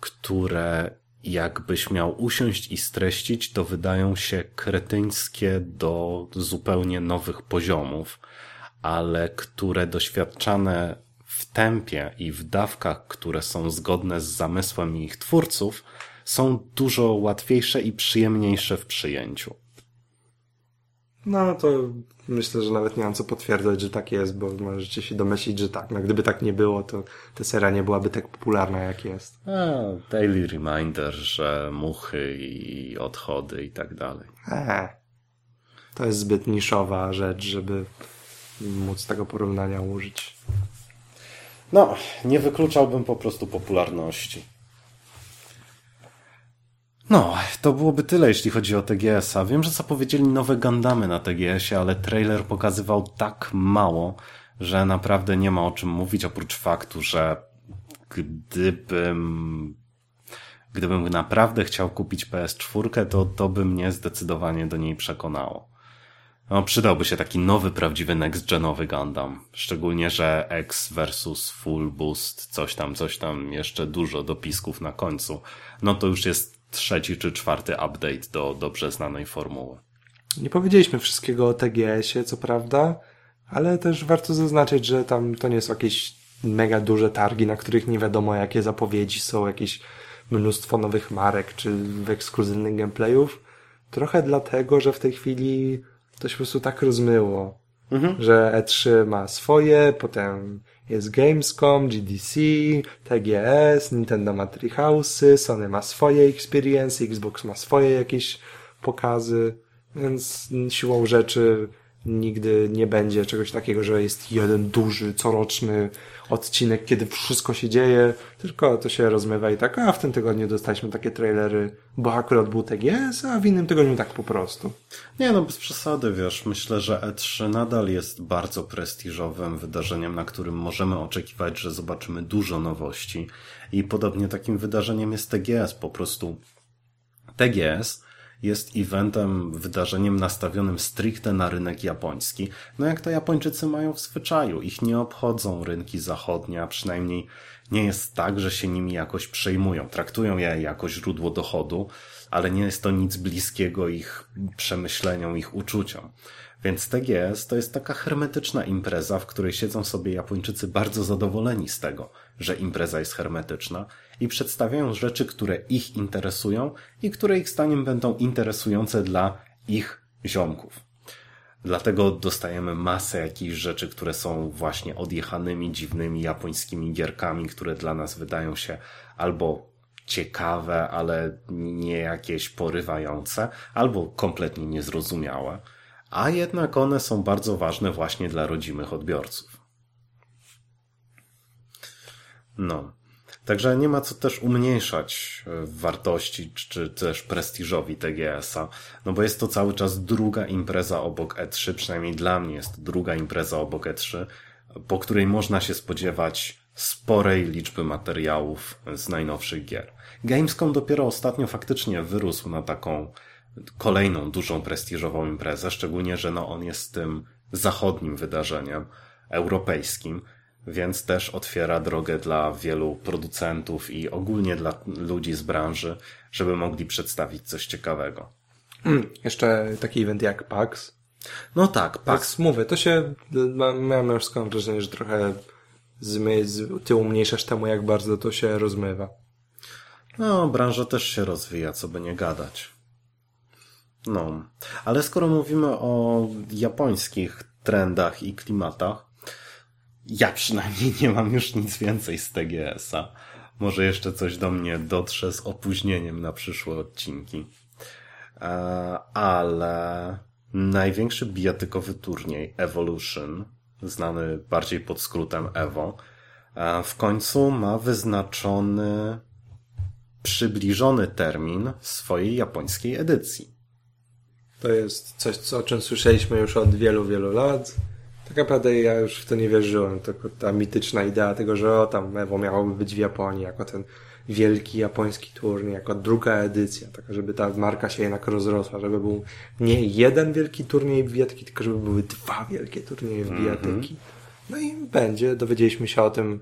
które jakbyś miał usiąść i streścić, to wydają się kretyńskie do zupełnie nowych poziomów, ale które doświadczane w tempie i w dawkach, które są zgodne z zamysłem ich twórców, są dużo łatwiejsze i przyjemniejsze w przyjęciu. No to myślę, że nawet nie mam co potwierdzać, że tak jest, bo możecie się domyślić, że tak. No, gdyby tak nie było, to ta seria nie byłaby tak popularna, jak jest. A, daily reminder, że muchy i odchody i tak dalej. Eee, to jest zbyt niszowa rzecz, żeby móc tego porównania użyć. No, nie wykluczałbym po prostu popularności. No, to byłoby tyle, jeśli chodzi o TGS-a. Wiem, że zapowiedzieli nowe Gundamy na TGS-ie, ale trailer pokazywał tak mało, że naprawdę nie ma o czym mówić, oprócz faktu, że gdybym gdybym naprawdę chciał kupić PS4, to to by mnie zdecydowanie do niej przekonało. No, przydałby się taki nowy, prawdziwy next-genowy Gundam. Szczególnie, że X versus Full Boost, coś tam, coś tam, jeszcze dużo dopisków na końcu. No to już jest trzeci czy czwarty update do dobrze znanej formuły. Nie powiedzieliśmy wszystkiego o TGS-ie, co prawda, ale też warto zaznaczyć, że tam to nie są jakieś mega duże targi, na których nie wiadomo jakie zapowiedzi są, jakieś mnóstwo nowych marek czy ekskluzywnych gameplayów. Trochę dlatego, że w tej chwili to się po prostu tak rozmyło, mhm. że E3 ma swoje, potem jest Gamescom, GDC, TGS, Nintendo ma Treehouse'y, Sony ma swoje experience, Xbox ma swoje jakieś pokazy, więc siłą rzeczy nigdy nie będzie czegoś takiego, że jest jeden duży, coroczny odcinek, kiedy wszystko się dzieje, tylko to się rozmywa i tak, a w tym tygodniu dostaliśmy takie trailery, bo akurat był TGS, a w innym tygodniu tak po prostu. Nie no, bez przesady, wiesz, myślę, że E3 nadal jest bardzo prestiżowym wydarzeniem, na którym możemy oczekiwać, że zobaczymy dużo nowości i podobnie takim wydarzeniem jest TGS, po prostu TGS jest eventem, wydarzeniem nastawionym stricte na rynek japoński. No jak to Japończycy mają w zwyczaju. Ich nie obchodzą rynki zachodnie, a przynajmniej nie jest tak, że się nimi jakoś przejmują. Traktują je jako źródło dochodu, ale nie jest to nic bliskiego ich przemyśleniom, ich uczuciom. Więc TGS to jest taka hermetyczna impreza, w której siedzą sobie Japończycy bardzo zadowoleni z tego, że impreza jest hermetyczna i przedstawiają rzeczy, które ich interesują i które ich zdaniem będą interesujące dla ich ziomków. Dlatego dostajemy masę jakichś rzeczy, które są właśnie odjechanymi, dziwnymi japońskimi gierkami, które dla nas wydają się albo ciekawe, ale nie jakieś porywające, albo kompletnie niezrozumiałe. A jednak one są bardzo ważne właśnie dla rodzimych odbiorców. No. Także nie ma co też umniejszać e, wartości czy też prestiżowi TGS-a, no bo jest to cały czas druga impreza obok E3, przynajmniej dla mnie jest druga impreza obok E3, po której można się spodziewać sporej liczby materiałów z najnowszych gier. Gamescom dopiero ostatnio faktycznie wyrósł na taką kolejną dużą prestiżową imprezę, szczególnie, że no on jest tym zachodnim wydarzeniem, europejskim, więc też otwiera drogę dla wielu producentów i ogólnie dla ludzi z branży, żeby mogli przedstawić coś ciekawego. Mm, jeszcze taki event jak PAX. No tak, PAX. mówię, to się, miałem już wrażenie, że trochę zmy, ty umniejszasz temu, jak bardzo to się rozmywa. No, branża też się rozwija, co by nie gadać. No, ale skoro mówimy o japońskich trendach i klimatach, ja przynajmniej nie mam już nic więcej z TGS-a. Może jeszcze coś do mnie dotrze z opóźnieniem na przyszłe odcinki. E, ale największy bijatykowy turniej Evolution, znany bardziej pod skrótem EVO, e, w końcu ma wyznaczony przybliżony termin swojej japońskiej edycji. To jest coś, o czym słyszeliśmy już od wielu, wielu lat tak naprawdę ja już w to nie wierzyłem. Tylko ta mityczna idea tego, że o, tam Evo miałoby być w Japonii jako ten wielki japoński turniej, jako druga edycja, taka, żeby ta marka się jednak rozrosła, żeby był nie jeden wielki turniej bijatyki, tylko żeby były dwa wielkie turnieje w bijatyki. Mm -hmm. No i będzie, dowiedzieliśmy się o tym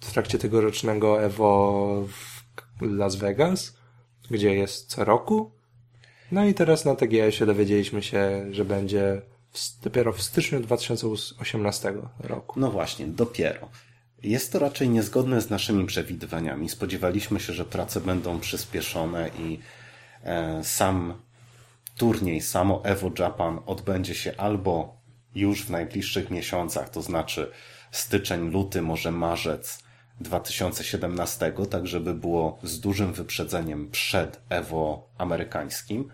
w trakcie tegorocznego Evo w Las Vegas, gdzie jest co roku. No i teraz na TGS-ie dowiedzieliśmy się, że będzie dopiero w styczniu 2018 roku. No właśnie, dopiero. Jest to raczej niezgodne z naszymi przewidywaniami. Spodziewaliśmy się, że prace będą przyspieszone i e, sam turniej, samo Evo Japan odbędzie się albo już w najbliższych miesiącach, to znaczy styczeń, luty, może marzec 2017, tak żeby było z dużym wyprzedzeniem przed Evo amerykańskim,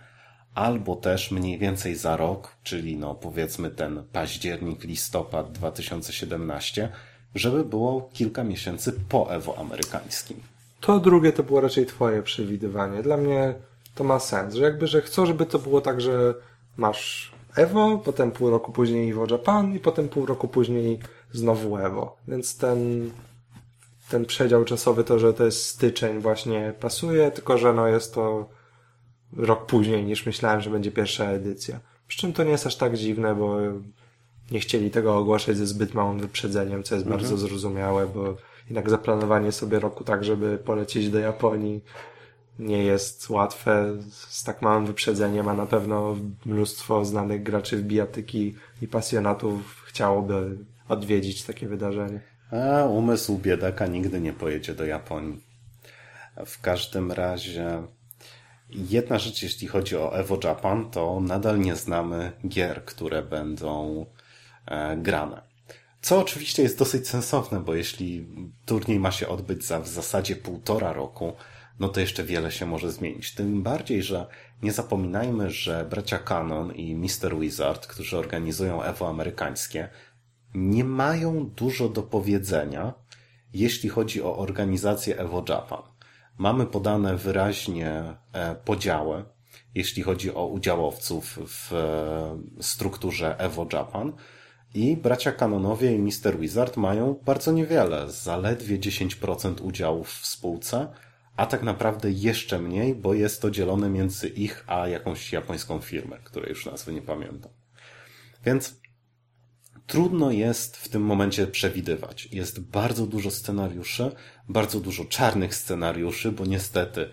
albo też mniej więcej za rok, czyli no powiedzmy ten październik, listopad 2017, żeby było kilka miesięcy po Evo amerykańskim. To drugie to było raczej twoje przewidywanie. Dla mnie to ma sens, że jakby, że chcę, żeby to było tak, że masz Evo, potem pół roku później Evo Japan i potem pół roku później znowu Evo. Więc ten, ten przedział czasowy, to, że to jest styczeń właśnie pasuje, tylko że no jest to rok później niż myślałem, że będzie pierwsza edycja. Przy czym to nie jest aż tak dziwne, bo nie chcieli tego ogłaszać ze zbyt małym wyprzedzeniem, co jest mhm. bardzo zrozumiałe, bo jednak zaplanowanie sobie roku tak, żeby polecieć do Japonii nie jest łatwe z tak małym wyprzedzeniem, a na pewno mnóstwo znanych graczy w bijatyki i pasjonatów chciałoby odwiedzić takie wydarzenie. A umysł biedaka nigdy nie pojedzie do Japonii. W każdym razie Jedna rzecz, jeśli chodzi o Evo Japan, to nadal nie znamy gier, które będą e, grane. Co oczywiście jest dosyć sensowne, bo jeśli turniej ma się odbyć za w zasadzie półtora roku, no to jeszcze wiele się może zmienić. Tym bardziej, że nie zapominajmy, że bracia Canon i Mr. Wizard, którzy organizują Evo amerykańskie, nie mają dużo do powiedzenia, jeśli chodzi o organizację Evo Japan. Mamy podane wyraźnie e, podziały, jeśli chodzi o udziałowców w e, strukturze Evo Japan. I bracia Kanonowie i Mr. Wizard mają bardzo niewiele, zaledwie 10% udziałów w spółce, a tak naprawdę jeszcze mniej, bo jest to dzielone między ich a jakąś japońską firmę, której już nazwy nie pamiętam. Więc trudno jest w tym momencie przewidywać. Jest bardzo dużo scenariuszy, bardzo dużo czarnych scenariuszy, bo niestety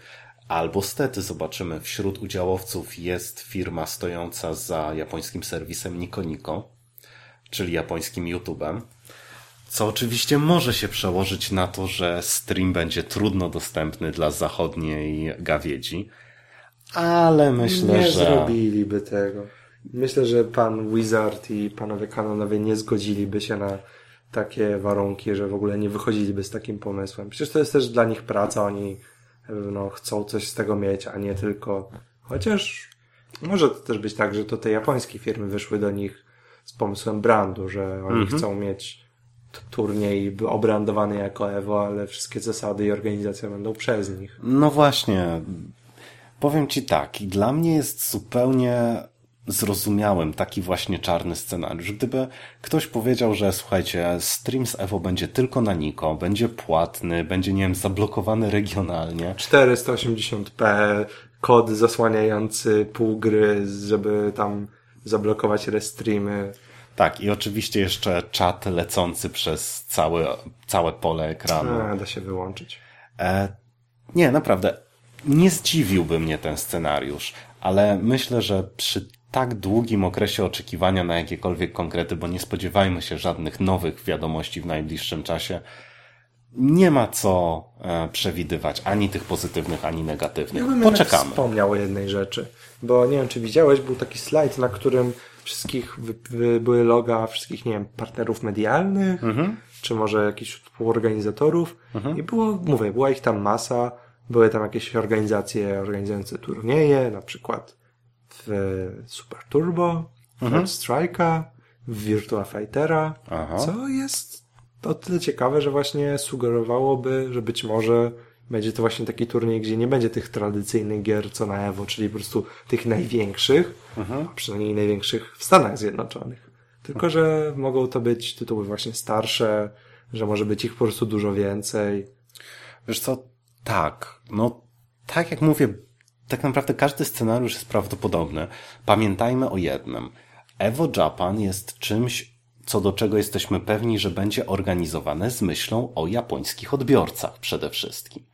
albo stety zobaczymy, wśród udziałowców jest firma stojąca za japońskim serwisem Nico, czyli japońskim YouTube'em, co oczywiście może się przełożyć na to, że stream będzie trudno dostępny dla zachodniej gawiedzi, ale myślę, nie że... Nie zrobiliby tego. Myślę, że pan Wizard i panowie kanonowie nie zgodziliby się na takie warunki, że w ogóle nie wychodziliby z takim pomysłem. Przecież to jest też dla nich praca, oni no, chcą coś z tego mieć, a nie tylko... Chociaż może to też być tak, że to te japońskie firmy wyszły do nich z pomysłem brandu, że oni Mhm. chcą mieć turniej obrandowany jako Evo, ale wszystkie zasady i organizacja będą przez nich. No właśnie. Powiem ci tak, i dla mnie jest zupełnie zrozumiałym taki właśnie czarny scenariusz. Gdyby ktoś powiedział, że słuchajcie, stream z Evo będzie tylko na Niko, będzie płatny, będzie, nie wiem, zablokowany regionalnie. 480p, kod zasłaniający pół gry, żeby tam zablokować restreamy. Tak, i oczywiście jeszcze czat lecący przez całe, całe pole ekranu. A, da się wyłączyć. E, nie, naprawdę. Nie zdziwiłby mnie ten scenariusz, ale myślę, że przy tak długim okresie oczekiwania na jakiekolwiek konkrety, bo nie spodziewajmy się żadnych nowych wiadomości w najbliższym czasie, nie ma co e, przewidywać ani tych pozytywnych, ani negatywnych. Ja bym Poczekamy. wspomniał o jednej rzeczy, bo nie wiem, czy widziałeś, był taki slajd, na którym wszystkich były loga wszystkich, nie wiem, partnerów medialnych, Mhm. czy może jakichś współorganizatorów i było, mówię, była ich tam masa, były tam jakieś organizacje organizujące turnieje, na przykład w Super Turbo, w Mhm. Strike'a, w Virtua Fightera, Aha. co jest o tyle ciekawe, że właśnie sugerowałoby, że być może będzie to właśnie taki turniej, gdzie nie będzie tych tradycyjnych gier co na Evo, czyli po prostu tych największych, Mhm. a przynajmniej największych w Stanach Zjednoczonych. Tylko, że mogą to być tytuły właśnie starsze, że może być ich po prostu dużo więcej. Wiesz co, tak. No, tak jak mówię, tak naprawdę każdy scenariusz jest prawdopodobny. Pamiętajmy o jednym. Evo Japan jest czymś, co do czego jesteśmy pewni, że będzie organizowane z myślą o japońskich odbiorcach przede wszystkim.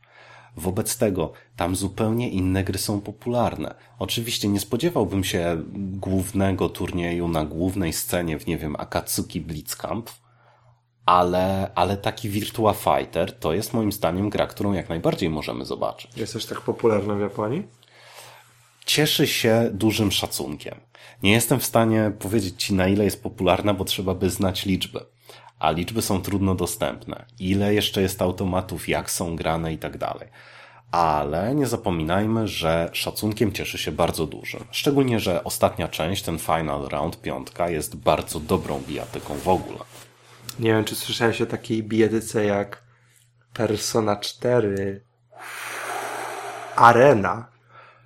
Wobec tego tam zupełnie inne gry są popularne. Oczywiście nie spodziewałbym się głównego turnieju na głównej scenie w, nie wiem, Akatsuki Blitzcamp, ale, ale taki Virtua Fighter to jest moim zdaniem gra, którą jak najbardziej możemy zobaczyć. Jest też tak popularna w Japonii? Cieszy się dużym szacunkiem. Nie jestem w stanie powiedzieć Ci, na ile jest popularna, bo trzeba by znać liczby. A liczby są trudno dostępne. Ile jeszcze jest automatów, jak są grane i tak dalej. Ale nie zapominajmy, że szacunkiem cieszy się bardzo dużym. Szczególnie, że ostatnia część, ten Final Round, piątka, jest bardzo dobrą bijatyką w ogóle. Nie wiem, czy słyszałeś o takiej bijatyce jak Persona 4 Arena,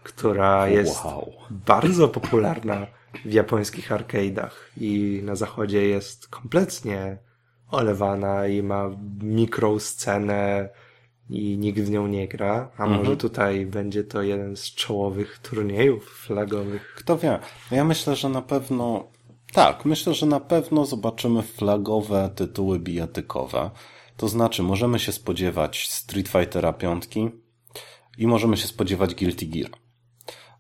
która jest Wow. bardzo popularna w japońskich arcade'ach i na zachodzie jest kompletnie olewana i ma mikrą scenę i nikt w nią nie gra, a może tutaj będzie to jeden z czołowych turniejów flagowych. Kto wie? Ja myślę, że na pewno. Tak, myślę, że na pewno zobaczymy flagowe tytuły bijatykowe. To znaczy, możemy się spodziewać Street Fightera 5 i możemy się spodziewać Guilty Gear.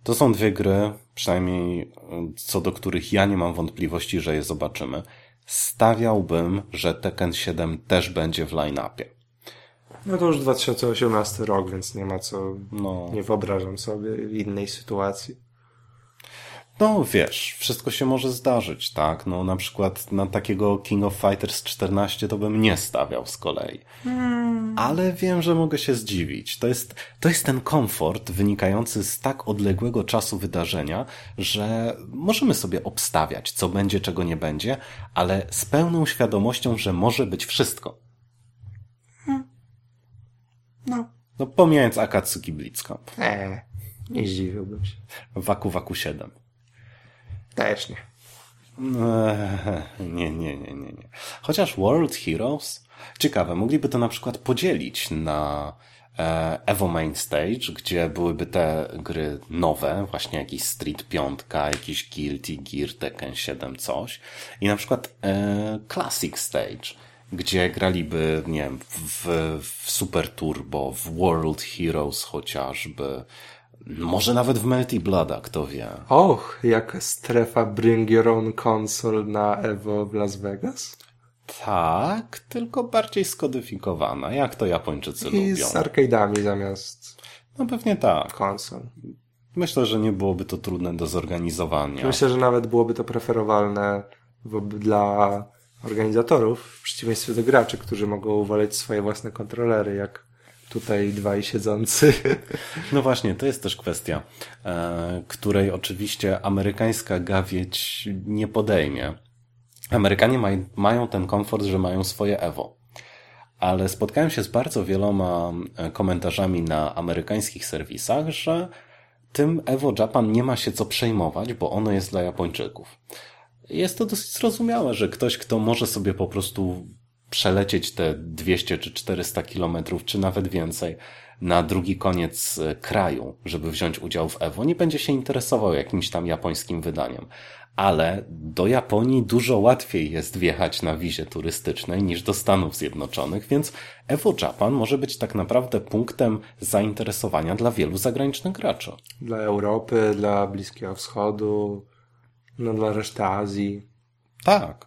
To są dwie gry, przynajmniej y, co do których ja nie mam wątpliwości, że je zobaczymy. Stawiałbym, że Tekken 7 też będzie w line-upie. No to już 2018 rok, więc nie ma co, No. nie wyobrażam sobie innej sytuacji. No wiesz, wszystko się może zdarzyć, tak? No na przykład na takiego King of Fighters 14 to bym nie stawiał z kolei. Ale wiem, że mogę się zdziwić. To jest, to jest ten komfort wynikający z tak odległego czasu wydarzenia, że możemy sobie obstawiać, co będzie, czego nie będzie, ale z pełną świadomością, że może być wszystko. No. No pomijając Akatsuki Blitzcamp. Eee, nie zdziwiłbym się. Waku Waku 7. Też nie. Eee, Nie, nie, nie, nie, nie. Chociaż World Heroes, ciekawe, mogliby to na przykład podzielić na e, Evo Main Stage, gdzie byłyby te gry nowe, właśnie jakiś Street 5, jakiś Guilty Gear, Tekken 7, coś. I na przykład e, Classic Stage, gdzie graliby, nie wiem, w, w Super Turbo, w World Heroes chociażby, może nawet w Melty Blooda, kto wie. Och, jak strefa Bring Your Own Console na Evo w Las Vegas? Tak, tylko bardziej skodyfikowana, jak to Japończycy I lubią. z arcade'ami zamiast No pewnie tak. konsol. Myślę, że nie byłoby to trudne do zorganizowania. Myślę, że nawet byłoby to preferowalne dla organizatorów, w przeciwieństwie do graczy, którzy mogą uwalać swoje własne kontrolery, jak tutaj dwaj siedzący. No właśnie, to jest też kwestia, e, której oczywiście amerykańska gawieć nie podejmie. Amerykanie maj, mają ten komfort, że mają swoje Evo. Ale spotkałem się z bardzo wieloma e, komentarzami na amerykańskich serwisach, że tym Evo Japan nie ma się co przejmować, bo ono jest dla Japończyków. Jest to dosyć zrozumiałe, że ktoś, kto może sobie po prostu przelecieć te 200 czy 400 kilometrów, czy nawet więcej, na drugi koniec e, kraju, żeby wziąć udział w Evo, nie będzie się interesował jakimś tam japońskim wydaniem. Ale do Japonii dużo łatwiej jest wjechać na wizie turystycznej niż do Stanów Zjednoczonych, więc Evo Japan może być tak naprawdę punktem zainteresowania dla wielu zagranicznych graczy. Dla Europy, dla Bliskiego Wschodu, no dla reszty Azji. Tak.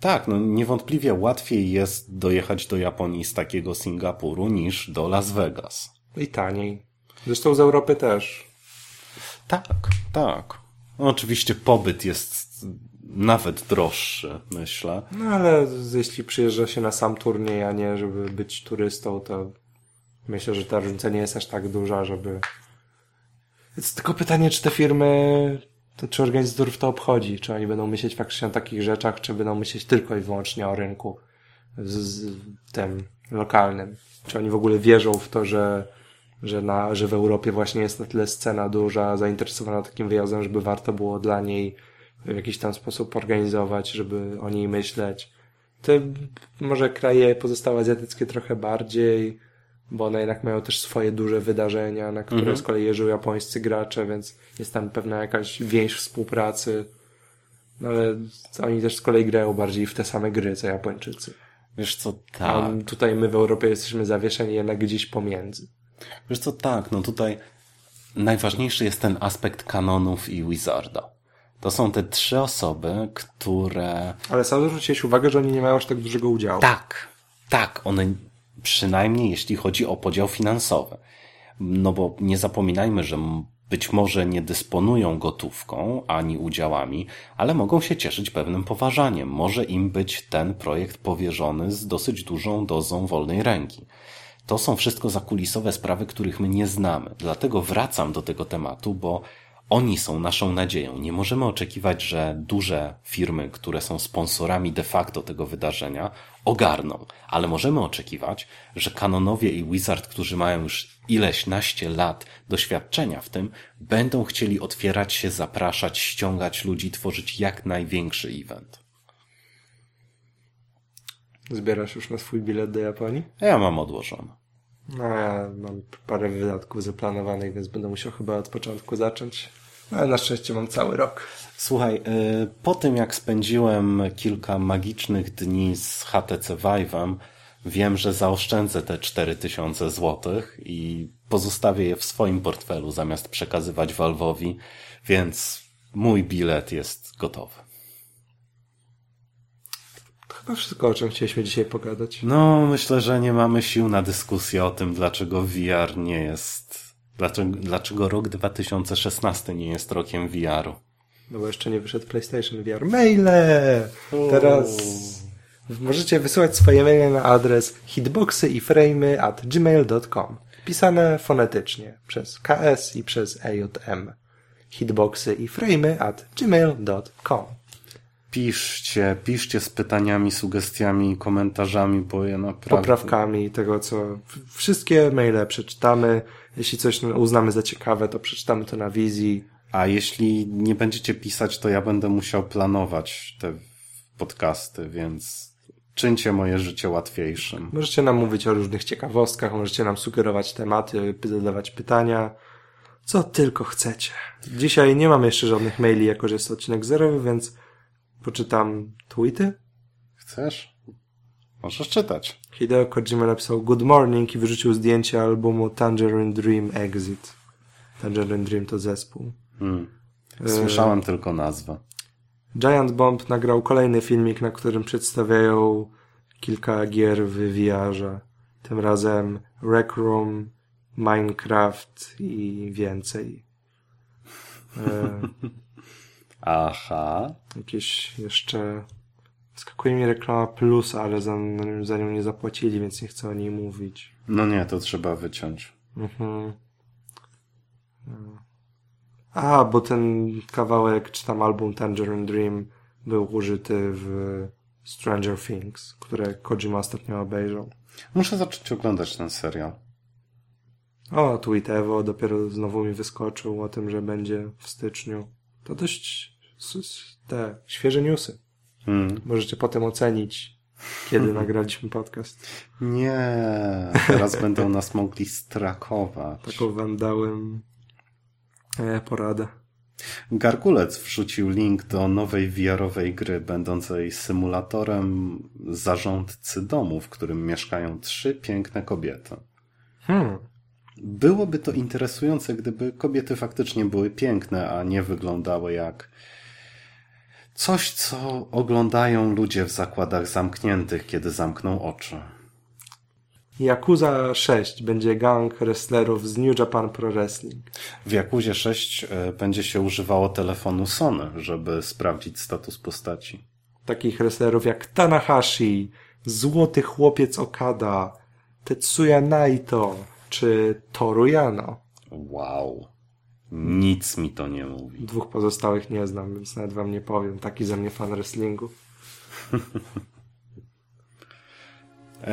Tak, no niewątpliwie łatwiej jest dojechać do Japonii z takiego Singapuru niż do Las Vegas. I taniej. Zresztą z Europy też. Tak, tak. No, oczywiście pobyt jest nawet droższy, myślę. No ale jeśli przyjeżdża się na sam turniej, a nie żeby być turystą, to myślę, że ta różnica nie jest aż tak duża, żeby... Jest tylko pytanie, czy te firmy to czy organizatorów to obchodzi? Czy oni będą myśleć faktycznie o takich rzeczach, czy będą myśleć tylko i wyłącznie o rynku z, z tym lokalnym? Czy oni w ogóle wierzą w to, że, że, na, że w Europie właśnie jest na tyle scena duża, zainteresowana takim wyjazdem, żeby warto było dla niej w jakiś tam sposób organizować, żeby o niej myśleć? Te może kraje pozostałe azjatyckie trochę bardziej, bo one jednak mają też swoje duże wydarzenia, na które mhm. z kolei jeżdżą japońscy gracze, więc jest tam pewna jakaś więź współpracy. No ale oni też z kolei grają bardziej w te same gry, co Japończycy. Wiesz co, tak. A tutaj my w Europie jesteśmy zawieszeni jednak gdzieś pomiędzy. Wiesz co, tak, no tutaj najważniejszy jest ten aspekt kanonów i Wizarda. To są te trzy osoby, które... Ale sam zwróciłeś uwagę, że oni nie mają aż tak dużego udziału. Tak, tak, one przynajmniej jeśli chodzi o podział finansowy. No bo nie zapominajmy, że być może nie dysponują gotówką ani udziałami, ale mogą się cieszyć pewnym poważaniem. Może im być ten projekt powierzony z dosyć dużą dozą wolnej ręki. To są wszystko zakulisowe sprawy, których my nie znamy. Dlatego wracam do tego tematu, bo oni są naszą nadzieją. Nie możemy oczekiwać, że duże firmy, które są sponsorami de facto tego wydarzenia, ogarną, ale możemy oczekiwać, że kanonowie i Wizard, którzy mają już ileś naście lat doświadczenia w tym, będą chcieli otwierać się, zapraszać, ściągać ludzi, tworzyć jak największy event. Zbierasz już na swój bilet do Japonii? Ja mam odłożony. No ja mam parę wydatków zaplanowanych, więc będę musiał chyba od początku zacząć. Ale na szczęście mam cały rok. Słuchaj, y, po tym jak spędziłem kilka magicznych dni z HTC Vive'em, wiem, że zaoszczędzę te 4000 złotych i pozostawię je w swoim portfelu zamiast przekazywać Valve'owi, więc mój bilet jest gotowy. To chyba wszystko, o czym chcieliśmy dzisiaj pogadać. No, myślę, że nie mamy sił na dyskusję o tym, dlaczego VR nie jest Dlaczego, dlaczego rok 2016 nie jest rokiem VR-u? No bo jeszcze nie wyszedł PlayStation VR. Maile! Teraz możecie wysyłać swoje maile na adres hitboxy i framey at gmail.com pisane fonetycznie przez KS i przez EJM. Hitboxy i framey at gmail.com Piszcie, piszcie z pytaniami, sugestiami, komentarzami, bo ja naprawdę... Poprawkami tego, co... Wszystkie maile przeczytamy. Jeśli coś uznamy za ciekawe, to przeczytamy to na wizji. A jeśli nie będziecie pisać, to ja będę musiał planować te podcasty, więc czyńcie moje życie łatwiejszym. Możecie nam mówić o różnych ciekawostkach, możecie nam sugerować tematy, zadawać pytania, co tylko chcecie. Dzisiaj nie mam jeszcze żadnych maili, jako że jest odcinek zerowy, więc poczytam tweety. Chcesz? Możesz czytać. Hideo Kojima napisał Good Morning i wyrzucił zdjęcie albumu Tangerine Dream Exit. Tangerine Dream to zespół. Hmm. Słyszałem e... tylko nazwę. Giant Bomb nagrał kolejny filmik, na którym przedstawiają kilka gier w VR-ze. Tym razem Rec Room, Minecraft i więcej. E, Aha. jakieś jeszcze... Skakuje mi reklama Plus, ale za, za nią nie zapłacili, więc nie chcę o niej mówić. No nie, to trzeba wyciąć. Mhm. A, bo ten kawałek, czy tam album Tangerine Dream był użyty w Stranger Things, które Kojima ostatnio obejrzał. Muszę zacząć oglądać ten serial. O, Tweet Evo dopiero znowu mi wyskoczył o tym, że będzie w styczniu. To dość te świeże newsy. Hmm. Możecie potem ocenić, kiedy nagraliśmy podcast. Nie, teraz będą nas mogli strakować. Taką wam dałem e, poradę. Gargulec wrzucił link do nowej VR-owej gry, będącej symulatorem zarządcy domu, w którym mieszkają trzy piękne kobiety. Hmm. Byłoby to interesujące, gdyby kobiety faktycznie były piękne, a nie wyglądały jak coś, co oglądają ludzie w zakładach zamkniętych, kiedy zamkną oczy. Yakuza 6 będzie gang wrestlerów z New Japan Pro Wrestling. W Jakuzie 6 e, będzie się używało telefonu Sony, żeby sprawdzić status postaci. Takich wrestlerów jak Tanahashi, Złoty Chłopiec Okada, Tetsuya Naito czy Toru Yano. Wow. Nic mi to nie mówi. Dwóch pozostałych nie znam, więc nawet wam nie powiem. Taki ze mnie fan wrestlingu.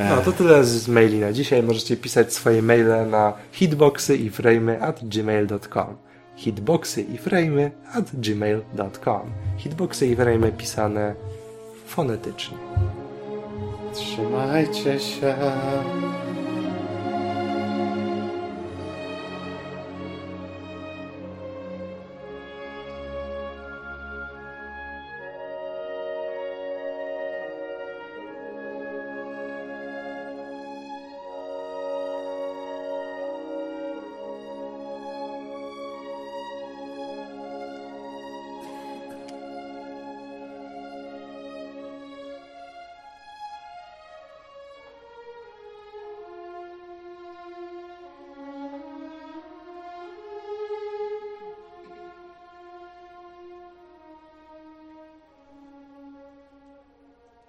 No to tyle z maili na dzisiaj. Możecie pisać swoje maile na hitboxy i frame at gmail.com hitboxy i frame at gmail.com Hitboxy i frame pisane fonetycznie. Trzymajcie się.